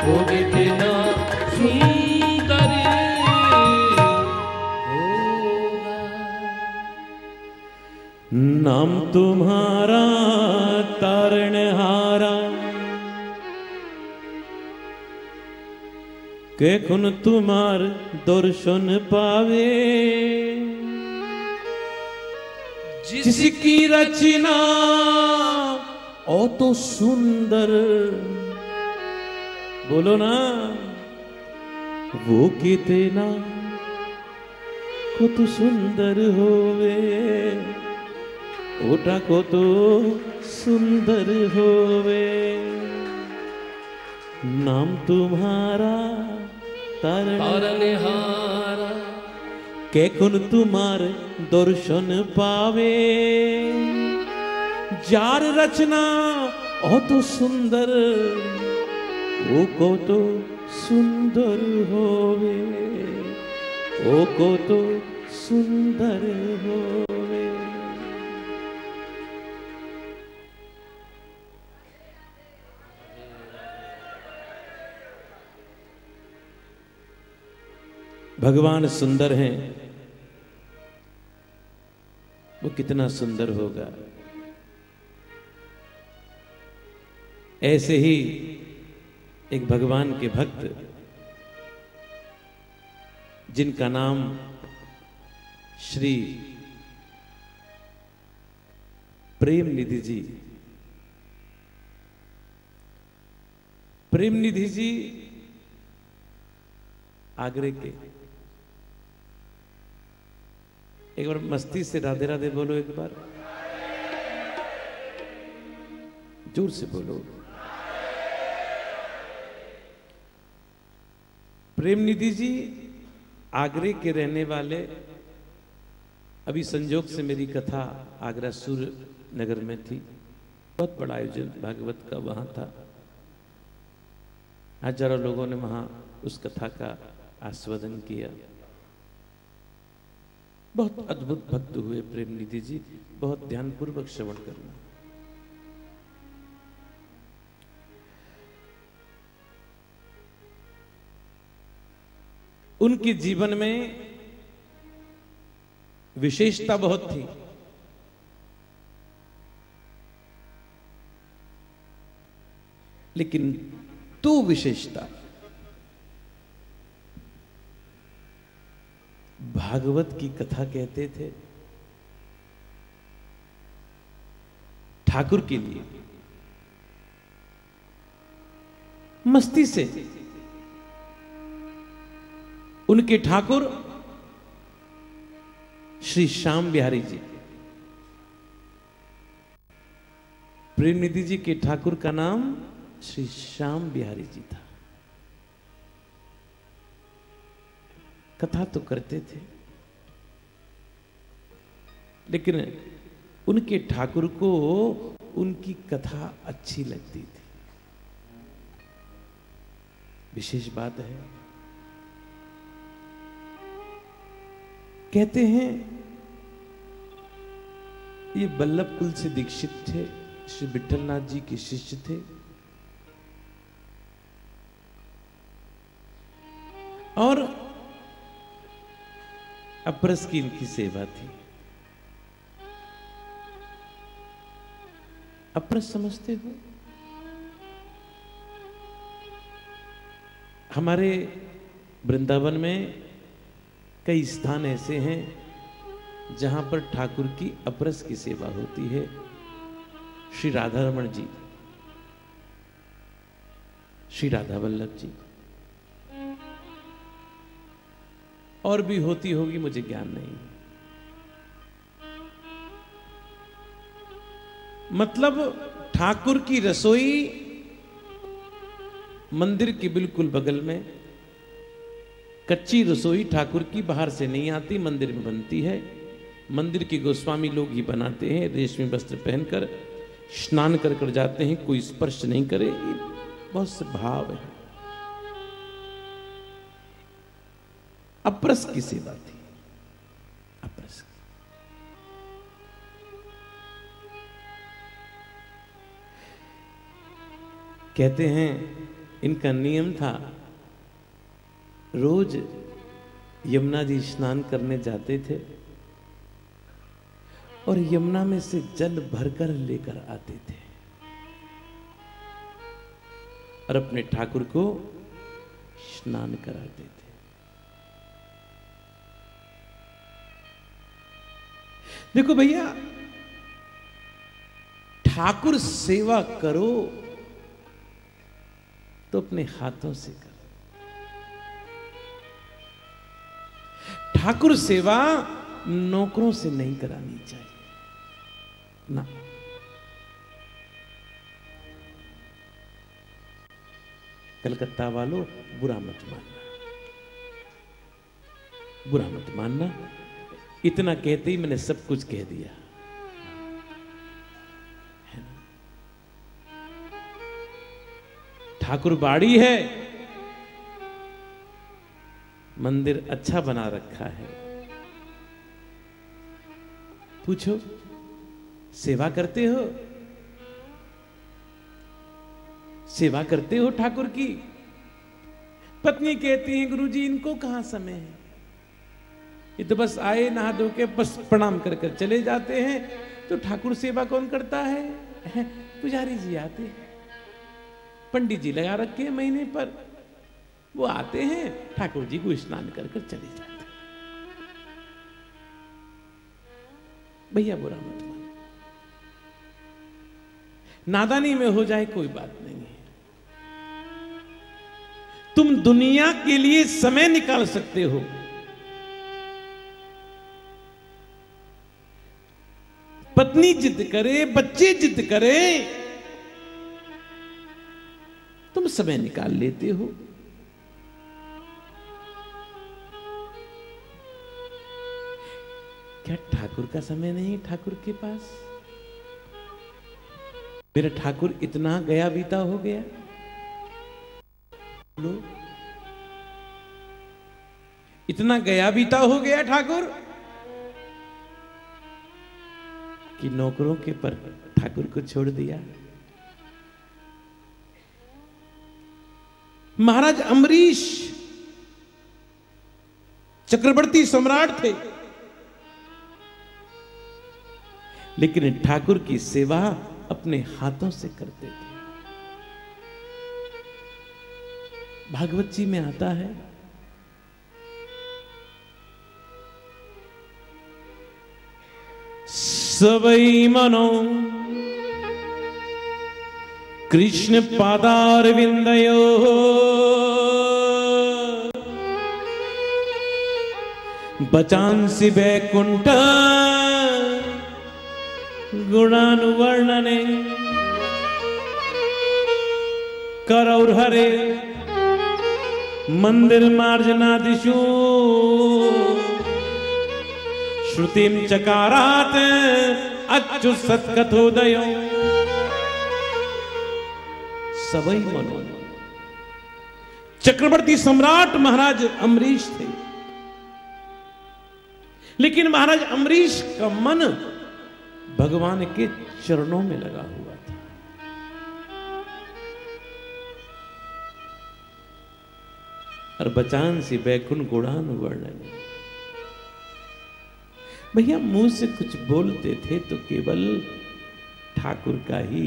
वो कितना सुंदर नाम तुम्हारा तारण हारा के तुम्हार दर्शन पावे? जिसकी रचना ओ तो सुंदर बोलो ना वो कितना কত সুন্দর হবে ওটা কত সুন্দর হবে নাম তোমারা তার तारनहारा কেখন তোমার দর্শন পাবে যার রচনা অত সুন্দর ও কত সুন্দর হবে ও কত সুন্দর হবে भगवान सुंदर हैं वो कितना सुंदर होगा। ऐसे ही एक भगवान के भक्त, जिनका नाम श्री प्रेम निधि जी। प्रेम निधि जी आगरे के। एक बार मस्ती से राधे राधे बोलो एक बार। ज़ोर से बोलो। प्रेम निधि जी, आगरे के रहने वाले, अभी संजोग से मेरी कथा आगरा सूर्य नगर में थी। बहुत बड़ा आयोजन भागवत का वहाँ था। हज़ारों लोगों ने वहाँ उस कथा का आस्वादन किया। बहुत अद्भुत भक्त हुए प्रेम निधि जी, बहुत ध्यानपूर्वक श्रवण करना। उनके जीवन में विशेषता बहुत थी। लेकिन तो विशेषता भागवत की कथा कहते थे, ठाकुर के लिए। मस्ती से उनके ठाकुर श्री श्याम बिहारी जी। प्रेम निधि जी के ठाकुर का नाम श्री श्याम बिहारी जी था। कथा तो करते थे। लेकिन उनके ठाकुर को उनकी कथा अच्छी लगती थी। विशेष बात है। कहते हैं, ये बल्लभ कुल से दीक्षित थे, श्री विठलनाथ जी के शिष्य थे। और अप्रस की इनकी सेवा थी। अप्रस समझते हो? हमारे वृंदावन में कई स्थान ऐसे हैं जहाँ पर ठाकुर की अपरस की सेवा होती है। श्री राधा रमन जी, श्री राधा वल्लभ जी। और भी होती होगी, मुझे ज्ञान नहीं। मतलब ठाकुर की रसोई मंदिर के बिल्कुल बगल में, कच्ची रसोई ठाकुर की बाहर से नहीं आती, मंदिर में बनती है। मंदिर के गोस्वामी लोग ही बनाते हैं, रेशमी वस्त्र पहनकर, स्नान कर कर जाते हैं, कोई स्पर्श नहीं करे बहुत से भाव है। अप्रस की सेवा थी। अप्रस कहते हैं, इनका नियम था, रोज यमुना जी स्नान करने जाते थे और यमुना में से जल भरकर लेकर आते थे। और अपने ठाकुर को स्नान कराते थे देखो भैया, ठाकुर सेवा करो तो अपने हाथों से करो। ठाकुर सेवा नौकरों से नहीं करानी चाहिए। ना। कलकत्ता वालों, बुरा मत मानना। बुरा मत मानना। इतना कहते ही मैंने सब कुछ कह दिया। ठाकुर बाड़ी है। मंदिर अच्छा बना रखा है। पूछो, सेवा करते हो? सेवा करते हो ठाकुर की? पत्नी कहती है, गुरुजी, इनको कहाँ समय है? ये तो बस आए, नहा धो के, बस प्रणाम कर कर चले जाते हैं। तो ठाकुर सेवा कौन करता है? पुजारी जी आते हैं। पंडित जी लगा रखे हैं महीने पर। वो आते हैं, ठाकुर जी को स्नान कर कर चले जाते भैया, बुरा मत मानो। नादानी में हो जाए, कोई बात नहीं है। तुम दुनिया के लिए समय निकाल सकते हो। पत्नी जिद करे, बच्चे जिद करे। तुम समय निकाल लेते हो। क्या ठाकुर का समय नहीं ठाकुर के पास? मेरा ठाकुर इतना गया बीता हो गया। लो। इतना गया बीता हो गया ठाकुर। कि नौकरों के पर ठाकुर को छोड़ दिया। महाराज अम्बरीश चक्रवर्ती सम्राट थे। लेकिन ठाकुर की सेवा अपने हाथों से करते थे। भागवत जी में आता है सबई मनो। कृष्ण पादार विंदयो बचांसी बैकुंठ गुणानुवर्णने। करौर हरे मंदिर मार्जनादिशु श्रुतिम चकारात अच्यु सत्कथोदय। सबई मनो। चक्रवर्ती सम्राट महाराज अमरीश थे। लेकिन महाराज अमरीश का मन भगवान के चरणों में लगा हुआ था। और बचान सी बैकुन गुड़ान वर्णन भैया मुँह से कुछ बोलते थे तो केवल ठाकुर का ही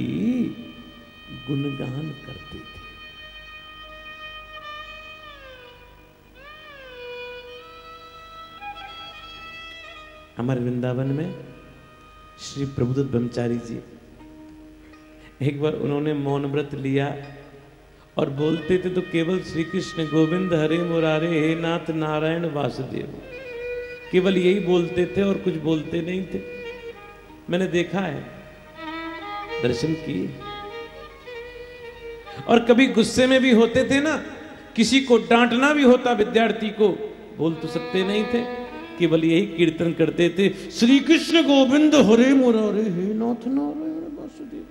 गुणगान करते थे। हमारे वृंदावन में श्री प्रभुदत्त ब्रह्मचारी जी, एक बार उन्होंने मौन व्रत लिया और बोलते थे तो केवल श्री कृष्ण गोविंद हरे मुरारे हे नाथ नारायण वासुदेव। केवल यही बोलते थे और कुछ बोलते नहीं थे। मैंने देखा है, दर्शन किए। और कभी गुस्से में भी होते थे ना, किसी को डांटना भी होता विद्यार्थी को, बोल तो सकते नहीं थे। केवल यही कीर्तन करते थे श्री कृष्ण गोविंद हरे मुरारे हे नाथ नारायण वासुदेव।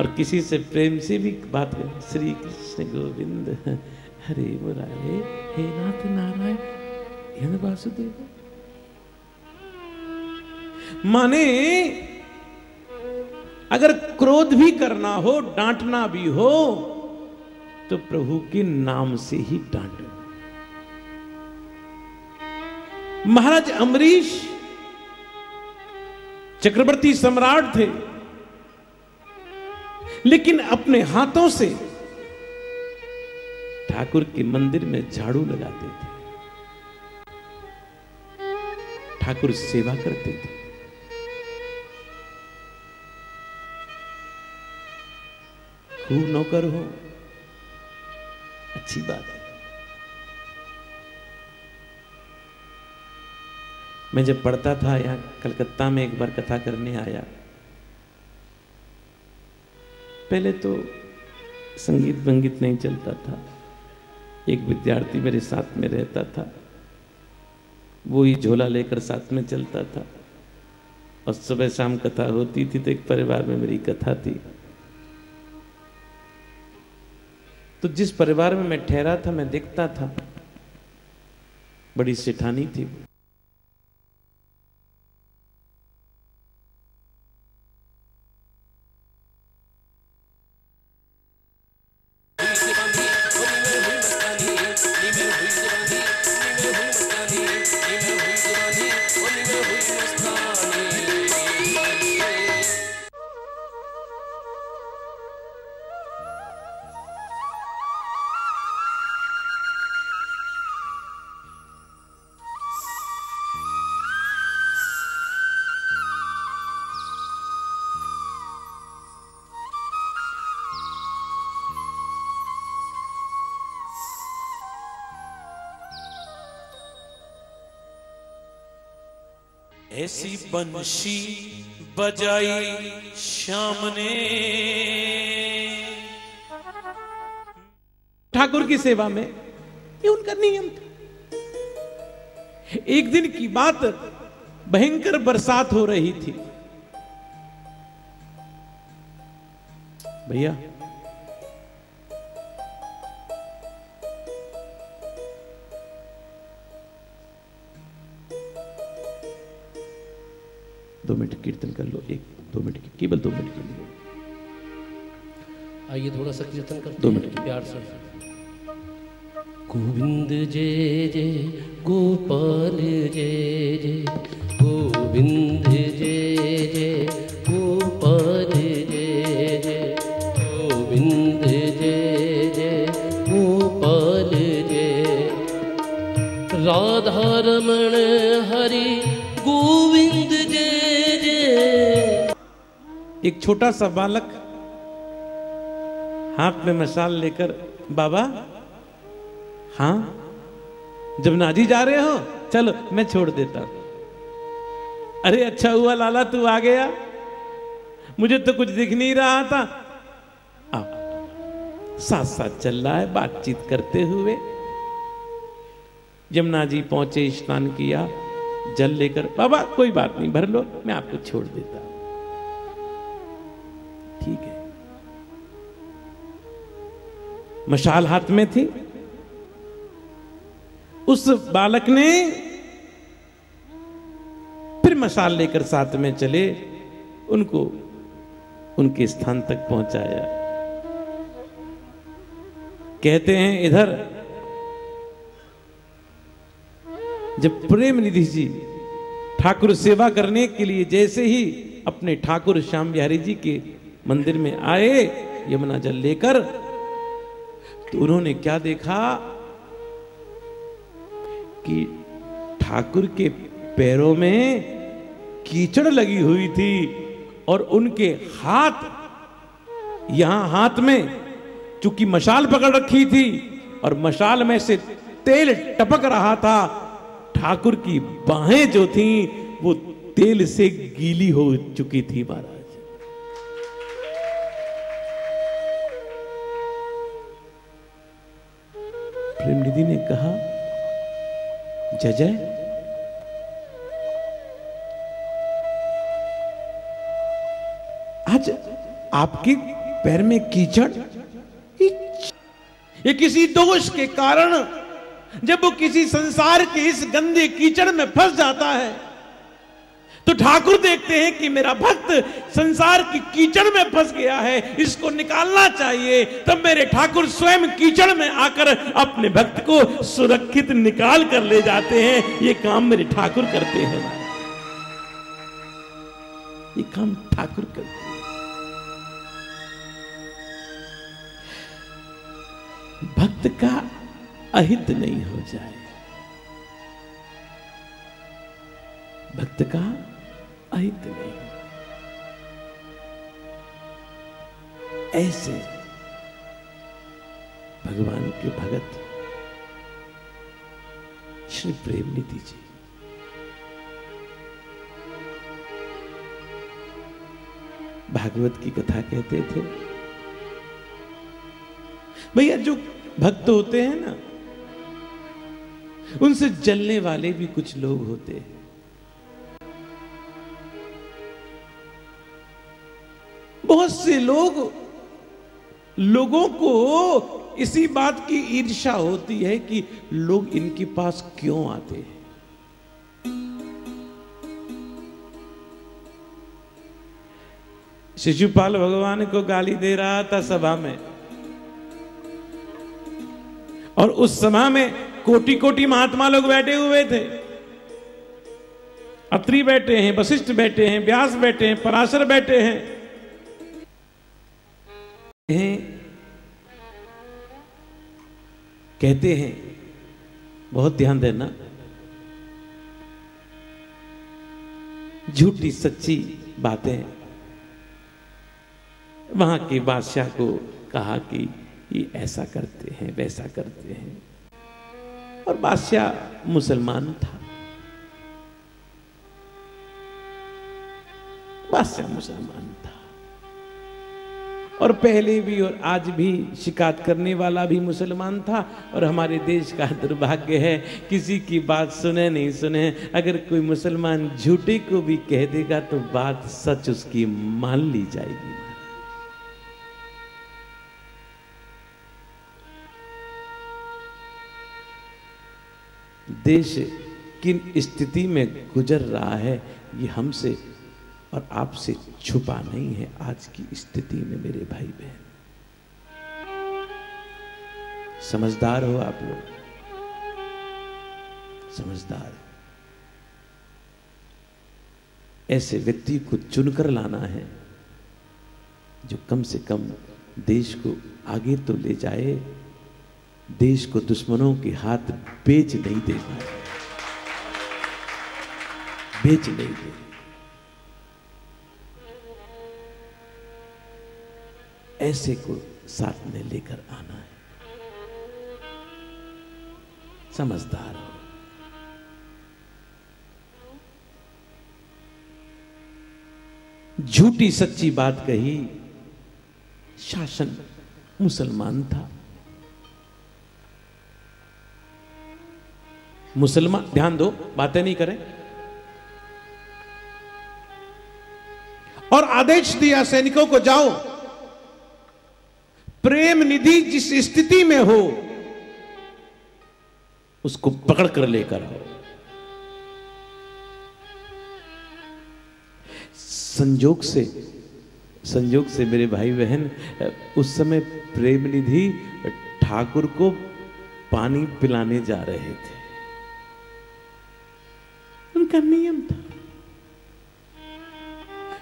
और किसी से प्रेम से भी बात कर श्री कृष्ण गोविंद हरे मुरारे हे नाथ नारायण। वासुदेव माने अगर क्रोध भी करना हो डांटना भी हो तो प्रभु के नाम से ही डांटो महाराज अमरीश चक्रवर्ती सम्राट थे, लेकिन अपने हाथों से ठाकुर के मंदिर में झाड़ू लगाते थे। ठाकुर सेवा करते थे। खूब नौकर हो, अच्छी बात है। मैं जब पढ़ता था, यहाँ कलकत्ता में एक बार कथा करने आया। पहले तो संगीत वंगीत नहीं चलता था। एक विद्यार्थी मेरे साथ में रहता था। वो ही झोला लेकर साथ में चलता था। और सुबह शाम कथा होती थी तो एक परिवार में मेरी कथा थी। तो जिस परिवार में मैं ठहरा था, मैं देखता था, बड़ी सेठानी थी बंशी बजाई श्याम ने ठाकुर की सेवा में ये उनका नियम था। एक दिन की बात भयंकर बरसात हो रही थी। भैया दो मिनट कीर्तन कर लो एक दो मिनट की केवल दो मिनट के लिए। आइए थोड़ा सा कीर्तन करते दो मिनट। प्यार से। गोविंद जय जय गोपाल जय जय गोविंद जय जय गोपाल जय जय गोविंद जय जय गोपाल जय राधा रमण हरि एक छोटा सा बालक हाथ में मशाल लेकर, बाबा हाँ जब नाजी जा रहे हो, चलो, मैं छोड़ देता हूँ। अरे अच्छा हुआ लाला, तू आ गया। मुझे तो कुछ दिख नहीं रहा था। अब साथ साथ चल रहा है, बातचीत करते हुए। यमुना जी पहुँचे, स्नान किया, जल लेकर, बाबा, कोई बात नहीं, भर लो, मैं आपको छोड़ देता हूँ। ठीक है। मशाल हाथ में थी। उस बालक ने फिर मशाल लेकर साथ में चले, उनको उनके स्थान तक पहुँचाया। कहते हैं, इधर। जब प्रेम निधि जी ठाकुर सेवा करने के लिए जैसे ही अपने ठाकुर श्याम बिहारी जी के मंदिर में आए, यमुना जल लेकर तो उन्होंने क्या देखा कि ठाकुर के पैरों में कीचड़ लगी हुई थी और उनके हाथ, यहाँ हाथ में, चूँकि मशाल पकड़ रखी थी और मशाल में से तेल टपक रहा था, ठाकुर की बाहें जो थी, वो तेल से गीली हो चुकी थी महाराज। प्रेम निधि ने कहा जजय जय। आज आपके पैर में कीचड़? ये किसी दोष के कारण जब वो किसी संसार के इस गंदे कीचड़ में फंस जाता है तो ठाकुर देखते हैं कि मेरा भक्त संसार की कीचड़ में फंस गया है, इसको निकालना चाहिए। तब मेरे ठाकुर स्वयं कीचड़ में आकर अपने भक्त को सुरक्षित निकाल कर ले जाते हैं। ये काम मेरे ठाकुर करते हैं। ये काम ठाकुर करते हैं। भक्त का अहित नहीं हो जाए। भक्त का अहित नहीं ऐसे भगवान के भगत श्री प्रेम निधि जी। भागवत की कथा कहते थे। भैया, जो भक्त होते हैं ना, उनसे जलने वाले भी कुछ लोग होते हैं। बहुत से लोग लोगों को इसी बात की ईर्षा होती है कि लोग इनके पास क्यों आते हैं? शिशुपाल भगवान को गाली दे रहा था सभा में। और उस सभा में कोटि कोटि महात्मा लोग बैठे हुए थे। अत्रि बैठे हैं, वशिष्ठ बैठे हैं, व्यास बैठे हैं, पराशर बैठे हैं। हैं। कहते हैं, बहुत ध्यान देना, झूठी सच्ची बातें। वहाँ के बादशाह को कहा कि ये ऐसा करते हैं, वैसा करते हैं। और बादशाह मुसलमान था। बादशाह मुसलमान और पहले भी और आज भी शिकायत करने वाला भी मुसलमान था और हमारे देश का दुर्भाग्य है, किसी की बात सुने नहीं सुने। अगर कोई मुसलमान झूठे को भी कह देगा तो बात सच उसकी मान ली जाएगी। देश किन स्थिति में गुजर रहा है, ये हमसे और आपसे छुपा नहीं है आज की स्थिति में मेरे भाई बहन समझदार हो आप लोग। समझदार। ऐसे व्यक्ति को चुनकर लाना है, जो कम से कम देश को आगे तो ले जाए, देश को दुश्मनों के हाथ बेच नहीं दे पाए। बेच नहीं दे। ऐसे को साथ में लेकर आना है। समझदार हो। झूठी सच्ची बात कही, शासन मुसलमान था। मुसलमान, ध्यान दो, बातें नहीं करें। और आदेश दिया सैनिकों को, जाओ। प्रेम निधि जिस स्थिति में हो, उसको पकड़ कर लेकर आओ। संजोग से संजोग से मेरे भाई बहन उस समय प्रेम निधि ठाकुर को पानी पिलाने जा रहे थे। उनका नियम था।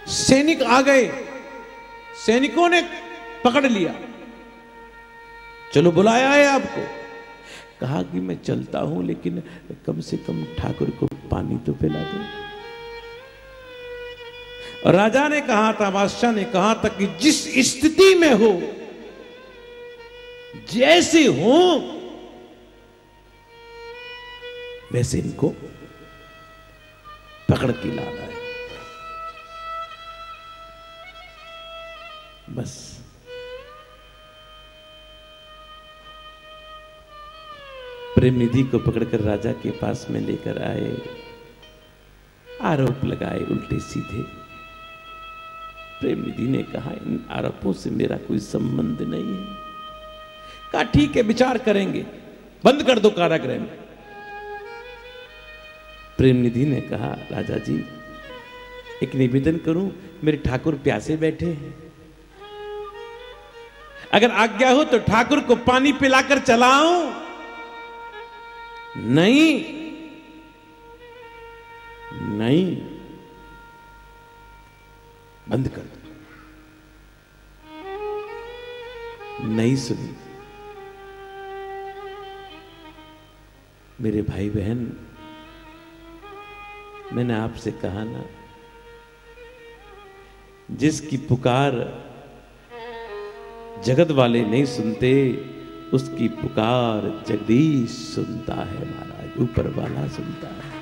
सैनिक आ गए। सैनिकों ने पकड़ लिया। चलो बुलाया है आपको। कहा कि मैं चलता हूँ, लेकिन कम से कम ठाकुर को पानी तो पिला दो। राजा ने कहा था, बादशाह ने कहा था कि जिस स्थिति में हो, जैसे हो, वैसे इनको पकड़ के लाना है। बस। प्रेम निधि को पकड़कर राजा के पास में लेकर आए। आरोप लगाए उल्टे सीधे। प्रेम निधि ने कहा, इन आरोपों से मेरा कोई संबंध नहीं है। कहा ठीक है विचार करेंगे। बंद कर दो कारागृह में। प्रेम निधि ने कहा राजा जी एक निवेदन करूँ, मेरे ठाकुर प्यासे बैठे हैं। अगर आज्ञा हो तो ठाकुर को पानी पिलाकर चलाऊं। नहीं। नहीं। बंद कर दो। नहीं सुनी। मेरे भाई बहन मैंने आपसे कहा ना, जिसकी पुकार जगत वाले नहीं सुनते उसकी पुकार जगदीश सुनता है महाराज, ऊपर वाला सुनता है।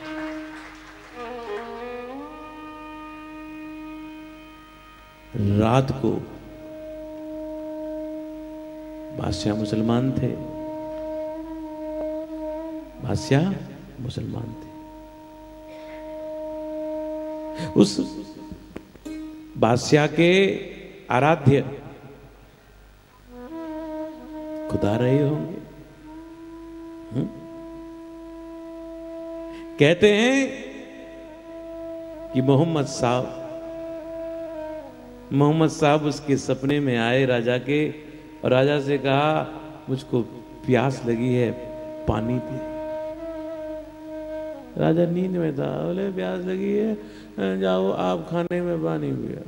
रात को बादशाह मुसलमान थे। बादशाह मुसलमान थे। उस बादशाह के आराध्य खुदा रहे होंगे। हुँ? कहते हैं कि मोहम्मद साहब मोहम्मद साहब उसके सपने में आए राजा के, और राजा से कहा, मुझको प्यास लगी है, पानी पी। राजा नींद में था बोले प्यास लगी है, जाओ, आप खाने में पानी पिया।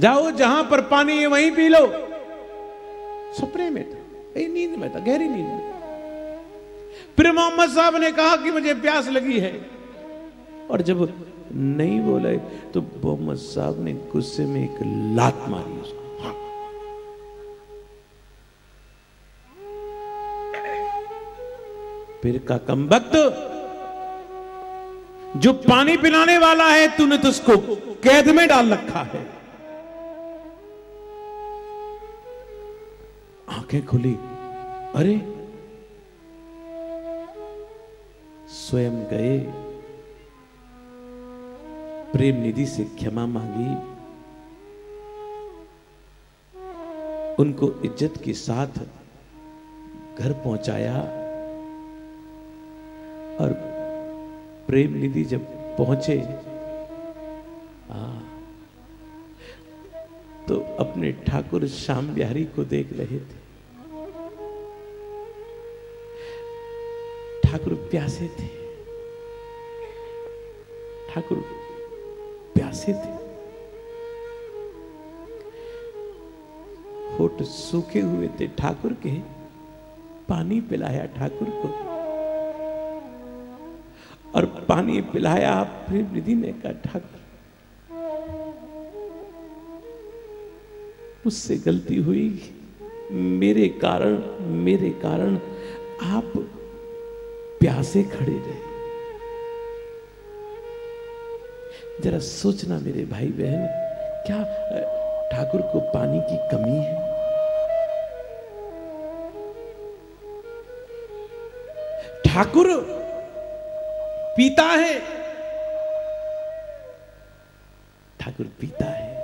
जाओ जहाँ पर पानी है, वहीं पी लो। सपने में था नींद में था, गहरी नींद में फिर मोहम्मद साहब ने कहा कि मुझे प्यास लगी है। और जब नहीं बोला तो मोहम्मद साहब ने गुस्से में एक लात मारी उसको। हाँ। फिर का कम वक्त जो पानी पिलाने वाला है, तूने तो उसको कैद में डाल रखा है। आँखें खुली। अरे स्वयं गए। प्रेम निधि से क्षमा मांगी। उनको इज़्ज़त के साथ घर पहुँचाया। और प्रेम निधि जब पहुँचे आ, तो अपने ठाकुर श्याम बिहारी को देख रहे थे। ठाकुर प्यासे थे। ठाकुर प्यासे थे। होठ सूखे हुए थे। ठाकुर के पानी पिलाया ठाकुर को। और पानी पिलाया प्रेम निधि ने कहा, ठाकुर, मुझसे गलती हुई। मेरे कारण मेरे कारण आप प्यासे खड़े रहे। जरा सोचना मेरे भाई बहन क्या ठाकुर को पानी की कमी है? ठाकुर पीता है। ठाकुर पीता है।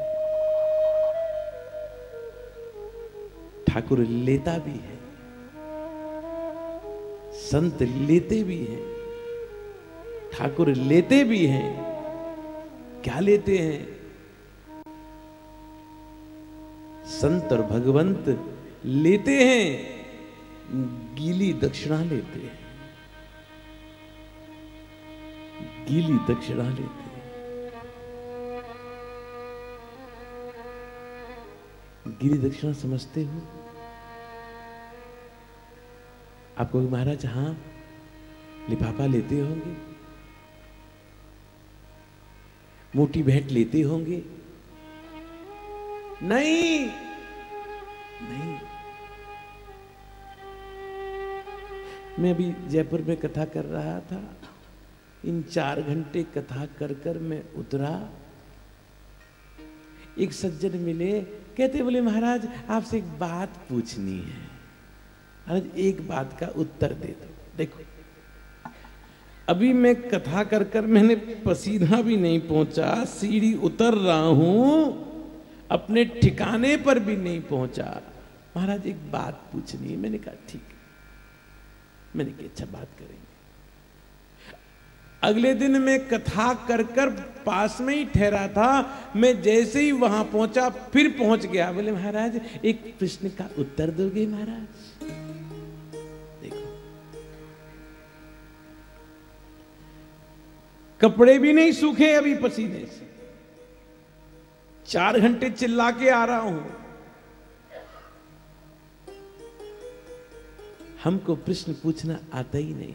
ठाकुर लेता भी है। संत लेते भी हैं, ठाकुर लेते भी हैं, क्या लेते हैं? संत और भगवंत लेते हैं, गीली दक्षिणा लेते हैं। गीली दक्षिणा लेते हैं। गीली दक्षिणा समझते हो? आपको महाराज हाँ लिफाफा लेते होंगे। मोटी भेंट लेते होंगे। नहीं नहीं। मैं अभी जयपुर में कथा कर रहा था। इन चार घंटे कथा कर कर मैं उतरा। एक सज्जन मिले, कहते बोले, महाराज, आपसे एक बात पूछनी है। महाराज एक बात का उत्तर दे दो। देखो, अभी मैं कथा कर कर मैंने पसीना भी नहीं पहुँचा, सीढ़ी उतर रहा हूँ, अपने ठिकाने पर भी नहीं पहुँचा। महाराज, एक बात पूछनी है। मैंने कहा, ठीक मैंने कहा अच्छा बात करेंगे। अगले दिन मैं कथा कर कर पास में ही ठहरा था। मैं जैसे ही वहाँ पहुँचा, फिर पहुँच गया। बोले, महाराज, एक प्रश्न का उत्तर दोगे, महाराज? कपड़े भी नहीं सूखे अभी पसीने से। चार घंटे चिल्ला के आ रहा हूँ। हमको प्रश्न पूछना आता ही नहीं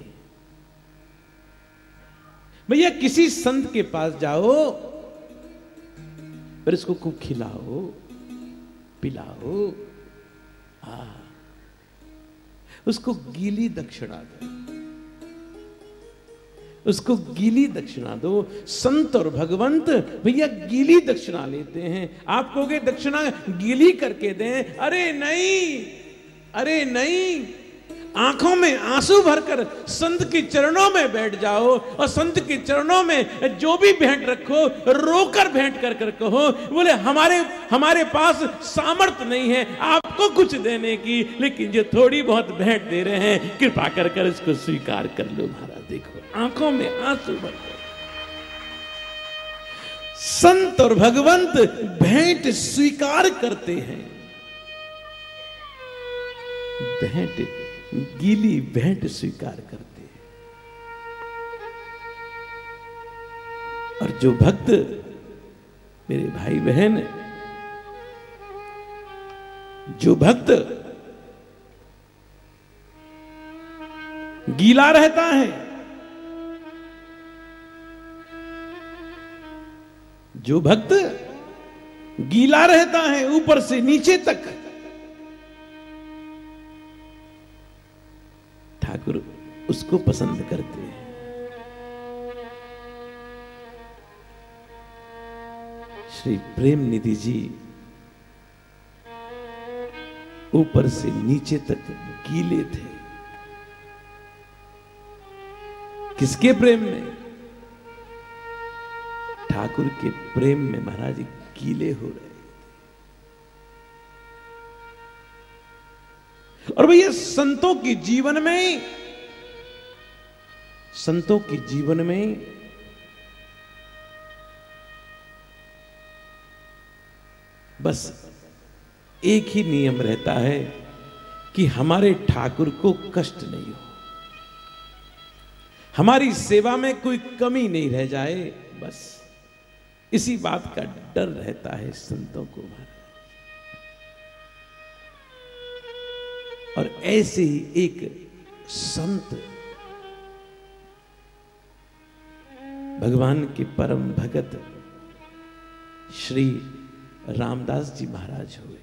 भैया, किसी संत के पास जाओ, पर इसको खूब खिलाओ, पिलाओ, आ, उसको गीली दक्षिणा दो। उसको गीली दक्षिणा दो। संत और भगवंत, भैया गीली दक्षिणा लेते हैं। आप कहोगे, दक्षिणा गीली करके दें? अरे नहीं अरे नहीं। आँखों में आँसू भरकर संत के चरणों में बैठ जाओ और संत के चरणों में जो भी भेंट रखो, रोकर भेंट कर कर कहो। बोले, हमारे हमारे पास सामर्थ्य नहीं है आपको कुछ देने की, लेकिन जो थोड़ी बहुत भेंट दे रहे हैं, कृपा कर कर इसको स्वीकार कर लो महाराज। देखो, आँखों में आँसू भरकर संत और भगवंत भेंट स्वीकार करते हैं। भेंट, गीली भेंट स्वीकार करते हैं। और जो भक्त, मेरे भाई बहन, जो भक्त गीला रहता है जो भक्त गीला रहता है ऊपर से नीचे तक। ठाकुर उसको पसंद करते हैं। श्री प्रेम निधि जी ऊपर से नीचे तक गीले थे। किसके प्रेम में? ठाकुर के प्रेम में महाराज गीले हो रहे और भैया, संतों के जीवन में, संतों के जीवन में बस एक ही नियम रहता है कि हमारे ठाकुर को कष्ट नहीं हो। हमारी सेवा में कोई कमी नहीं रह जाए, बस। इसी बात का डर रहता है संतों को और ऐसे ही एक संत भगवान के परम भगत श्री रामदास जी महाराज हुए।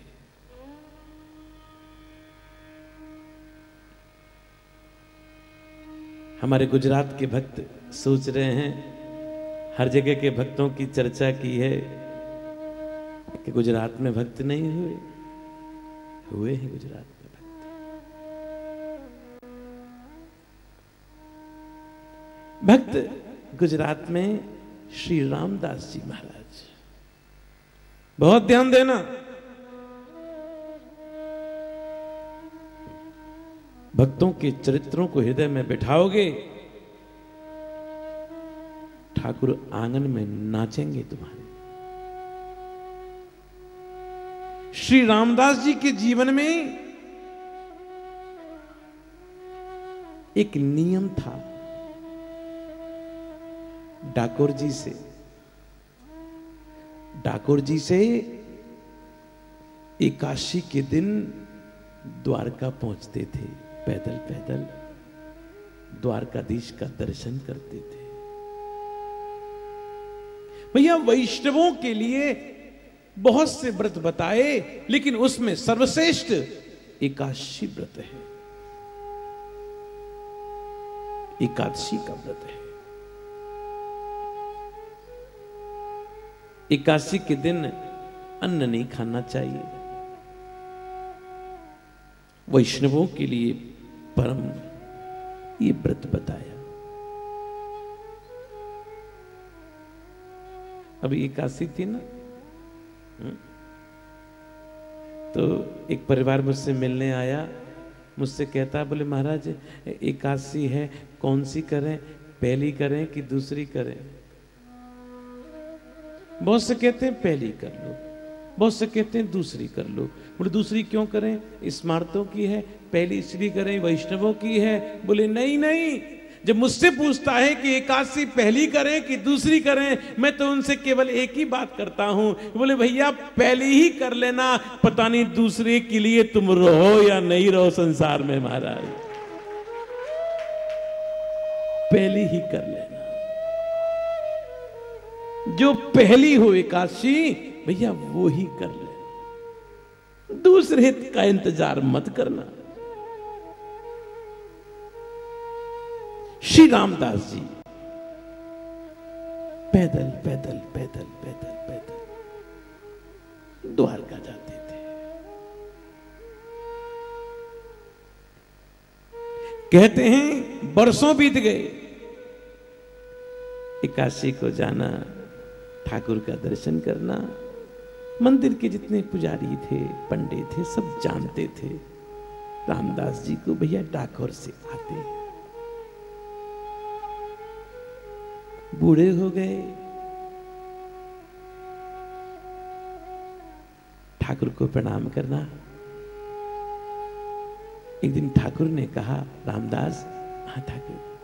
हमारे गुजरात के भक्त सोच रहे हैं हर जगह के भक्तों की चर्चा की है कि गुजरात में भक्त नहीं हुए हुए हैं गुजरात में भक्त। भक्त गुजरात में श्री रामदास जी महाराज। बहुत ध्यान देना। भक्तों के चरित्रों को हृदय में बैठाओगे ठाकुर आँगन में नाचेंगे तुम्हारे। श्री रामदास जी के जीवन में एक नियम था। डाकोर जी से, डाकोर जी से एकाशी के दिन द्वारका पहुँचते थे पैदल पैदल द्वारकाधीश का दर्शन करते थे। भैया वैष्णवों के लिए बहुत से व्रत बताए, लेकिन उसमें सर्वश्रेष्ठ एकादशी व्रत है। एकादशी का व्रत है। एकादशी के दिन अन्न नहीं खाना चाहिए। वैष्णवों के लिए परम ये व्रत बताया। अभी एकादशी थी ना? हम्म? तो एक परिवार मुझसे मिलने आया, मुझसे कहता, बोले, महाराज एकादशी है, कौन सी करें? पहली करें कि दूसरी करें? बहुत से कहते हैं, पहली कर लो। बहुत से कहते हैं, दूसरी कर लो। बोले, दूसरी क्यों करें? स्मारतों की है, पहली इसलिए करें, वैष्णवों की है। बोले, नहीं नहीं जब मुझसे पूछता है कि एकादशी पहली करें कि दूसरी करें, मैं तो उनसे केवल एक ही बात करता हूँ। बोले, भैया, पहली ही कर लेना। पता नहीं दूसरे के लिए तुम रहो या नहीं रहो संसार में, महाराज। पहली ही कर लेना। जो पहली हो एकादशी, भैया, वो ही कर ले दूसरे का इंतज़ार मत करना। श्री रामदास जी। पैदल पैदल पैदल पैदल पैदल। द्वारका जाते थे। कहते हैं, बरसों बीत गए। इक्यासी को जाना, ठाकुर का दर्शन करना। मंदिर के जितने पुजारी थे पंडे थे, सब जानते थे। रामदास जी को भैया डाकोर से आते। हैं बूढ़े हो गए। ठाकुर को प्रणाम करना। एक दिन ठाकुर ने कहा, रामदास हाँ ठाकुर।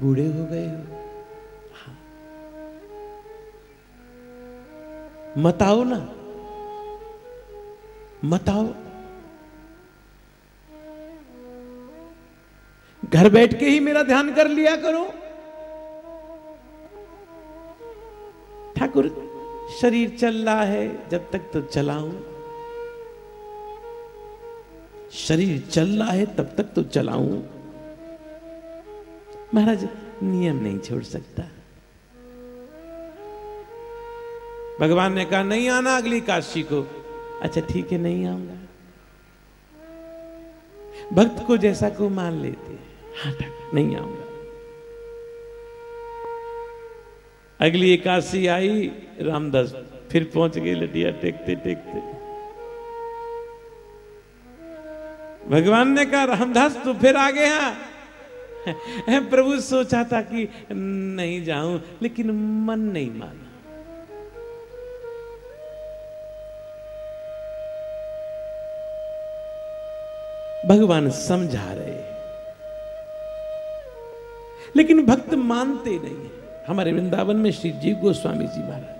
बूढ़े हो गए हो? हाँ। मत आओ ना। मत आओ। घर बैठ के ही मेरा ध्यान कर लिया करो। ठाकुर, शरीर चल रहा है, जब तक तो चलाऊं। शरीर चल रहा है, तब तक तो चलाऊं। महाराज, नियम नहीं छोड़ सकता। भगवान ने कहा, नहीं आना अगली काशी को। अच्छा ठीक है, नहीं आऊँगा। भक्त को जैसा को मान लेते हैं। हाँ नहीं आऊँगा। अगली एकादशी आई, रामदास फिर पहुँच गई लटिया टेकते टेकते। भगवान ने कहा, रामदास, तू फिर आ। गया प्रभु सोचा था कि नहीं जाऊँ, लेकिन मन नहीं माना। भगवान समझा रहे लेकिन भक्त मानते नहीं है। हमारे वृंदावन में श्री जीव गोस्वामी जी महाराज।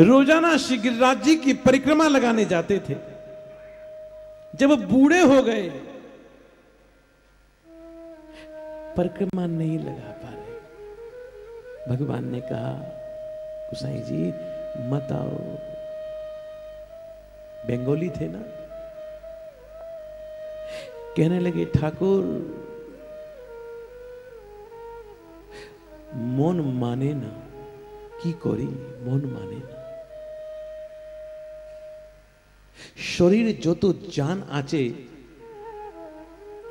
रोज़ाना श्री गिरिराज जी की परिक्रमा लगाने जाते थे। जब बूढ़े हो गए, परिक्रमा नहीं लगा पा रहे। भगवान ने कहा गुसाई जी, मत आओ। बंगाली थे ना? कहने लगे ठाकुर মন মানে না কি করি মন মানে না শরীরে যত জান আছে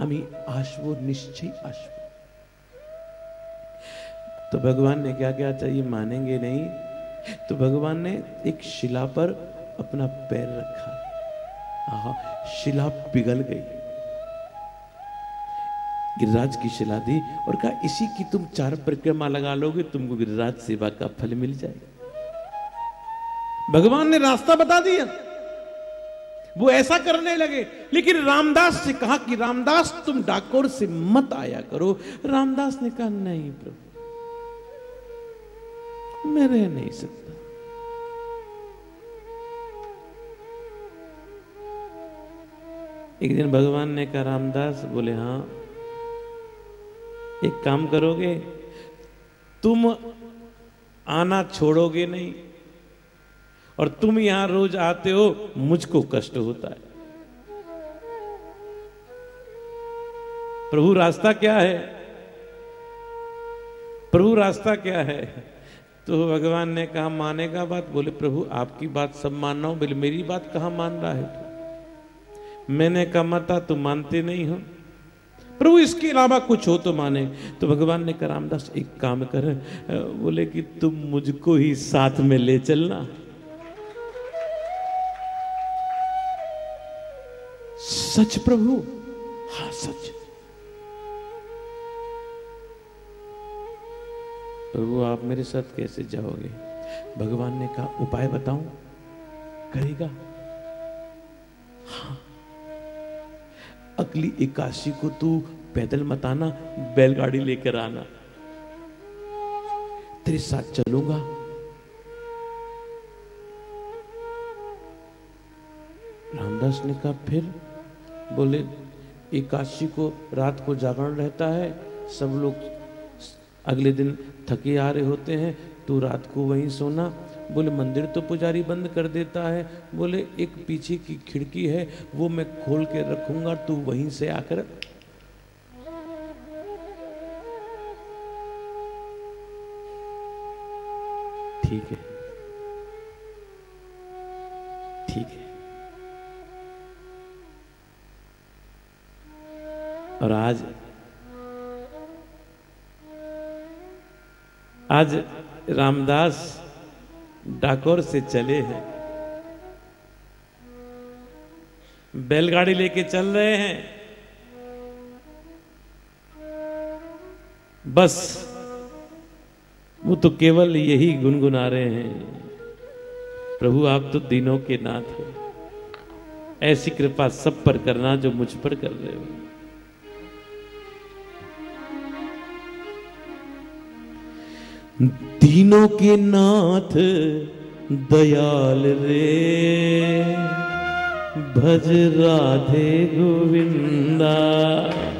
আমি আসবো निश्चय আসবো तो भगवान ने क्या क्या चाहिए मानेंगे नहीं तो भगवान ने एक शिला पर अपना पैर रखा आहा शिला पिघल गई गिरिराज की शिला दी और कहा, इसी की तुम चार परिक्रमा लगा लोगे, तुमको गिरिराज सेवा का फल मिल जाएगा। भगवान ने रास्ता बता दिया। वो ऐसा करने लगे, लेकिन रामदास से कहा कि, रामदास, तुम डाकोर से मत आया करो। रामदास ने कहा, नहीं प्रभु, मैं रह नहीं सकता। एक दिन भगवान ने कहा, रामदास, बोले हाँ एक काम करोगे? तुम आना छोड़ोगे नहीं। और तुम यहाँ रोज आते हो, मुझको कष्ट होता है। प्रभु, रास्ता क्या है? प्रभु, रास्ता क्या है? तो भगवान ने कहा मानेगा बात? बोले, प्रभु, आपकी बात सब मान रहा हूँ। बोले, मेरी बात कहाँ मान रहा है मैंने कहा, मता तुम मानते नहीं हो। प्रभु, इसके अलावा कुछ हो तो माने। तो भगवान ने कहा, रामदास, एक काम कर। बोले कि तुम मुझको ही साथ में ले चलना। सच प्रभु? हाँ सच। प्रभु, आप मेरे साथ कैसे जाओगे? भगवान ने कहा, उपाय बताऊँ? करेगा? हाँ। अगली एकादशी को तू पैदल मत आना, बैलगाड़ी लेकर आना। तेरे साथ चलूँगा। रामदास ने कहा, फिर? बोले, एकादशी को रात को जागरण रहता है, सब लोग अगले दिन थके आ रहे होते हैं, तू रात को वहीं सोना बोले, मंदिर तो पुजारी बंद कर देता है। बोले, एक पीछे की खिड़की है, वो मैं खोल के रखूँगा, तू वहीं से आकर ठीक है। ठीक है। और आज आज रामदास डाकोर से चले हैं। बैलगाड़ी लेके चल रहे हैं। बस, वो तो केवल यही गुनगुना रहे हैं। प्रभु, आप तो दिनों के नाथ हो। ऐसी कृपा सब पर करना जो मुझ पर कर रहे हो। तीनों के नाथ दयाल रे। भज राधे गोविंदा।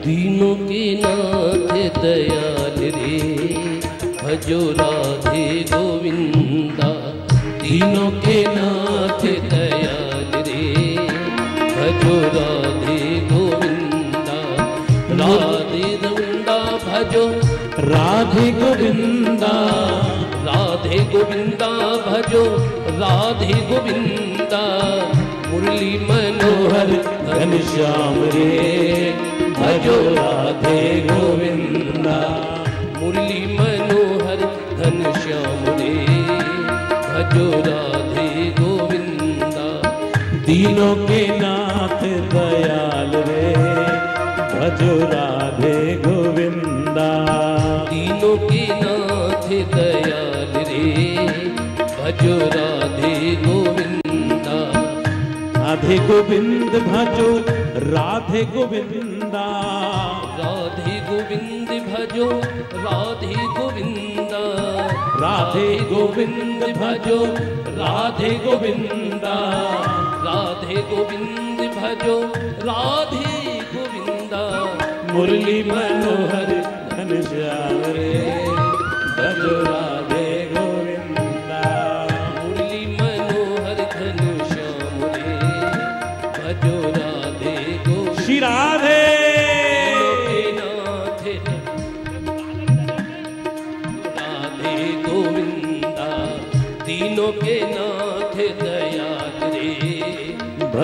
तीनों के नाथ दयाल रे। भजो राधे गोविंदा। तीनों के नाथ दयाल रे। भजो राधे गोविंदा। राधे राधे गोविंदा राधे गोविंदा भजो, राधे गोविंदा। मुरली मनोहर घनश्याम रे, भजो राधे गोविंदा। मुरली मनोहर घनश्याम रे, भजो राधे गोविंदा। दीनों के नाथ दयाल रे, भजो राधे गोविंदा भजो राधे गोविंदा। राधे गोविंद भजो राधे गोविंदा। राधे गोविंद भजो राधे गोविंदा। राधे गोविंद भजो राधे गोविंदा। राधे गोविंद भजो राधे गोविंदा। मुरली मनोहर घनश्याम रे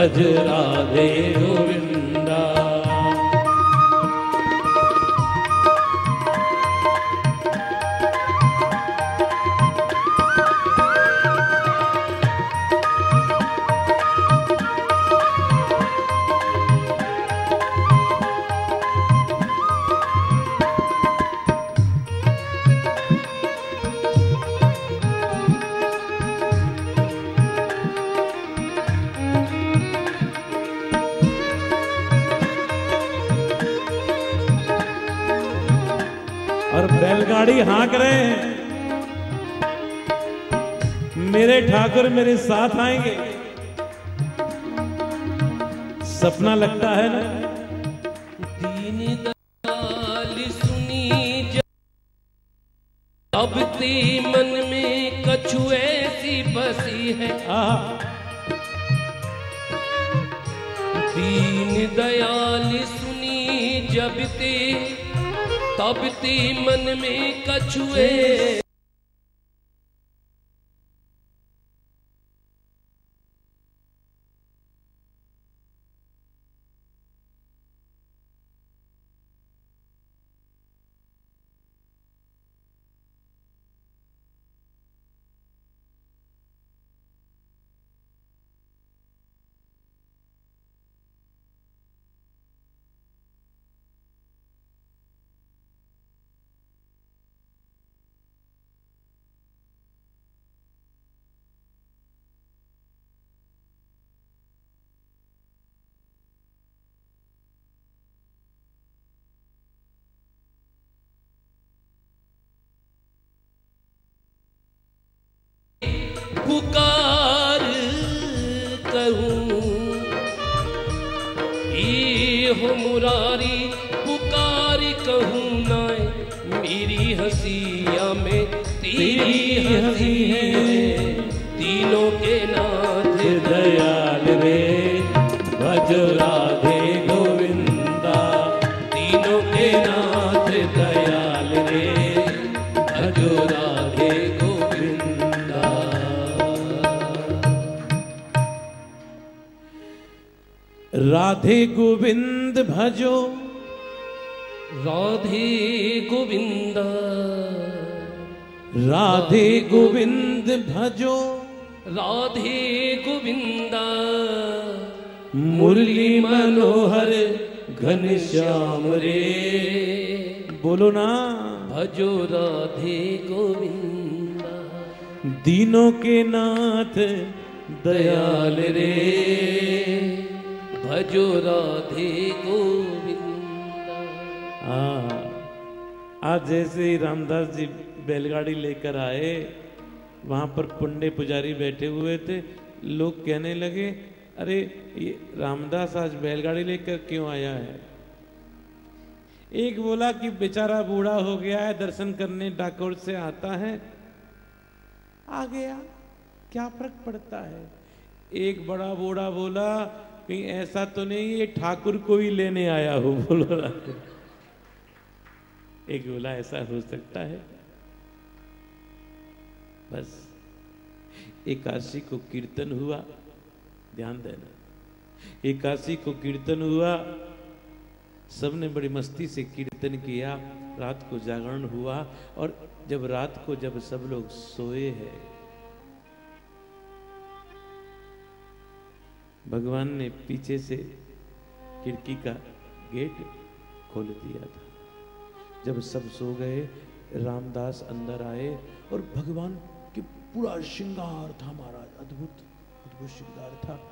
भज राधे गोविंदा मेरे साथ आएँगे। सपना लगता है ना? दीन दयाल सुनी जब ते मन में कछु ऐसी बसी है। दीन दयाल सुनी जब ते तब ती मन में कछुए के नाथ दयाल रे। भजो राधे गोविंदा। आज जैसे ही रामदास जी बैलगाड़ी लेकर आए। वहाँ पर पुंडे पुजारी बैठे हुए थे। लोग कहने लगे अरे ये रामदास आज बैलगाड़ी लेकर क्यों आया है? एक बोला कि बेचारा बूढ़ा हो गया है दर्शन करने डाकोर से आता है। आ गया। क्या फ़र्क पड़ता है? एक बड़ा बूढ़ा बोला, कहीं ऐसा तो नहीं ये ठाकुर को ही लेने आया हो। बोलो एक बोला, ऐसा हो सकता है? बस। एकादशी को कीर्तन हुआ। ध्यान देना। एकादशी को कीर्तन हुआ। सबने बड़ी मस्ती से कीर्तन किया। रात को जागरण हुआ और जब रात को जब सब लोग सोए हैं भगवान ने पीछे से खिड़की का गेट खोल दिया था। जब सब सो गए, रामदास अंदर आए और भगवान के पूरा श्रृंगार था महाराज, अद्भुत अद्भुत श्रृंगार था।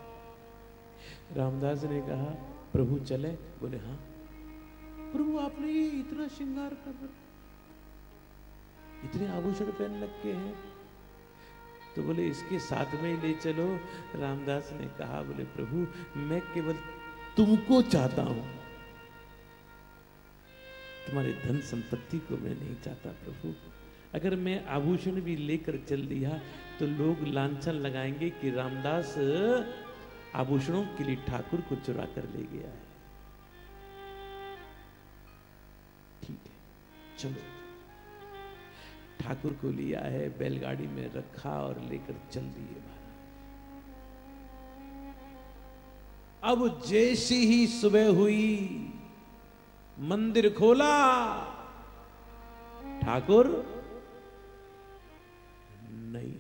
रामदास ने कहा, प्रभु चले? बोले हाँ। प्रभु, आपने ये इतना श्रृंगार कर रखा इतने आभूषण पहन रखे हैं। तो बोले, इसके साथ में ले चलो। रामदास ने कहा, बोले, प्रभु, मैं केवल तुमको चाहता हूँ। तुम्हारे धन संपत्ति को मैं नहीं चाहता, प्रभु। अगर मैं आभूषण भी लेकर चल दिया तो लोग लांछन लगाएँगे कि रामदास आभूषणों के लिए ठाकुर को चुरा कर ले गया है। ठीक है, चलो। ठाकुर को लिया है, बैलगाड़ी में रखा और लेकर चल दिए अब जैसी ही सुबह हुई, मंदिर खोला। ठाकुर, नहीं।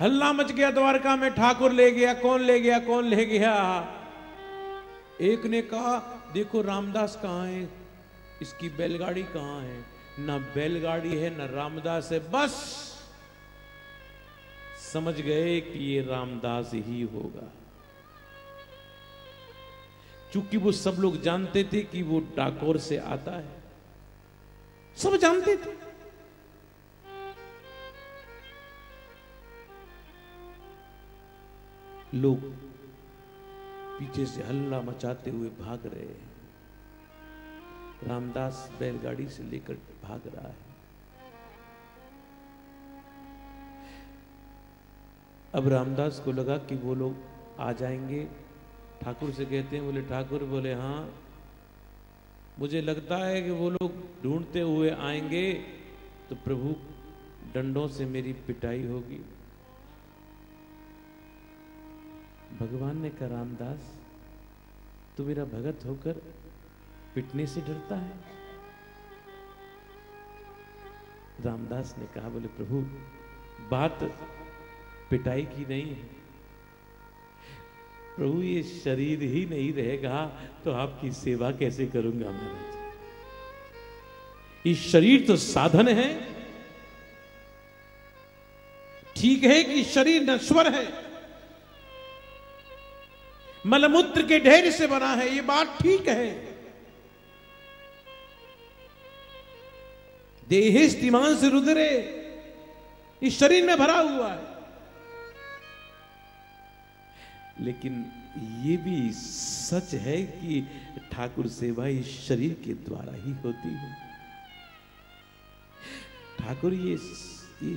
हल्ला मच गया द्वारका में, ठाकुर ले गया, कौन ले गया, कौन ले गया? एक ने कहा, देखो रामदास कहाँ है? इसकी बैलगाड़ी कहाँ है? ना बैलगाड़ी है, ना रामदास है, बस। समझ गए कि ये रामदास ही होगा। चूँकि वो सब लोग जानते थे कि वो डाकोर से आता है। सब जानते थे। लोग पीछे से हल्ला मचाते हुए भाग रहे हैं। रामदास बैलगाड़ी से लेकर भाग रहा है। अब रामदास को लगा कि वो लोग आ जाएँगे। ठाकुर से कहते हैं, बोले, ठाकुर, बोले हाँ मुझे लगता है कि वो लोग ढूंढते हुए आएँगे तो प्रभु डंडों से मेरी पिटाई होगी। भगवान ने कहा, रामदास, तू मेरा भगत होकर पिटने से डरता है। रामदास ने कहा, बोले, प्रभु, बात पिटाई की नहीं है। प्रभु, ये शरीर ही नहीं रहेगा तो आपकी सेवा कैसे करूँगा महाराज? ये शरीर तो साधन है। ठीक है कि शरीर नश्वर है। मलमूत्र के ढेर से बना है, ये बात ठीक है। देहिस्तिमान से रुद्रे। इस शरीर में भरा हुआ है। लेकिन ये भी सच है कि ठाकुर सेवा इस शरीर के द्वारा ही होती है। ठाकुर, ये ये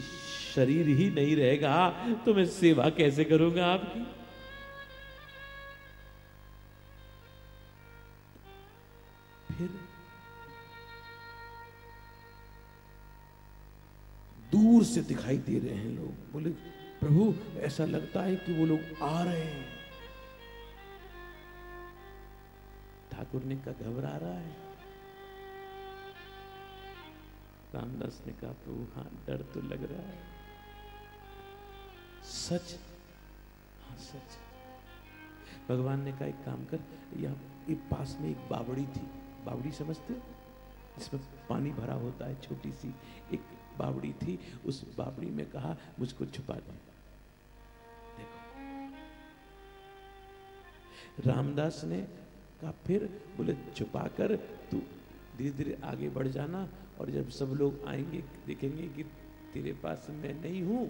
शरीर ही नहीं रहेगा तो मैं सेवा कैसे करूँगा आपकी? फिर दूर से दिखाई दे रहे हैं लोग। बोले, प्रभु, ऐसा लगता है कि वो लोग आ रहे हैं। ठाकुर ने कहा, घबरा रहा है? रामदास ने कहा, प्रभु हाँ डर तो लग रहा है। सच? हाँ सच। भगवान ने कहा, एक काम कर, यहाँ, ये पास में एक बावड़ी थी। बावड़ी समझते हो? इसमें पानी भरा होता है, छोटी सी, एक बावड़ी थी, उस बावड़ी में कहा, मुझको छुपा दे। देखो। रामदास ने कहा, फिर बोले छुपा कर तू धीरे धीरे आगे बढ़ जाना और जब सब लोग आएँगे, देखेंगे कि तेरे पास मैं नहीं हूँ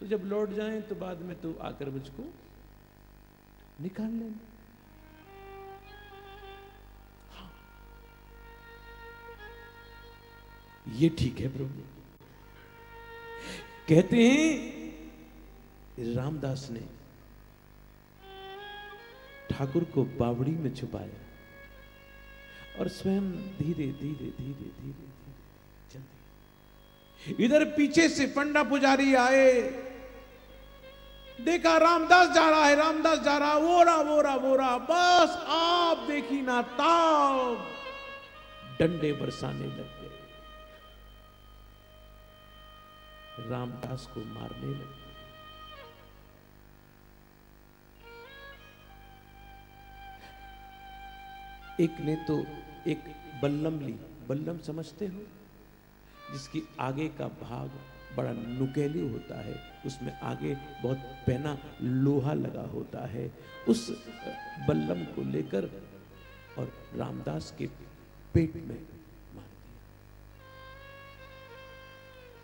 तो जब लौट जाए तो बाद में तू आकर मुझको निकाल लेना। ये ठीक है प्रभु कहते हैं, रामदास ने ठाकुर को बावड़ी में छुपाया और स्वयं धीरे धीरे धीरे धीरे धीरे चल इधर पीछे से पंडा पुजारी आए। देखा रामदास जा रहा है, रामदास जा रहा, वो रहा वो रहा वो रहा। बस आप देखी ना ताब डंडे बरसाने लग। रामदास को मारने लगे। एक ने तो एक बल्लम ली। बल्लम समझते हो? जिसकी आगे का भाग बड़ा नुकेली होता है, उसमें आगे बहुत पैना लोहा लगा होता है। उस बल्लम को लेकर और रामदास के पेट में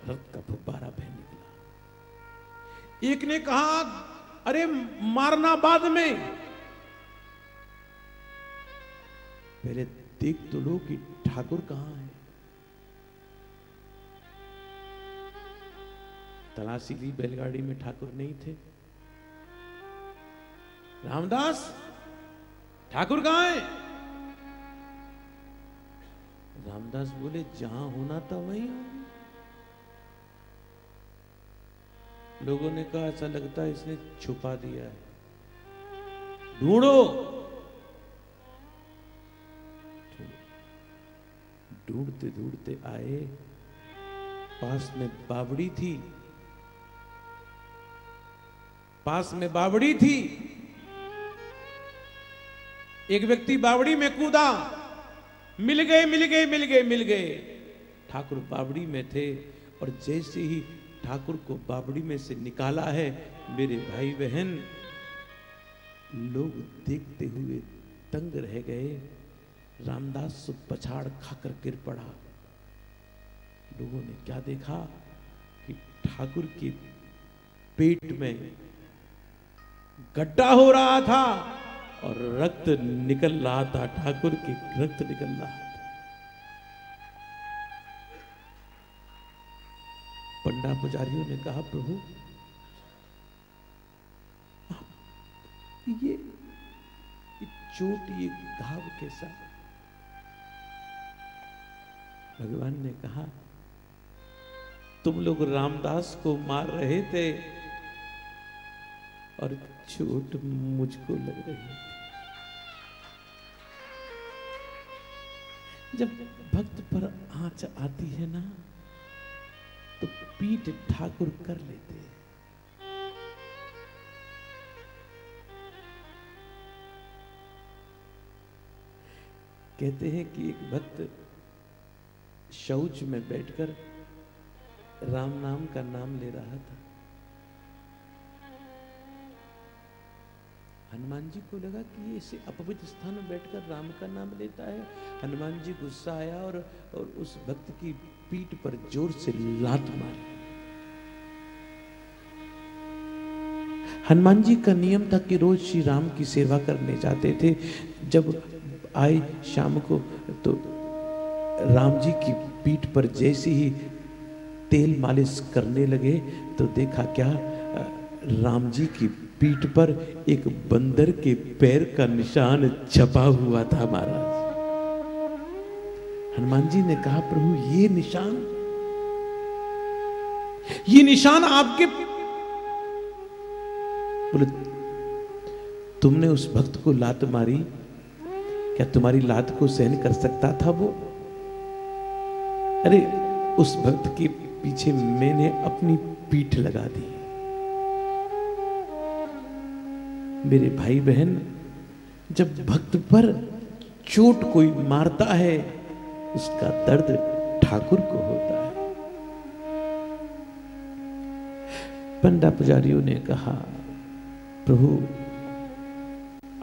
रक्त का फुब्बारा बह निकला। एक ने कहा अरे मारना बाद में। पहले देख तो लो कि ठाकुर कहाँ है। तलाशी ली बैलगाड़ी में ठाकुर नहीं थे। रामदास ठाकुर कहाँ है? रामदास बोले जहाँ होना था वहीं। लोगों ने कहा, ऐसा लगता है इसने छुपा दिया है। ढूंढो। ढूंढते ढूंढते आए। पास में बावड़ी थी। पास में बावड़ी थी। एक व्यक्ति बावड़ी में कूदा। मिल गए मिल गए मिल गए मिल गए। ठाकुर बावड़ी में थे और जैसे ही ठाकुर को बाबड़ी में से निकाला है। मेरे भाई बहन लोग देखते हुए तंग रह गए। रामदास पछाड़ खाकर गिर पड़ा। लोगों ने क्या देखा कि ठाकुर के पेट में गड्ढा हो रहा था और रक्त निकल रहा था। ठाकुर के रक्त निकल रहा था पुजारियों ने कहा प्रभु ये, ये चोट ये घाव कैसा भगवान ने कहा तुम लोग रामदास को मार रहे थे और चोट मुझको लग रही थी। जब भक्त पर आँच आती है ना तो पीठ ठाकुर कर लेते हैं। कहते हैं कि एक भक्त शौच में बैठकर राम नाम का नाम ले रहा था। हनुमान जी को लगा कि ये इसे अपवित्र स्थान में बैठकर राम का नाम लेता है। हनुमान जी गुस्सा आया और और उस भक्त की पीठ पर ज़ोर से लात मारी। हनुमान जी का नियम था कि रोज श्री राम की सेवा करने जाते थे। जब आए शाम को तो राम जी की पीठ पर जैसे ही तेल मालिश करने लगे तो देखा क्या राम जी की पीठ पर एक बंदर के पैर का निशान छपा हुआ था महाराज। हनुमान जी ने कहा, प्रभु, ये निशान ये निशान आपके बोले, तुमने उस भक्त को लात मारी? क्या तुम्हारी लात को सहन कर सकता था वो? अरे, उस भक्त के पीछे मैंने अपनी पीठ लगा दी। मेरे भाई बहन जब भक्त पर चोट कोई मारता है, उसका दर्द ठाकुर को होता है। पंडा पुजारियों ने कहा, प्रभु,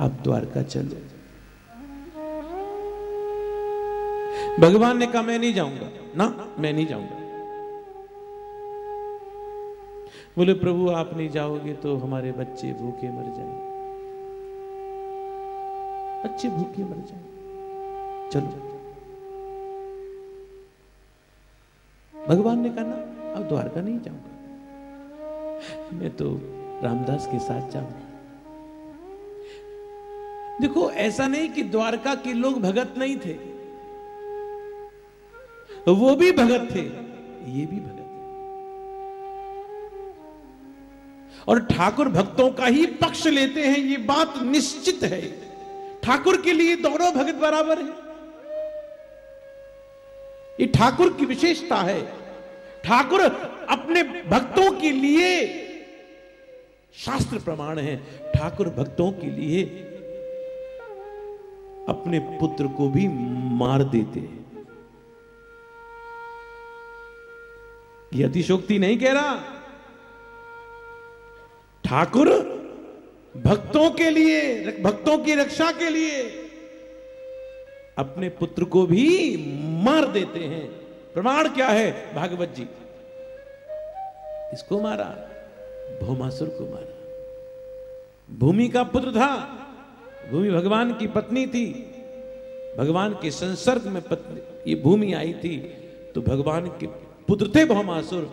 आप द्वारका चलो भगवान ने कहा, मैं नहीं जाऊँगा। ना, मैं नहीं जाऊँगा। बोले, प्रभु, आप नहीं जाओगे तो हमारे बच्चे भूखे मर जाएँगे। बच्चे भूखे मर जाएँगे चलो। भगवान ने कहा, ना, अब द्वारका नहीं जाऊँगा। मैं तो रामदास के साथ जाऊँगा। देखो, ऐसा नहीं कि द्वारका के लोग भगत नहीं थे। वो भी भगत थे, ये भी भगत और ठाकुर भक्तों का ही पक्ष लेते हैं, ये बात निश्चित है। ठाकुर के लिए दोनों भगत बराबर है। ये ठाकुर की विशेषता है। ठाकुर अपने भक्तों के लिए शास्त्र प्रमाण है। ठाकुर भक्तों के लिए अपने पुत्र को भी मार देते हैं। ये अतिशोक्ति नहीं कह रहा। ठाकुर भक्तों के लिए भक्तों की रक्षा के लिए अपने पुत्र को भी मार देते हैं। प्रमाण क्या है, भागवत जी? इसको मारा, भौमासुर को मारा। भूमि का पुत्र था, भूमि भगवान की पत्नी थी, भगवान के संसर्ग में पत्नी, ये भूमि आई थी तो भगवान के पुत्र थे भौमासुर।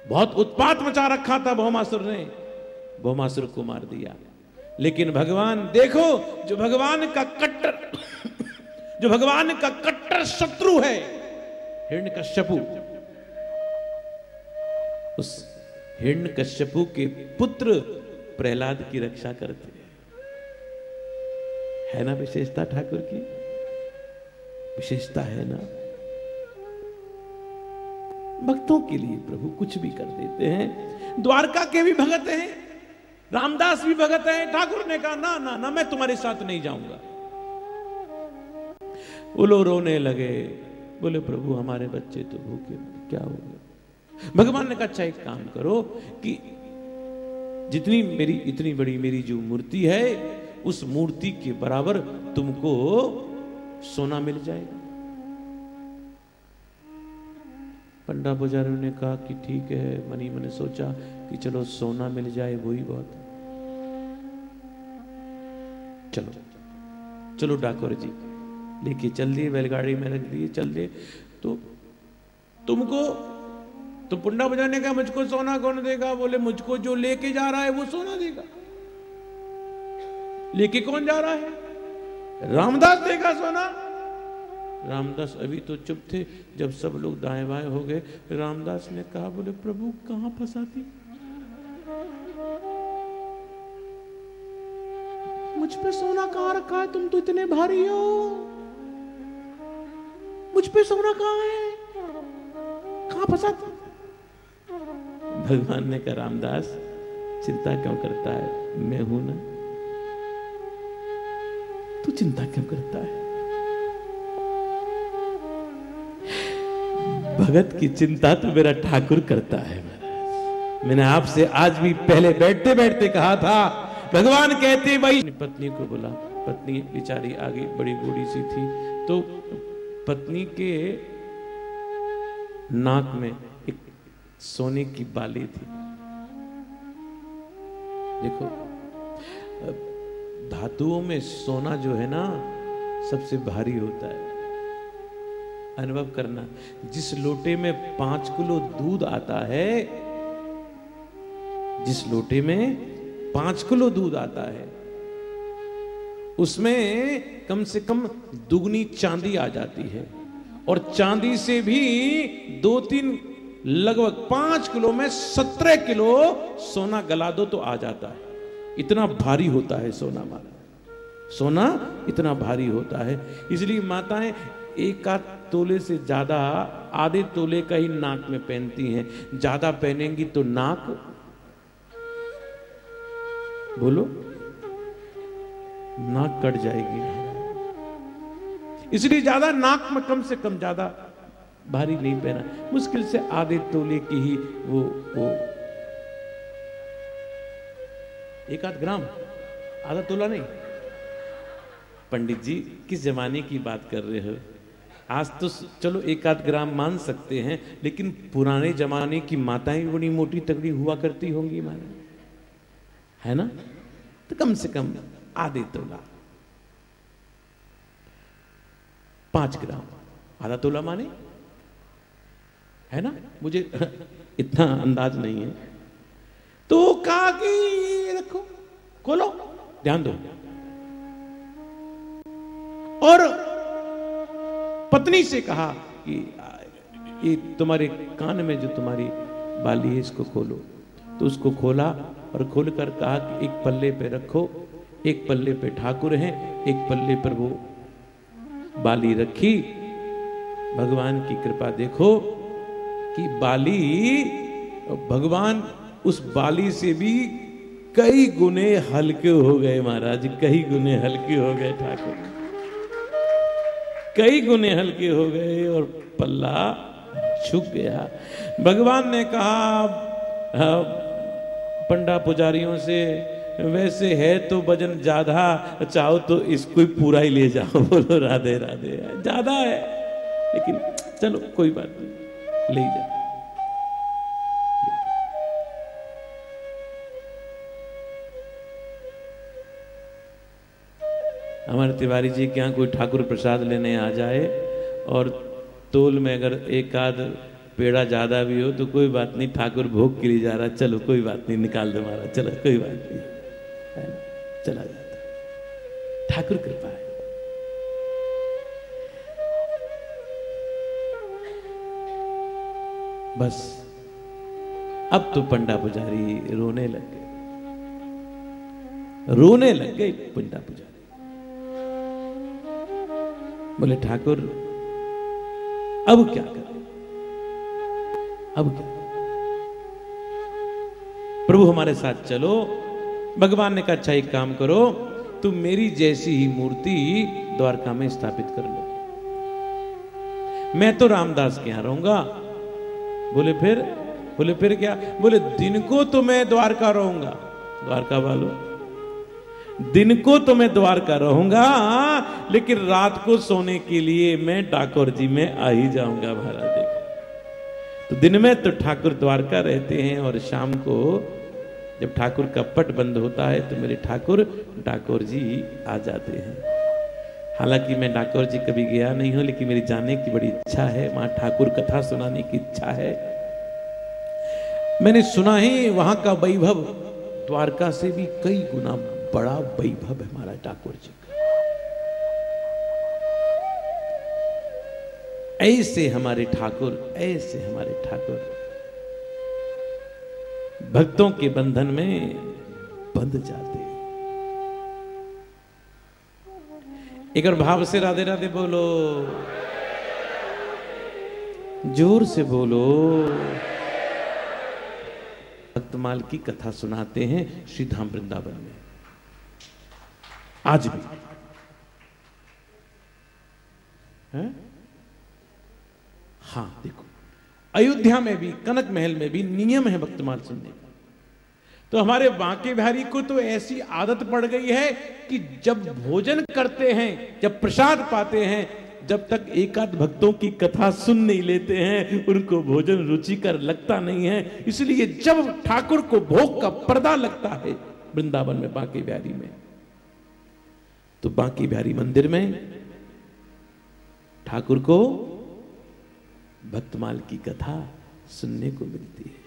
बहुत उत्पात मचा रखा था भौमासुर ने। भौमासुर को मार दिया। लेकिन भगवान, देखो, जो भगवान का कट्टर, जो भगवान का कट्टर शत्रु है हिरण कश्यपु उस हिरण कश्यपु के पुत्र प्रहलाद की रक्षा करते हैं। है ना विशेषता ठाकुर की? विशेषता है ना? भक्तों के लिए प्रभु कुछ भी कर देते हैं। द्वारका के भी भगत हैं। रामदास भी भगत है, ठाकुर ने कहा, ना ना ना, मैं तुम्हारे साथ नहीं जाऊँगा. लोग रोने लगे, बोले, प्रभु, हमारे बच्चे तो भूखे क्या हो गया? भगवान ने कहा अच्छा एक काम करो कि जितनी मेरी, इतनी बड़ी मेरी जो मूर्ति है, उस मूर्ति के बराबर तुमको सोना मिल जाएगा. पंडा पुजारियों ने कहा कि ठीक है, मनी, मैंने सोचा कि चलो, सोना मिल जाए, वही बहुत चलो। चलो डाकोर जी लेके चल दिए बैलगाड़ी में रख दिए चल दिए तो तुमको तो पुंडा पुजारी ने कहा मुझको सोना कौन देगा? बोले, मुझको जो लेके जा रहा है वो सोना देगा। लेके कौन जा रहा है? रामदास देगा सोना। रामदास अभी तो चुप थे, जब सब लोग दाएँ बाएँ हो गए। रामदास ने कहा, बोले, प्रभु, कहाँ फंसाती? मुझ पे सोना कहाँ रखा है, तुम तो इतने भारी हो। मुझ पे सोना कहाँ है? कहाँ फंसाती भगवान ने कहा, रामदास, चिंता क्यों करता है? मैं हूँ ना। तू चिंता क्यों करता है? भगत की चिंता तो मेरा ठाकुर करता है मैंने आपसे आज भी पहले बैठते बैठते कहा था भगवान कहते भाई पत्नी को बोला, पत्नी, बेचारी आगे बड़ी बूढ़ी सी थी। तो पत्नी के नाक में एक सोने की बाली थी। देखो धातुओं में सोना जो है ना, सबसे भारी होता है। अनुभव करना, जिस लोटे में पाँच किलो दूध आता है, जिस लोटे में पाँच किलो दूध आता है। उसमें कम से कम दुगनी चांदी आ जाती है। और चांदी से भी दो तीन, लगभग पाँच किलो में सत्रह किलो सोना गला दो तो आ जाता है। इतना भारी होता है सोना मारा सोना इतना भारी होता है। इसलिए माताएँ एक आध तोले से ज़्यादा, आधे तोले का ही नाक में पहनती हैं। ज़्यादा पहनेंगी तो नाक बोलो। नाक कट जाएगी। इसलिए ज़्यादा नाक में कम से कम ज़्यादा भारी नहीं पहना। मुश्किल से आधे तोले की ही वो वो। एक आध ग्राम, आधा तोला नहीं। पंडित जी, किस जमाने की बात कर रहे हो? आज तो चलो एक आध ग्राम मान सकते हैं, लेकिन पुराने जमाने की माताएँ बड़ी मोटी तगड़ी हुआ करती होंगी माने है ना? तो कम से कम आधे तोला। पाँच ग्राम। आधा तोला माने? है ना? मुझे इतना अंदाज नहीं है। तो कि रखो। खोलो। ध्यान दो। और पत्नी से कहा कि, ये तुम्हारे कान में जो तुम्हारी बाली है, इसको खोलो। तो उसको खोला। और खोलकर कहा कि एक पल्ले पे रखो एक पल्ले पे ठाकुर हैं एक पल्ले पर वो बाली रखी। भगवान की कृपा देखो कि बाली भगवान उस बाली से भी कई गुने हल्के हो गए महाराज कई गुने हल्के हो गए ठाकुर। कई गुने हल्के हो गए और पल्ला झुक गया। भगवान ने कहा "हाँ, पंडा पुजारियों से, वैसे है तो वज़न ज़्यादा, चाहो तो इसको ही पूरा ही ले जाओ। बोलो, राधे राधे, ज़्यादा है। लेकिन चलो, कोई बात नहीं, ले जाओ। हमारे तिवारी जी के यहाँ कोई ठाकुर प्रसाद लेने आ जाए और तोल में अगर एक आध पेड़ा ज़्यादा भी हो तो कोई बात नहीं, ठाकुर भोग के लिए जा रहा चलो, कोई बात नहीं, निकाल दो महाराज, चलो, कोई बात नहीं? चला जाता। ठाकुर कृपा है। बस, अब तो पंडा पुजारी रोने लग गए। रोने लग गए पंडा पुजारी। बोले, ठाकुर, अब क्या करें? अब क्या? प्रभु हमारे साथ चलो। भगवान ने कहा अच्छा एक काम करो, तुम मेरी जैसी ही मूर्ति द्वारका में स्थापित कर लो। मैं तो रामदास के यहाँ रहूँगा। बोले, फिर? बोले, फिर क्या? बोले, दिन को तो मैं द्वारका रहूँगा। द्वारका वालों, दिन को तो मैं द्वारका रहूँगा, लेकिन रात को सोने के लिए मैं डाकोर जी में आ ही जाऊँगा, महाराज तो दिन में तो ठाकुर द्वारका रहते हैं और शाम को जब ठाकुर का पट बंद होता है तो मेरे ठाकुर डाकोर जी आ जाते हैं। हालाँकि मैं डाकोर जी कभी गया नहीं हूँ, लेकिन मेरी जाने की बड़ी इच्छा है, वहाँ ठाकुर कथा सुनाने की इच्छा है। मैंने सुना है वहाँ का वैभव, द्वारका से भी कई गुना बड़ा वैभव है हमारा ठाकुर जी। ऐसे हमारे ठाकुर, ऐसे हमारे ठाकुर। भक्तों के बंधन में बंध जाते एक और भाव से राधे राधे बोलो। ज़ोर से बोलो। भक्तमाल की कथा सुनाते हैं श्री धाम वृंदावन में। आज भी। है? हाँ देखो। अयोध्या में भी, कनक महल में भी नियम है भक्तमाल सुनने का। तो हमारे बांके बिहारी को तो ऐसी आदत पड़ गई है कि जब भोजन करते हैं, जब प्रसाद पाते हैं, जब तक एकाध भक्तों की कथा सुन नहीं लेते हैं, उनको भोजन रुचिकर लगता नहीं है। इसलिए जब ठाकुर को भोग का पर्दा लगता है वृंदावन में बांके बिहारी में तो बांके बिहारी मंदिर में ठाकुर को भक्तमाल की कथा सुनने को मिलती है।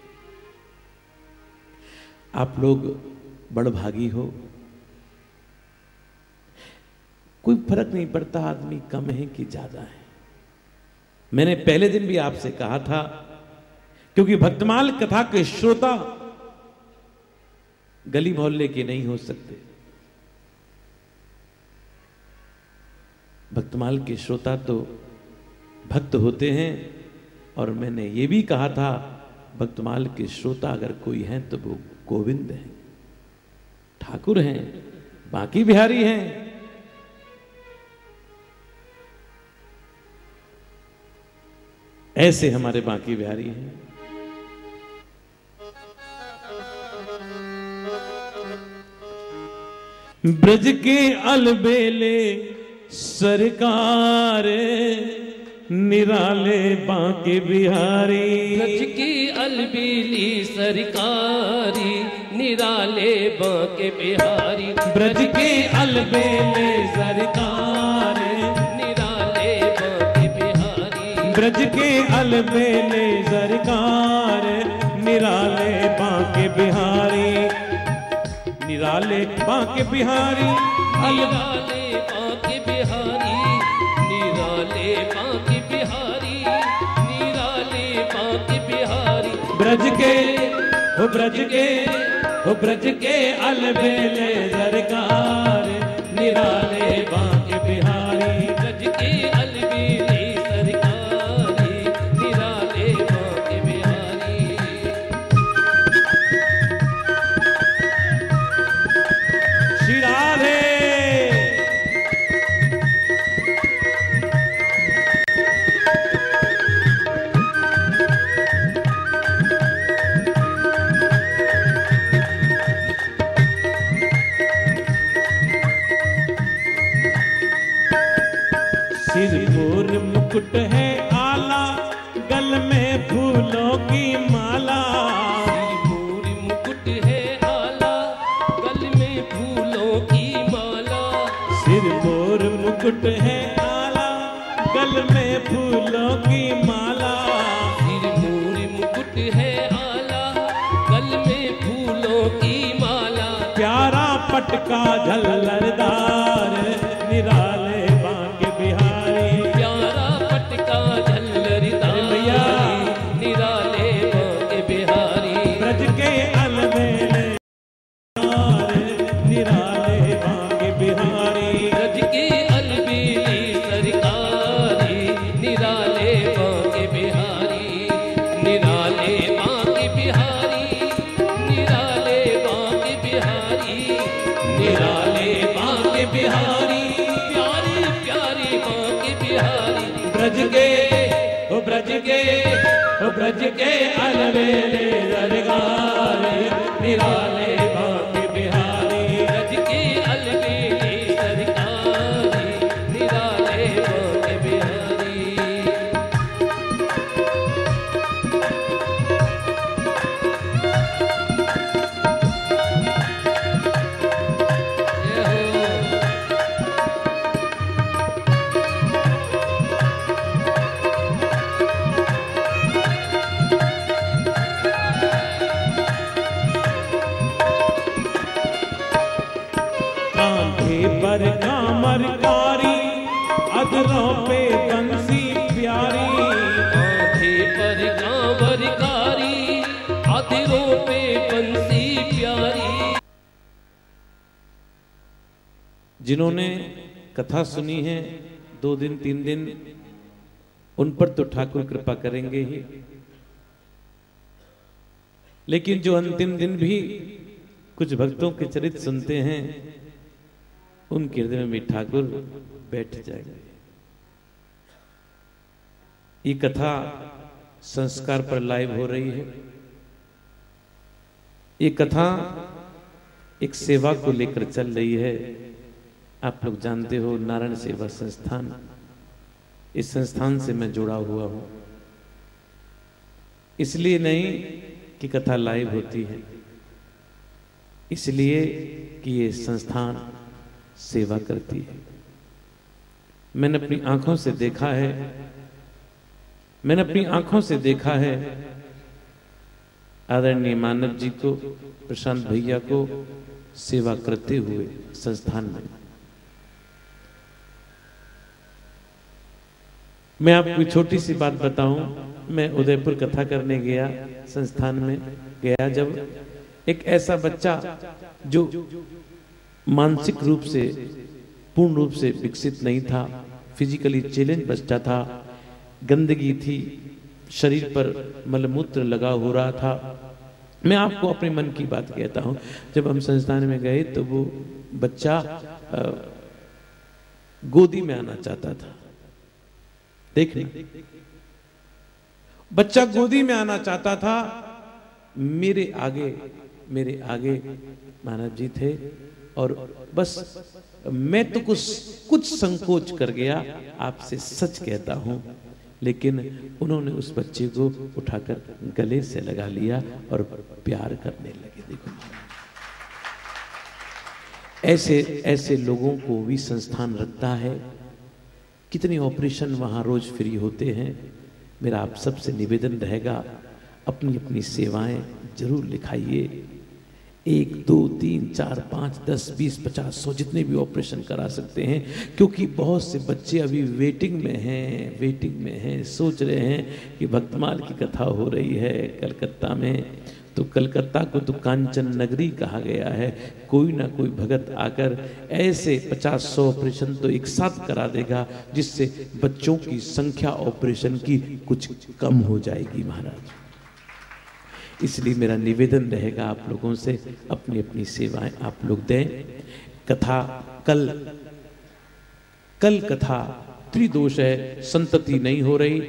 आप लोग बड़भागी हो। कोई फ़र्क नहीं पड़ता, आदमी कम है कि ज़्यादा है। मैंने पहले दिन भी आपसे कहा था, क्योंकि भक्तमाल कथा के श्रोता गली मोहल्ले के नहीं हो सकते। भक्तमाल के श्रोता तो भक्त होते हैं और मैंने ये भी कहा था भक्तमाल के श्रोता अगर कोई हैं तो वो गोविंद हैं। ठाकुर हैं, बाकी बिहारी हैं। ऐसे हमारे बाकी बिहारी हैं। ब्रज के अलबेले सरकार निराले बांके बिहारी। ब्रज की अलबेली सरकारी निराले बांके बिहारी। ब्रज के अलबेले सरकार निराले बांके बिहारी। ब्रज के अलबेले सरकार निराले बांके बिहारी। निराले बांके बिहारी अल ब्रज के हो ब्रज के हो ब्रज के अलबेले सरकार पटका झल्लरदार निराले कथा सुनी है, दो दिन, तीन दिन, उन पर तो ठाकुर कृपा करेंगे ही। लेकिन जो अंतिम दिन भी कुछ भक्तों के चरित्र सुनते हैं, उनके हृदय में भी ठाकुर बैठ जाएँगे। ये कथा संस्कार पर लाइव हो रही है। ये कथा एक सेवा को लेकर चल रही है। आप लोग जानते हो नारायण सेवा संस्थान, इस संस्थान से मैं जुड़ा हुआ हूँ। इसलिए नहीं कि कथा लाइव होती है, इसलिए कि ये संस्थान सेवा करती है। मैंने अपनी आँखों से देखा है, मैंने अपनी आँखों से देखा है। आदरणीय मानव जी को, प्रशांत भैया को सेवा करते हुए संस्थान में। मैं आपको छोटी सी बात बताऊँ। मैं उदयपुर कथा करने गया, संस्थान में गया जब एक ऐसा बच्चा जो मानसिक रूप से, पूर्ण रूप से विकसित नहीं था फिजिकली चैलेंज बच्चा था, गंदगी थी, शरीर पर मलमूत्र लगा हो रहा था। मैं आपको अपने मन की बात कहता हूँ, जब हम संस्थान में गए तो वो बच्चा गोदी में आना चाहता था। देखना। बच्चा गोदी में आना चाहता था, मेरे आगे मेरे आगे मानव जी थे और बस मैं तो कुछ कुछ संकोच कर गया, आपसे सच कहता हूँ। लेकिन उन्होंने उस बच्चे को उठाकर गले से लगा लिया और प्यार करने लगे। देखो ऐसे ऐसे लोगों को भी संस्थान रखता है। कितने ऑपरेशन वहाँ रोज फ्री होते हैं, मेरा आप सबसे निवेदन रहेगा अपनी अपनी सेवाएँ ज़रूर लिखाइए। एक, दो, तीन, चार, पाँच, दस, बीस, पचास, सौ जितने भी ऑपरेशन करा सकते हैं, क्योंकि बहुत से बच्चे अभी वेटिंग में हैं, वेटिंग में हैं, सोच रहे हैं कि भक्तमाल की कथा हो रही है कलकत्ता में। तो कलकत्ता को तो कांचन नगरी कहा गया है। कोई ना कोई भगत आकर ऐसे पचास सौ ऑपरेशन तो एक साथ करा देगा, जिससे बच्चों की संख्या ऑपरेशन की कुछ कम हो जाएगी महाराज। इसलिए मेरा निवेदन रहेगा आप लोगों से अपनी अपनी सेवाएँ आप लोग दें। कथा कल कल कथा त्रिदोष है, संतति नहीं हो रही,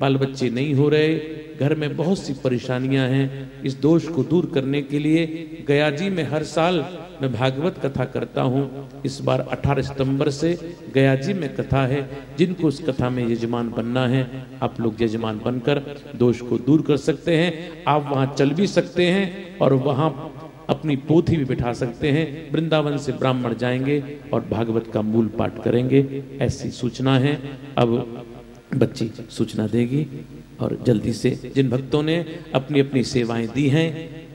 बाल बच्चे नहीं हो रहे घर में बहुत सी परेशानियाँ हैं इस दोष को दूर करने के लिए। गया जी, में हर साल मैं भागवत कथा करता हूँ। इस बार 18 सितंबर से गया जी में कथा है, जिनको उस कथा में यजमान बनना है, आप लोग यजमान बनकर दोष को दूर कर सकते हैं। आप वहाँ चल भी सकते हैं और वहाँ अपनी पोथी भी बिठा सकते हैं। वृंदावन से ब्राह्मण जाएँगे और भागवत का मूल पाठ करेंगे। ऐसी सूचना है। अब बच्ची सूचना देगी। और जल्दी से जिन भक्तों ने अपनी अपनी सेवाएँ दी हैं,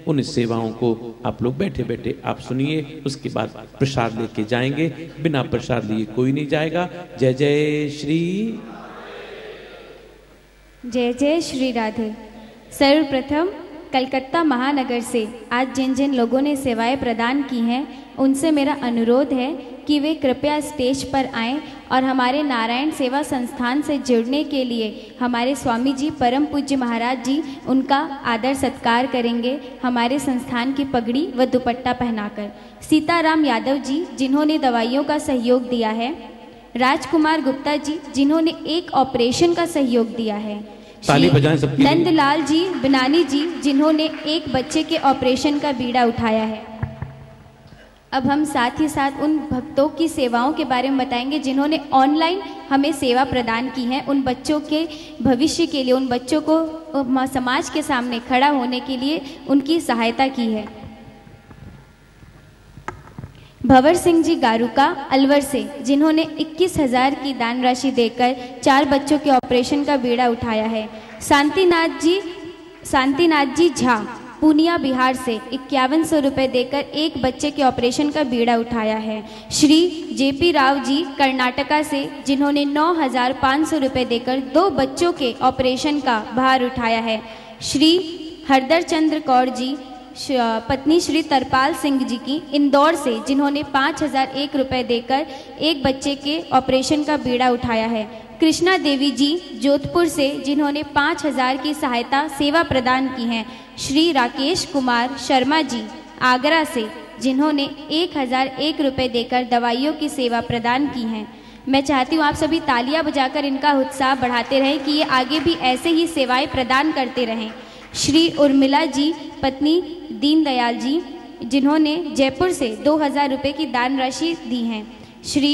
उन सेवाओं को आप लोग बैठे बैठे आप सुनिए, उसके बाद प्रसाद लेके जाएँगे। बिना प्रसाद लिए कोई नहीं जाएगा। जय जय श्री जय जय श्री राधे। सर्वप्रथम कलकत्ता महानगर से आज जिन जिन लोगों ने सेवाएँ प्रदान की हैं, उनसे मेरा अनुरोध है कि वे कृपया स्टेज पर आएँ और हमारे नारायण सेवा संस्थान से जुड़ने के लिए हमारे स्वामी जी परम पूज्य महाराज जी उनका आदर सत्कार करेंगे हमारे संस्थान की पगड़ी व दुपट्टा पहनाकर। सीताराम यादव जी जिन्होंने दवाइयों का सहयोग दिया है। राजकुमार गुप्ता जी जिन्होंने एक ऑपरेशन का सहयोग दिया है। ताली बजाएँ सबके। नंदलाल जी बनानी जी जिन्होंने एक बच्चे के ऑपरेशन का बीड़ा उठाया है। अब हम साथ ही साथ उन भक्तों की सेवाओं के बारे में बताएँगे जिन्होंने ऑनलाइन हमें सेवा प्रदान की है, उन बच्चों के भविष्य के लिए, उन बच्चों को समाज के सामने खड़ा होने के लिए उनकी सहायता की है। भंवर सिंह जी गारुका, अलवर से, जिन्होंने इक्कीस हज़ार की दान राशि देकर चार बच्चों के ऑपरेशन का बीड़ा उठाया है। शांतिनाथ जी शांतिनाथ जी झा पूनिया बिहार से इक्यावन सौ रुपये देकर एक बच्चे के ऑपरेशन का बीड़ा उठाया है। श्री जेपी राव जी कर्नाटका से, जिन्होंने नौ हज़ार पाँच सौ रुपये देकर दो बच्चों के ऑपरेशन का भार उठाया है। श्री हरदर चंद्र कौर जी पत्नी श्री तरपाल सिंह जी की इंदौर से, जिन्होंने पाँच हज़ार एक रुपये देकर एक बच्चे के ऑपरेशन का बीड़ा उठाया है। कृष्णा देवी जी जोधपुर से, जिन्होंने पाँच हज़ार की सहायता सेवा प्रदान की है, श्री राकेश कुमार शर्मा जी, आगरा से, जिन्होंने एक हज़ार एक रुपये देकर दवाइयों की सेवा प्रदान की है। मैं चाहती हूँ आप सभी तालियाँ बजाकर इनका उत्साह बढ़ाते रहें कि ये आगे भी ऐसे ही सेवाएँ प्रदान करते रहें। श्री उर्मिला जी, पत्नी दीनदयाल जी, जिन्होंने जयपुर से दो हज़ार रुपये की दान राशि दी है। श्री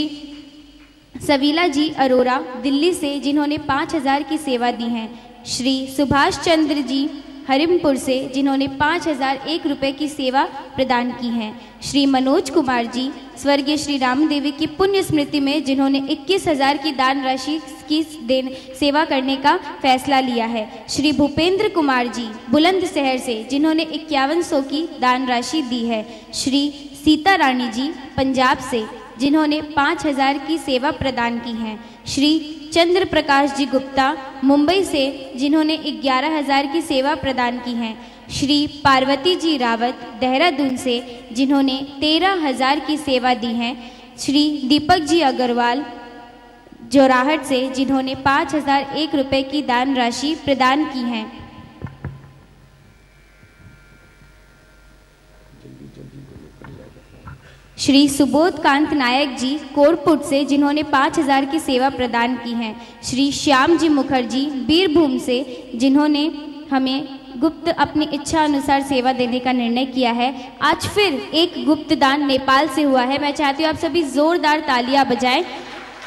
सवीला जी अरोरा दिल्ली से जिन्होंने पाँच हज़ार की सेवा दी है। श्री सुभाष चंद्र जी हरिमपुर से जिन्होंने पाँच हज़ार एक रुपये की सेवा प्रदान की है। श्री मनोज कुमार जी स्वर्गीय श्री राम देवी की पुण्य स्मृति में जिन्होंने इक्कीस हज़ार की दान राशि की देन सेवा करने का फैसला लिया है। श्री भूपेंद्र कुमार जी बुलंदशहर से जिन्होंने इक्यावन सौ की दान राशि दी है। श्री सीता रानी जी पंजाब से जिन्होंने पाँच हज़ार की सेवा प्रदान की है। श्री चंद्र प्रकाश जी गुप्ता, मुंबई से, जिन्होंने ग्यारह हज़ार की सेवा प्रदान की है। श्री पार्वती जी रावत, देहरादून से, जिन्होंने तेरह हज़ार की सेवा दी है। श्री दीपक जी अग्रवाल, जोराहट से, जिन्होंने पाँच हज़ार एक रुपये की दान राशि प्रदान की है। श्री सुबोध कांत नायक जी कोरपुट से, जिन्होंने पाँच हज़ार की सेवा प्रदान की है। श्री श्याम जी मुखर्जी बीरभूम से, जिन्होंने हमें गुप्त अपनी इच्छा अनुसार सेवा देने का निर्णय किया है। आज फिर एक गुप्त दान नेपाल से हुआ है। मैं चाहती हूँ आप सभी जोरदार तालियाँ बजाएँ।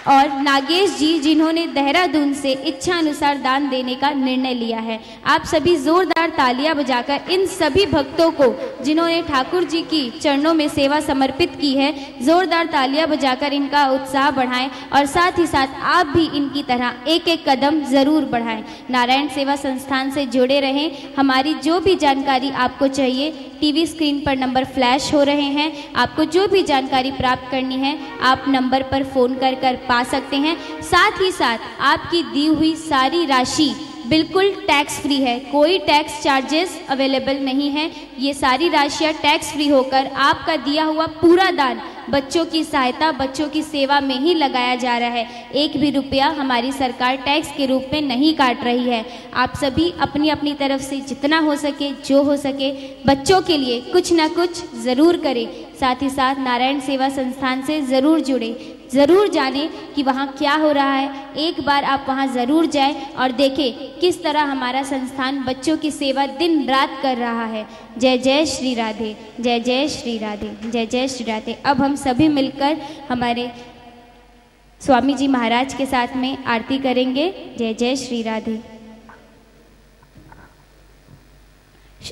और नागेश जी जिन्होंने देहरादून से इच्छा अनुसार दान देने का निर्णय लिया है। आप सभी जोरदार तालियाँ बजाकर इन सभी भक्तों को, जिन्होंने ठाकुर जी की चरणों में सेवा समर्पित की है, जोरदार तालियाँ बजाकर इनका उत्साह बढ़ाएँ और साथ ही साथ आप भी इनकी तरह एक एक कदम ज़रूर बढ़ाएँ। नारायण सेवा संस्थान से जुड़े रहें। हमारी जो भी जानकारी आपको चाहिए, टीवी स्क्रीन पर नंबर फ्लैश हो रहे हैं। आपको जो भी जानकारी प्राप्त करनी है, आप नंबर पर फ़ोन कर कर पा सकते हैं। साथ ही साथ आपकी दी हुई सारी राशि बिल्कुल टैक्स फ्री है। कोई टैक्स चार्जेस अवेलेबल नहीं है। ये सारी राशियाँ टैक्स फ्री होकर आपका दिया हुआ पूरा दान बच्चों की सहायता, बच्चों की सेवा में ही लगाया जा रहा है। एक भी रुपया हमारी सरकार टैक्स के रूप में नहीं काट रही है। आप सभी अपनी अपनी तरफ़ से जितना हो सके, जो हो सके, बच्चों के लिए कुछ ना कुछ ज़रूर करें। साथ ही साथ नारायण सेवा संस्थान से ज़रूर जुड़े। ज़रूर जाने कि वहाँ क्या हो रहा है। एक बार आप वहाँ ज़रूर जाएँ और देखें किस तरह हमारा संस्थान बच्चों की सेवा दिन रात कर रहा है। जय जय श्री राधे, जय जय श्री राधे, जय जय श्री राधे। अब हम सभी मिलकर हमारे स्वामी जी महाराज के साथ में आरती करेंगे। जय जय श्री राधे।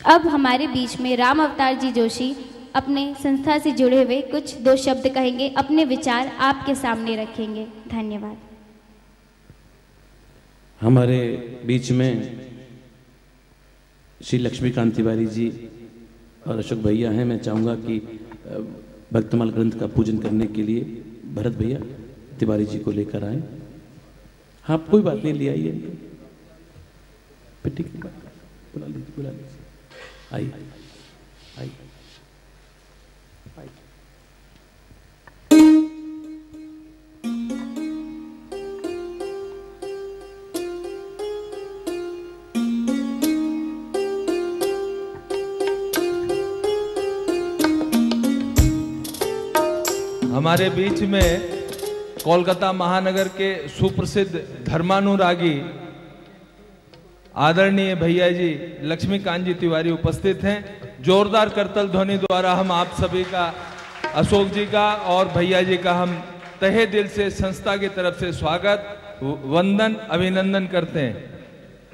अब हमारे बीच में राम अवतार जी जोशी अपने संस्था से जुड़े हुए कुछ दो शब्द कहेंगे, अपने विचार आपके सामने रखेंगे। धन्यवाद। हमारे बीच में श्री लक्ष्मीकांत तिवारी जी और अशोक भैया हैं। मैं चाहूँगा कि भक्तमाल ग्रंथ का पूजन करने के लिए भरत भैया तिवारी जी को लेकर आए। हाँ कोई बात नहीं, ले आइए। बुला लीजिए बुला लीजिए। आइए। हमारे बीच में कोलकाता महानगर के सुप्रसिद्ध धर्मानुरागी आदरणीय भैया जी लक्ष्मीकांत जी तिवारी उपस्थित हैं। जोरदार करतल ध्वनि द्वारा हम आप सभी का, अशोक जी का और भैया जी का हम तहे दिल से, संस्था की तरफ़ से स्वागत वंदन, अभिनंदन करते हैं।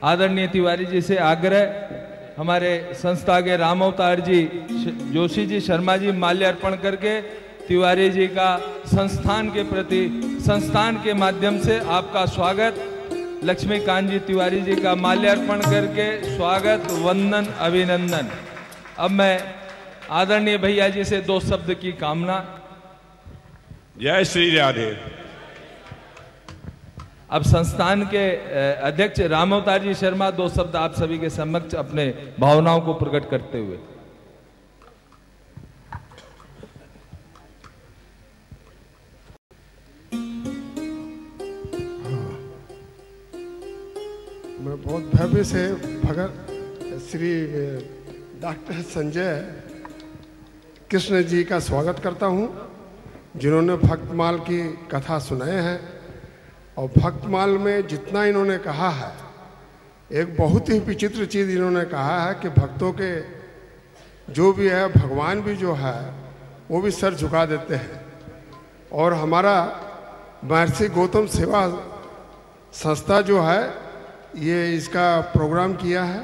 आदरणीय तिवारी जी से आग्रह, हमारे संस्था के राम अवतार जी जोशी जी, शर्मा जी, माल्यार्पण करके तिवारी जी का संस्थान के प्रति संस्थान के माध्यम से आपका स्वागत। लक्ष्मीकांत जी तिवारी जी का माल्यार्पण करके स्वागत वंदन अभिनंदन। अब मैं आदरणीय भैया जी से दो शब्द की कामना। जय श्री राधे। अब संस्थान के अध्यक्ष राम अवतार जी शर्मा दो शब्द आप सभी के समक्ष अपने भावनाओं को प्रकट करते हुए। से भगत श्री डॉक्टर संजय कृष्ण जी का स्वागत करता हूँ, जिन्होंने भक्तमाल की कथा सुनाए हैं। और भक्तमाल में जितना इन्होंने कहा है, एक बहुत ही विचित्र चीज़ इन्होंने कहा है कि भक्तों के जो भी है, भगवान भी जो है, वो भी सर झुका देते हैं। और हमारा महर्षि गौतम सेवा संस्था जो है ये इसका प्रोग्राम किया है।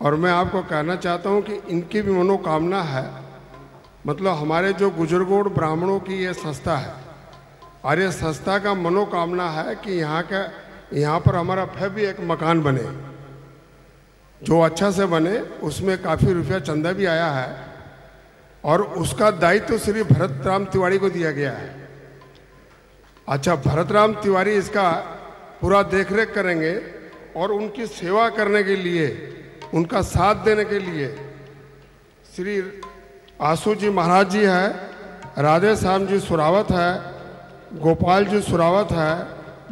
और मैं आपको कहना चाहता हूँ कि इनकी भी मनोकामना है। मतलब हमारे जो गुजरगोड़ ब्राह्मणों की ये संस्था है, और ये संस्था का मनोकामना है कि यहाँ का, यहाँ पर हमारा फिर भी एक मकान बने। जो अच्छा से बने, उसमें काफ़ी रुपया चंदा भी आया है, और उसका दायित्व तो श्री भरत राम तिवारी को दिया गया है। अच्छा भरत राम तिवारी इसका पूरा देखरेख करेंगे। और उनकी सेवा करने के लिए, उनका साथ देने के लिए श्री आशु जी महाराज जी है, राधे श्याम जी सुरावत है, गोपाल जी सुरावत है,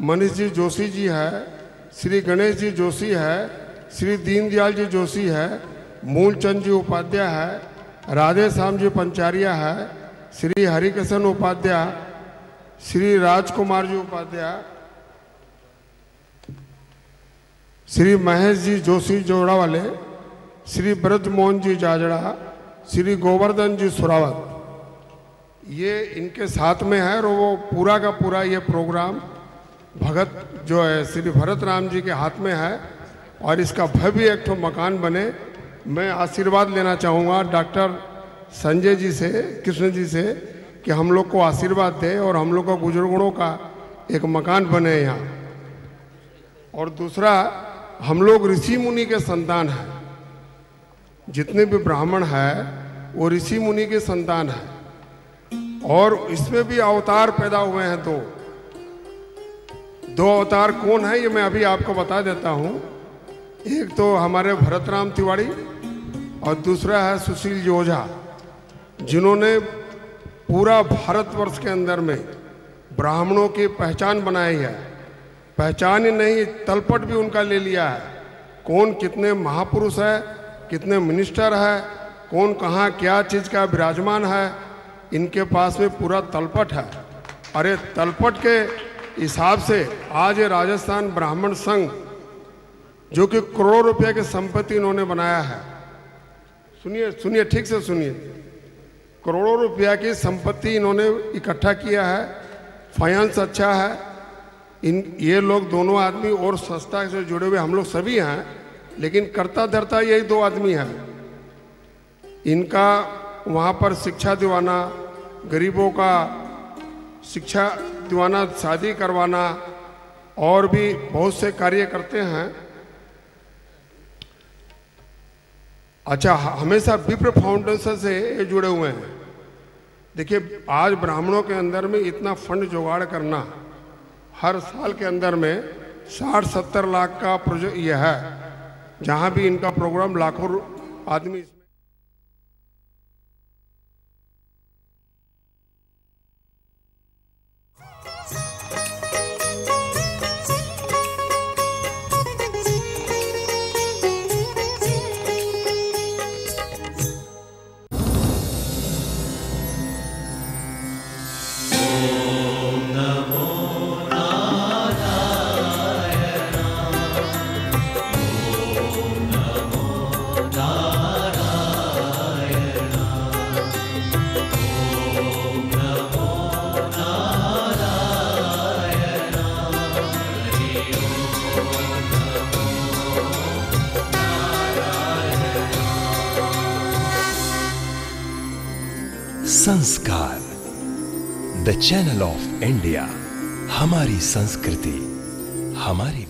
मनीष जी जोशी जी है, श्री गणेश जी जोशी है, श्री दीनदयाल जी जोशी है, मूलचंद जी उपाध्याय है, राधे श्याम जी पंचारिया है, श्री हरिकृष्ण उपाध्याय, श्री राजकुमार जी उपाध्याय श्री महेश जी जोशी जोड़ा वाले, श्री ब्रजमोहन जी जाजड़ा, श्री गोवर्धन जी सुरावत। ये इनके साथ में है और वो पूरा का पूरा ये प्रोग्राम भगत जो है, श्री भरत राम जी के हाथ में है और इसका भव्य एक ठो मकान बने। मैं आशीर्वाद लेना चाहूँगा डॉक्टर संजय जी से, कृष्ण जी से, कि हम लोग को आशीर्वाद दे और हम लोग का बुज़ुर्गों का एक मकान बने यहाँ। और दूसरा हम लोग ऋषि मुनि के संतान हैं। जितने भी ब्राह्मण है, वो ऋषि मुनि के संतान है। और इसमें भी अवतार पैदा हुए हैं दो। दो अवतार कौन है, ये मैं अभी आपको बता देता हूँ। एक तो हमारे भरतराम तिवारी और दूसरा है सुशील जी ओझा जिन्होंने पूरा भारतवर्ष के अंदर में ब्राह्मणों की पहचान बनाई है। पहचान ही नहीं, तलपट भी उनका ले लिया है। कौन कितने महापुरुष है, कितने मिनिस्टर है, कौन कहाँ क्या चीज़ का विराजमान है, इनके पास में पूरा तलपट है। अरे तलपट के हिसाब से आज राजस्थान ब्राह्मण संघ, जो कि करोड़ रुपए की संपत्ति इन्होंने बनाया है। सुनिए सुनिए, ठीक से सुनिए। करोड़ों रुपया की संपत्ति इन्होंने इकट्ठा किया है, फाइनेंस अच्छा है इन, ये लोग दोनों आदमी और संस्था से जुड़े हुए, हम लोग सभी हैं, लेकिन करता धरता यही दो आदमी है। इनका वहाँ पर शिक्षा दिवाना, गरीबों का शिक्षा दिवाना, शादी करवाना, और भी बहुत से कार्य करते हैं। अच्छा हमेशा विप्र फाउंडेशन से ये जुड़े हुए हैं। देखिए, आज ब्राह्मणों के अंदर में इतना फंड जुगाड़ करना हर साल के अंदर में साठ सत्तर लाख का प्रोजेक्ट यह है। जहाँ भी इनका प्रोग्राम लाखों आदमी द चैनल ऑफ़ इंडिया हमारी संस्कृति हमारी